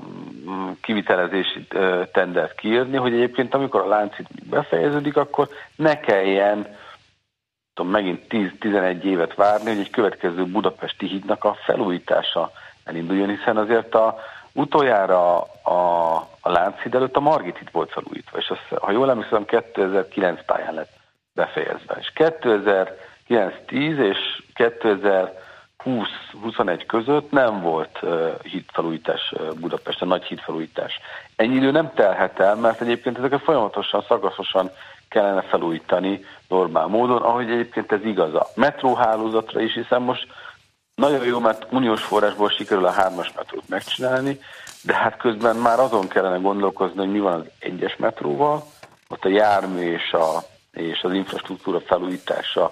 kivitelezési tendert kiírni, hogy egyébként amikor a láncid befejeződik, akkor ne kelljen tudom, megint 10-11 évet várni, hogy egy következő budapesti hídnak a felújítása elinduljon, hiszen azért a, utoljára a, a Lánchíd előtt a Margit híd volt felújítva, és azt, ha jól emlékszem, 2009 táján lett befejezve. És 2009-10 és 2000 20-21 között nem volt hídfelújítás Budapesten, nagy hídfelújítás. Ennyi idő nem telhet el, mert egyébként ezeket folyamatosan, szakaszosan kellene felújítani normál módon, ahogy egyébként ez igaz a metróhálózatra is, hiszen most nagyon jó, mert uniós forrásból sikerül a hármas metrót megcsinálni, de hát közben már azon kellene gondolkozni, hogy mi van az egyes metróval, ott a jármű és, a, és az infrastruktúra felújítása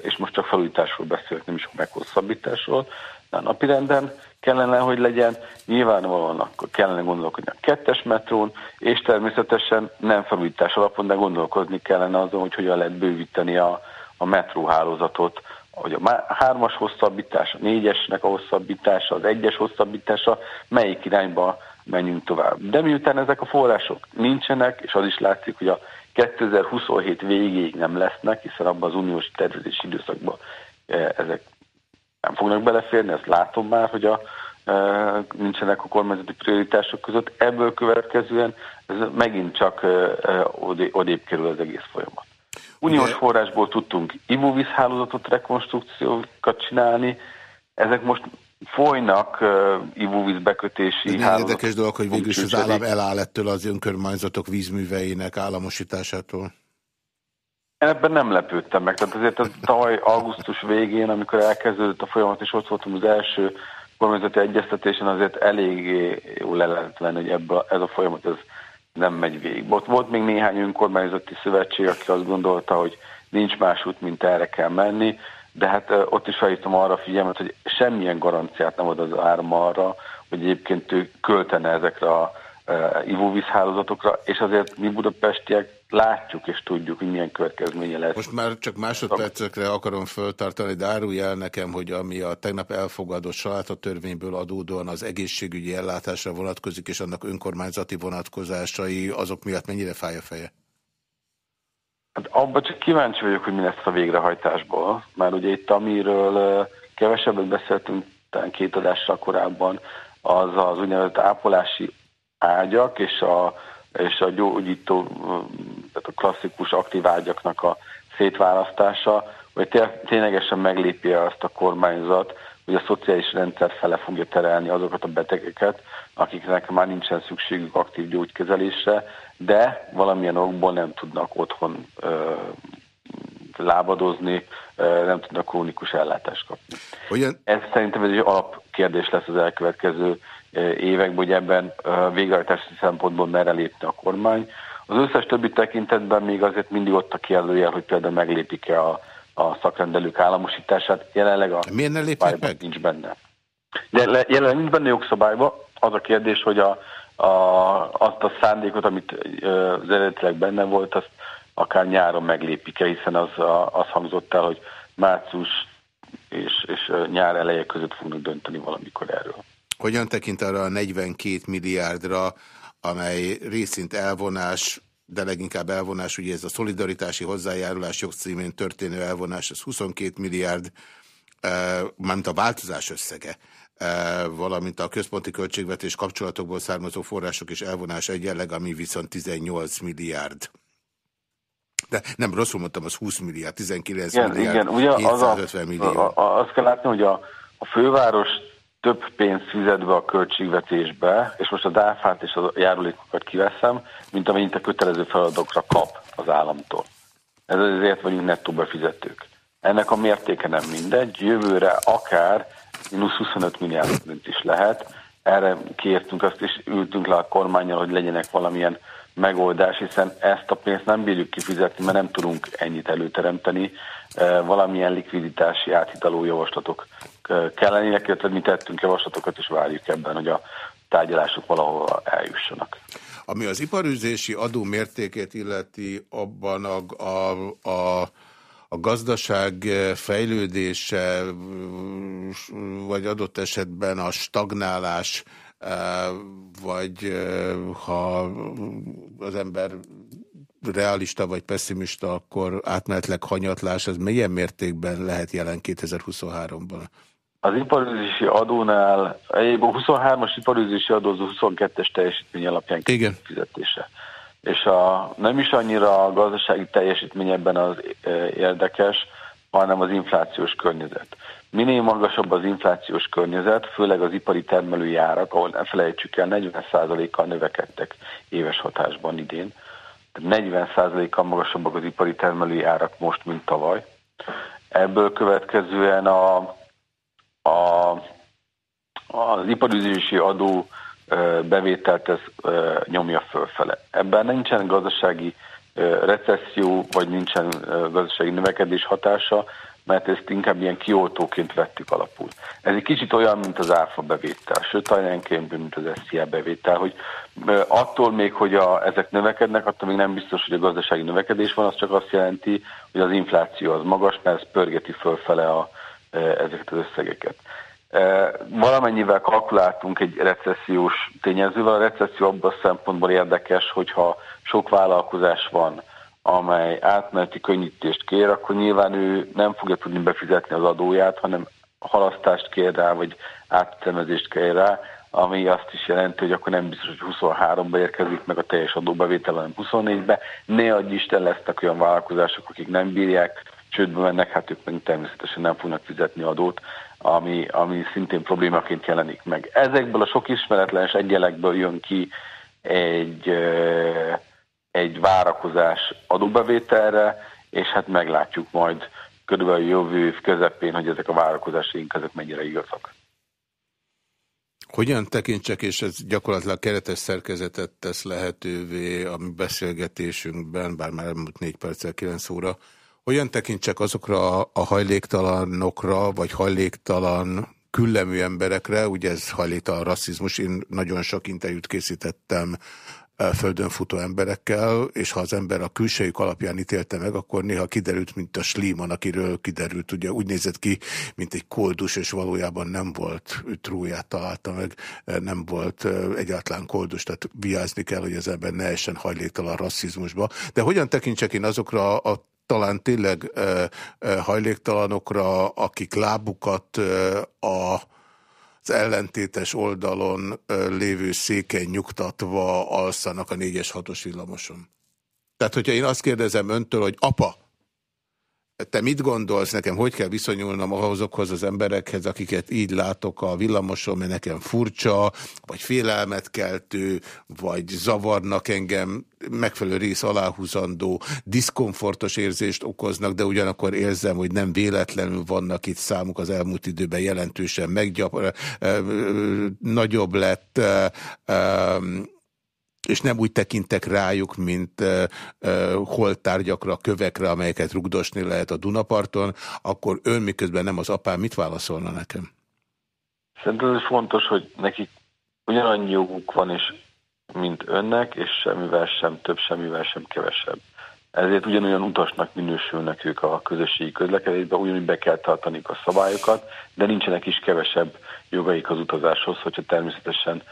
és most csak felújításról beszélek, nem is a meghosszabbításról, de a napirenden kellene, hogy legyen, nyilvánvalóan akkor kellene gondolkodni a kettes metrón, és természetesen nem felújítás alapon, de gondolkozni kellene azon, hogy hogyan lehet bővíteni a, a metróhálózatot, hogy a hármas hosszabbítás, a négyesnek a hosszabbítása, az egyes hosszabbítása, melyik irányba menjünk tovább. De miután ezek a források nincsenek, és az is látszik, hogy a 2027 végéig nem lesznek, hiszen abban az uniós tervezési időszakban e, ezek nem fognak beleférni, ezt látom már, hogy a, e, nincsenek a kormányzati prioritások között. Ebből következően ez megint csak e, odébb kerül az egész folyamat. Uniós forrásból tudtunk ivóvízhálózatot, rekonstrukciókat csinálni, ezek most folynak uh, ivóvíz bekötési Ez érdekes dolog, hogy végül az állam eláll ettől az önkormányzatok vízműveinek államosításától. Ebben nem lepődtem meg. Tehát azért a tavaly augusztus végén, amikor elkezdődött a folyamat, és ott voltam az első kormányzati egyeztetésen, azért eléggé jól lehet venni, hogy ebbe, ez a folyamat ez nem megy végig. Ott volt még néhány önkormányzati szövetség, aki azt gondolta, hogy nincs más út, mint erre kell menni de hát ott is felhívtam arra a figyelmet, hogy semmilyen garanciát nem ad az áram arra, hogy egyébként ő költene ezekre a ivóvízhálózatokra, és azért mi budapestiek látjuk és tudjuk, hogy milyen következménye lesz. Most már csak másodpercekre akarom föltartani, de árulj nekem, hogy ami a tegnap elfogadott salátatörvényből adódóan az egészségügyi ellátásra vonatkozik, és annak önkormányzati vonatkozásai, azok miatt mennyire fáj a feje? Hát abban csak kíváncsi vagyok, hogy mi lesz a végrehajtásból. Már ugye itt, amiről kevesebbet beszéltünk talán két adással korábban, az az úgynevezett ápolási ágyak és a, és a gyógyító, tehát a klasszikus aktív ágyaknak a szétválasztása, hogy ténylegesen meglépi azt a kormányzat, hogy a szociális rendszer fele fogja terelni azokat a betegeket, akiknek már nincsen szükségük aktív gyógykezelésre, de valamilyen okból nem tudnak otthon ö, lábadozni, ö, nem tudnak krónikus ellátást kapni. Ugyan... Ez szerintem ez egy alapkérdés lesz az elkövetkező években, hogy ebben végrehajtási szempontból merre lépne a kormány. Az összes többi tekintetben még azért mindig ott a kérdőjel, hogy például meglépik-e a, a szakrendelők államosítását. Jelenleg a Miért ne nincs benne. De jelenleg nincs benne jogszabályban. Az a kérdés, hogy a, a, azt a szándékot, amit az eredetileg benne volt, azt akár nyáron meglépik-e, hiszen az, az hangzott el, hogy március és, és nyár eleje között fognak dönteni valamikor erről. Hogyan tekint arra a 42 milliárdra, amely részint elvonás, de leginkább elvonás, ugye ez a szolidaritási hozzájárulás jogcímén történő elvonás, ez 22 milliárd, mármint a változás összege, valamint a központi költségvetés kapcsolatokból származó források és elvonás egyenleg, ami viszont 18 milliárd. De nem, rosszul mondtam, az 20 milliárd, 19 igen, milliárd, igen, ugye 750 az a, millió. A, a, azt kell látni, hogy a, a főváros több pénzt fizet be a költségvetésbe, és most a dáfát és a járulékokat kiveszem, mint amennyit a kötelező feladatokra kap az államtól. Ez azért vagyunk nettó befizetők. Ennek a mértéke nem mindegy, jövőre akár mínusz 25 milliárd forint is lehet, erre kértünk, azt is ültünk le a kormányjal, hogy legyenek valamilyen megoldás, hiszen ezt a pénzt nem bírjuk kifizetni, mert nem tudunk ennyit előteremteni. Valamilyen likviditási áthidaló javaslatok kellenének, illetve mi tettünk javaslatokat, és várjuk ebben, hogy a tárgyalások valahol eljussanak. Ami az iparűzési adó mértékét illeti, abban a, a, a a gazdaság fejlődése, vagy adott esetben a stagnálás, vagy ha az ember realista vagy pessimista, akkor átmenetleg hanyatlás, az milyen mértékben lehet jelen 2023-ban? Az iparüzési adónál, a 23-as iparüzési adó az 22-es teljesítmény alapján Igen. fizetése. És a, nem is annyira a gazdasági teljesítmény ebben az e, érdekes, hanem az inflációs környezet. Minél magasabb az inflációs környezet, főleg az ipari termelői árak, ahol ne felejtsük el, 40%-kal növekedtek éves hatásban idén. 40%-kal magasabbak az ipari termelői árak most, mint tavaly. Ebből következően a, a, az iparüzési adó bevételt ez nyomja fölfele. Ebben nincsen gazdasági recesszió, vagy nincsen gazdasági növekedés hatása, mert ezt inkább ilyen kioltóként vettük alapul. Ez egy kicsit olyan, mint az áfa bevétel, sőt, talán mint az SZIA bevétel, hogy attól még, hogy a, ezek növekednek, attól még nem biztos, hogy a gazdasági növekedés van, az csak azt jelenti, hogy az infláció az magas, mert ez pörgeti fölfele a, ezeket az összegeket. Valamennyivel kalkuláltunk egy recessziós tényezővel. A recesszió abban a szempontból érdekes, hogyha sok vállalkozás van, amely átmeneti könnyítést kér, akkor nyilván ő nem fogja tudni befizetni az adóját, hanem halasztást kér rá, vagy áttemezést kér rá, ami azt is jelenti, hogy akkor nem biztos, hogy 23-ba érkezik meg a teljes adóbevétel, hanem 24-be. Ne adj Isten lesznek olyan vállalkozások, akik nem bírják, csődbe mennek, hát ők meg természetesen nem fognak fizetni adót, ami, ami szintén problémaként jelenik meg. Ezekből a sok ismeretlen egyenlekből jön ki egy egy várakozás adóbevételre, és hát meglátjuk majd körülbelül jövő év közepén, hogy ezek a várakozásaink ezek mennyire igazak. Hogyan tekintsek, és ez gyakorlatilag keretes szerkezetet tesz lehetővé a mi beszélgetésünkben, bár már elmúlt négy perccel 9 óra, hogyan tekintsek azokra a hajléktalanokra, vagy hajléktalan küllemű emberekre, ugye ez hajléktalan rasszizmus, én nagyon sok interjút készítettem földön futó emberekkel, és ha az ember a külsejük alapján ítélte meg, akkor néha kiderült, mint a Slíman, akiről kiderült, ugye úgy nézett ki, mint egy koldus, és valójában nem volt, trúját találta meg, nem volt egyáltalán koldus, tehát viázni kell, hogy az ember ne essen hajléktalan rasszizmusba. De hogyan tekintsek én azokra a talán tényleg e, e, hajléktalanokra, akik lábukat e, a az ellentétes oldalon lévő széken nyugtatva alszanak a 4-es 6-os villamoson. Tehát, hogyha én azt kérdezem öntől, hogy apa, te mit gondolsz? Nekem, hogy kell viszonyulnom azokhoz az emberekhez, akiket így látok a villamoson, mert nekem furcsa, vagy félelmet keltő, vagy zavarnak engem, megfelelő rész aláhúzandó, diszkomfortos érzést okoznak, de ugyanakkor érzem, hogy nem véletlenül vannak itt számuk az elmúlt időben jelentősen meggyap, nagyobb lett, és nem úgy tekintek rájuk, mint uh, uh, holtárgyakra, kövekre, amelyeket rugdosni lehet a Dunaparton, akkor ön miközben nem az apám, mit válaszolna nekem? Szerintem ez fontos, hogy nekik ugyanannyi joguk van, és mint önnek, és semmivel sem több, semmivel sem kevesebb. Ezért ugyanolyan utasnak minősülnek ők a közösségi közlekedésbe, ugyanúgy be kell tartani a szabályokat, de nincsenek is kevesebb jogaik az utazáshoz, hogyha természetesen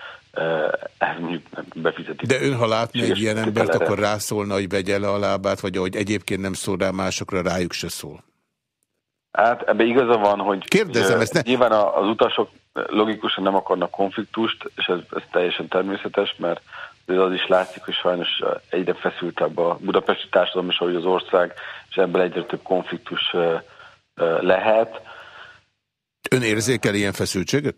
befizetik. De ön, ha látna egy ilyen embert, akkor rászólna, hogy vegye le a lábát, vagy ahogy egyébként nem szól rá másokra, rájuk se szól? Hát ebbe igaza van, hogy Kérdezem, ezt ne... nyilván az utasok logikusan nem akarnak konfliktust, és ez, ez teljesen természetes, mert az is látszik, hogy sajnos egyre feszültebb a budapesti társadalom, és ahogy az ország, és ebből egyre több konfliktus lehet. Ön érzékel ilyen feszültséget?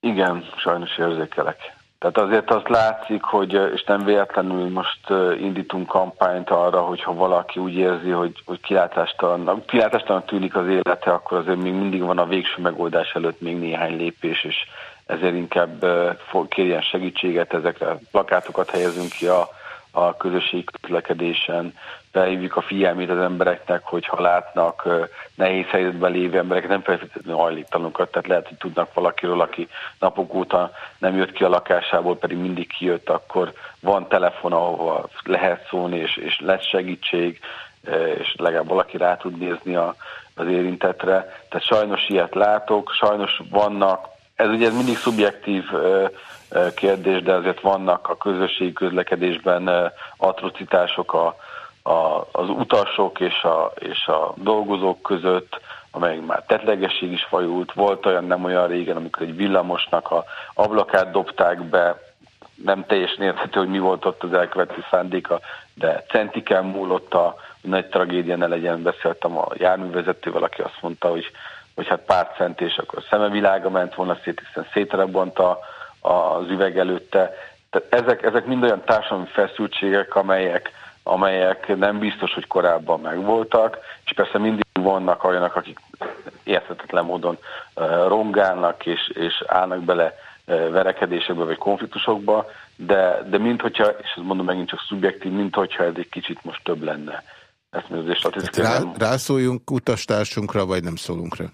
Igen, sajnos érzékelek. Tehát azért azt látszik, hogy, és nem véletlenül most indítunk kampányt arra, hogyha valaki úgy érzi, hogy, hogy kilátástalan, kilátástalan tűnik az élete, akkor azért még mindig van a végső megoldás előtt még néhány lépés, és ezért inkább kérjen segítséget, ezekre plakátokat helyezünk ki a, a közösségi közlekedésen, felhívjuk a figyelmét az embereknek, hogy ha látnak nehéz helyzetben lévő emberek, nem feltétlenül hajléktalanokat, tehát lehet, hogy tudnak valakiről, aki napok óta nem jött ki a lakásából, pedig mindig kijött, akkor van telefon, ahova lehet szólni, és, és lesz segítség, és legalább valaki rá tud nézni a, az érintetre. Tehát sajnos ilyet látok, sajnos vannak, ez ugye mindig szubjektív kérdés, de azért vannak a közösségi közlekedésben atrocitások a, a, az utasok és a, és a dolgozók között, amely már tetlegesség is fajult. Volt olyan nem olyan régen, amikor egy villamosnak a ablakát dobták be, nem teljesen érthető, hogy mi volt ott az elkövető szándéka, de centiken múlott a nagy tragédia ne legyen. Beszéltem a járművezetővel, aki azt mondta, hogy, hogy hát pár cent, és akkor szemevilága ment volna szét, hiszen szétrabont az üveg előtte. Tehát ezek, ezek mind olyan társadalmi feszültségek, amelyek, amelyek nem biztos, hogy korábban megvoltak, és persze mindig vannak olyanok, akik érthetetlen módon rongálnak és, és állnak bele verekedésekbe vagy konfliktusokba, de, de mint hogyha, és ezt mondom megint csak szubjektív, mint hogyha ez egy kicsit most több lenne. Ezt mi azért Rá, rászóljunk utastársunkra, vagy nem szólunk rá?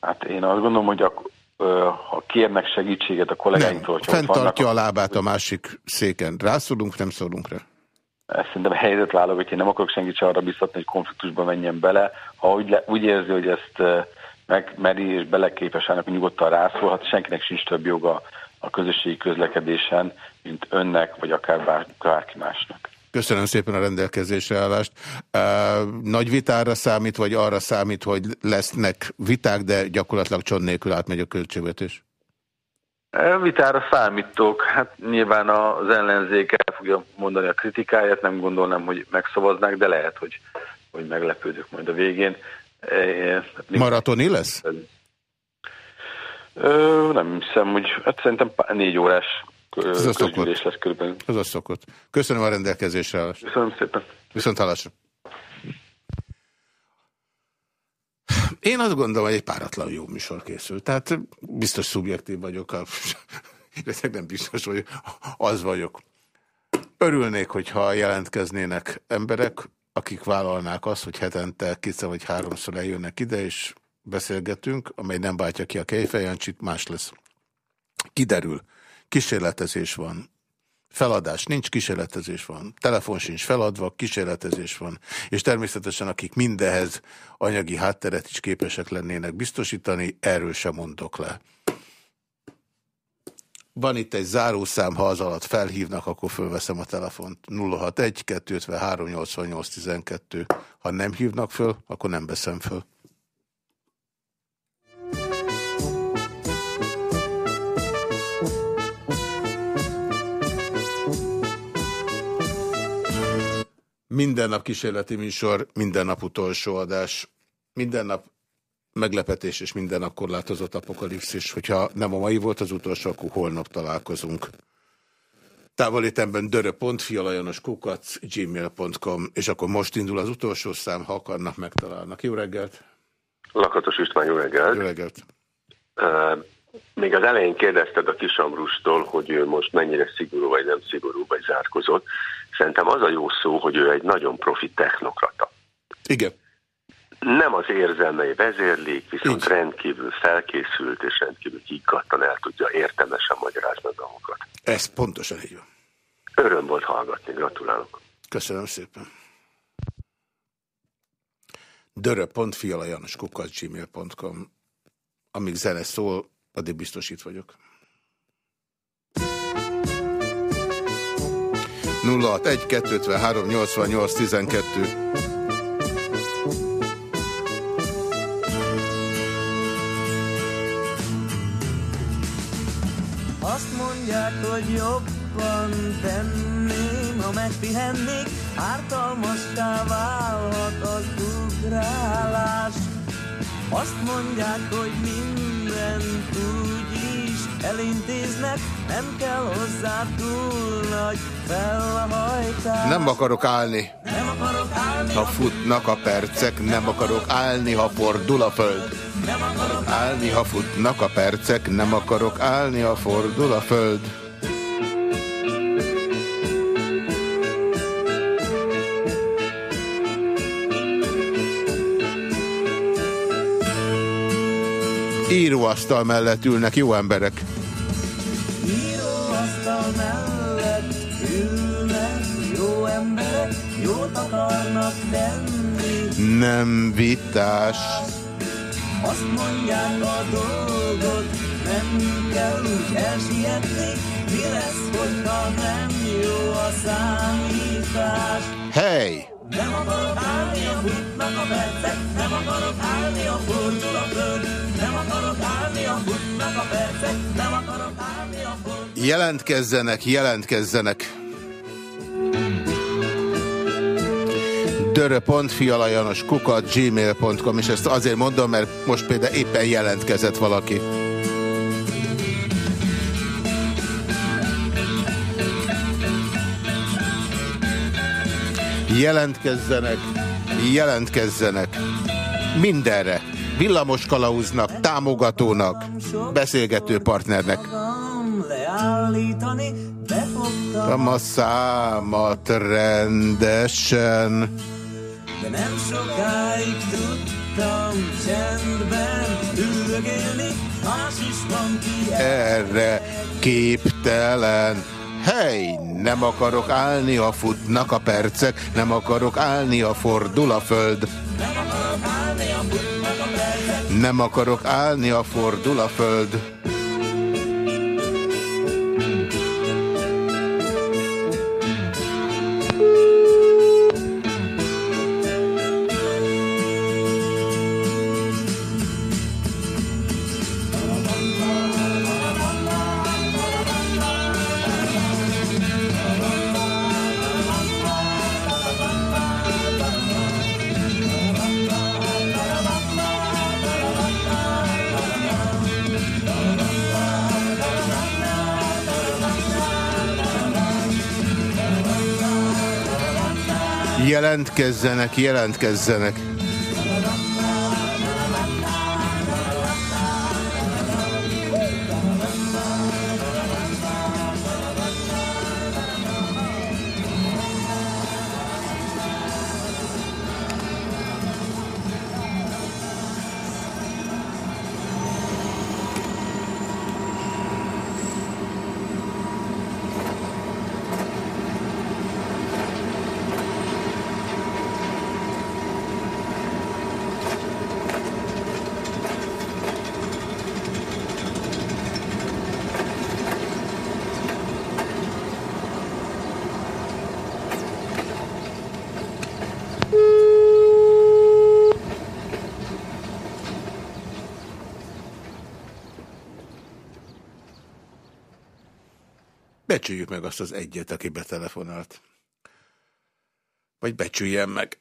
Hát én azt gondolom, hogy a, ha kérnek segítséget a kollégáinktól... Nem, fenntartja vannak, a lábát a másik széken. Rászólunk, nem szólunk rá? Ezt szerintem a helyzet hogy én nem akarok senkit arra biztatni, hogy konfliktusba menjen bele. Ha úgy, le, úgy érzi, hogy ezt megmeri és beleképes állnak, hogy nyugodtan rászólhat, senkinek sincs több joga a közösségi közlekedésen, mint önnek, vagy akár bár, bárki másnak. Köszönöm szépen a rendelkezésre állást. Nagy vitára számít, vagy arra számít, hogy lesznek viták, de gyakorlatilag cson nélkül átmegy a költségvetés? Vitára számítok. Hát nyilván az ellenzék el fogja mondani a kritikáját, nem gondolnám, hogy megszavaznák, de lehet, hogy, hogy meglepődök majd a végén. Maratoni lesz? Ö, nem hiszem, hogy hát szerintem négy órás ez a szokott. lesz körülbelül. Ez a szokott. Köszönöm a rendelkezésre állást. Köszönöm szépen. Viszont hallásra. Én azt gondolom, hogy egy páratlan jó műsor készült. Tehát biztos szubjektív vagyok. A... nem biztos, hogy az vagyok. Örülnék, hogyha jelentkeznének emberek, akik vállalnák azt, hogy hetente kétszer vagy háromszor eljönnek ide, és beszélgetünk, amely nem bátja ki a kejfejancsit, más lesz. Kiderül, kísérletezés van. Feladás nincs, kísérletezés van. Telefon sincs feladva, kísérletezés van. És természetesen akik mindehez anyagi hátteret is képesek lennének biztosítani, erről sem mondok le. Van itt egy zárószám, ha az alatt felhívnak, akkor fölveszem a telefont. 061 253 88 12. Ha nem hívnak föl, akkor nem veszem föl. Minden nap kísérleti műsor, minden nap utolsó adás, minden nap meglepetés és minden nap korlátozott apokalipszis. Hogyha nem a mai volt az utolsó, akkor holnap találkozunk. Távolétemben dörö.fialajanos kukac gmail.com és akkor most indul az utolsó szám, ha akarnak, megtalálnak. Jó reggelt! Lakatos István, jó reggelt! Jó reggelt! Uh, még az elején kérdezted a Kisamrustól, hogy ő most mennyire szigorú vagy nem szigorú, vagy zárkozott. Szerintem az a jó szó, hogy ő egy nagyon profi technokrata. Igen. Nem az érzelmei vezérlik, viszont Igen. rendkívül felkészült és rendkívül higgadtan el tudja értelmesen magyarázni a dolgokat. Ez pontosan így van. Öröm volt hallgatni, gratulálok. Köszönöm szépen. dörö.fialajanoskukat.gmail.com Amíg zene szól, addig biztosít vagyok. 061 253 88 12 Azt mondják, hogy jobban tenném, ha megpihennék, ártalmassá válhat az ugrálás. Azt mondják, hogy mindent úgy is elintéznek, nem kell hozzá túl nagy felhajtás. Nem akarok állni. Nem akarok állni, ha futnak a percek, nem akarok állni, ha fordul a föld. Nem akarok állni, ha futnak a percek, nem akarok állni, ha fordul a föld. Íróasztal mellett ülnek jó emberek. Íróasztal mellett ülnek jó emberek, jót akarnak tenni. Nem vitás. Azt mondják a dolgot, nem kell úgy elsietni, mi lesz, hogyha nem jó a számítás. Hey! Nem akarok állni, a futnak a percek, nem akarok állni, a fordul. Nem akarok állni, a futnak a percek, nem akarok állni, a fordul Jelentkezzenek, jelentkezzenek! dörö.fialajanos kukat gmail.com és ezt azért mondom, mert most például éppen jelentkezett valaki. Jelentkezzenek, jelentkezzenek. Mindenre. Villamos kalauznak, támogatónak, beszélgető partnernek. Tam a számat rendesen. De nem sokáig tudtam csendben üldögélni, más is van ki erre képtelen. Hely, nem akarok állni, ha futnak a percek, nem akarok állni, ha fordul a föld. Nem akarok állni, a fordul a föld. Jelentkezzenek, jelentkezzenek. Becsüljük meg azt az egyet, aki betelefonált. Vagy becsüljen meg.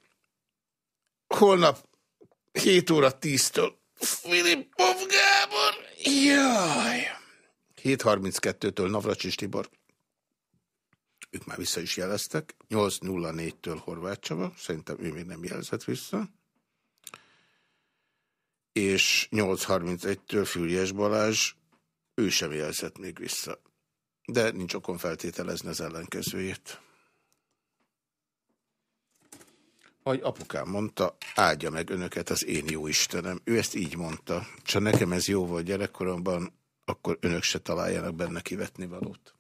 Holnap 7 óra 10-től Filippov Gábor. Jaj. 7.32-től Navracsis Tibor. Ők már vissza is jeleztek. 8.04-től Horváth Csaba. Szerintem ő még nem jelzett vissza. És 8.31-től Fülyes Balázs. Ő sem jelzett még vissza. De nincs okon feltételezni az ellenkezőjét. Ahogy apukám mondta, áldja meg önöket az én jó Istenem. Ő ezt így mondta. Ha nekem ez jó volt gyerekkoromban, akkor önök se találjanak benne kivetni valót.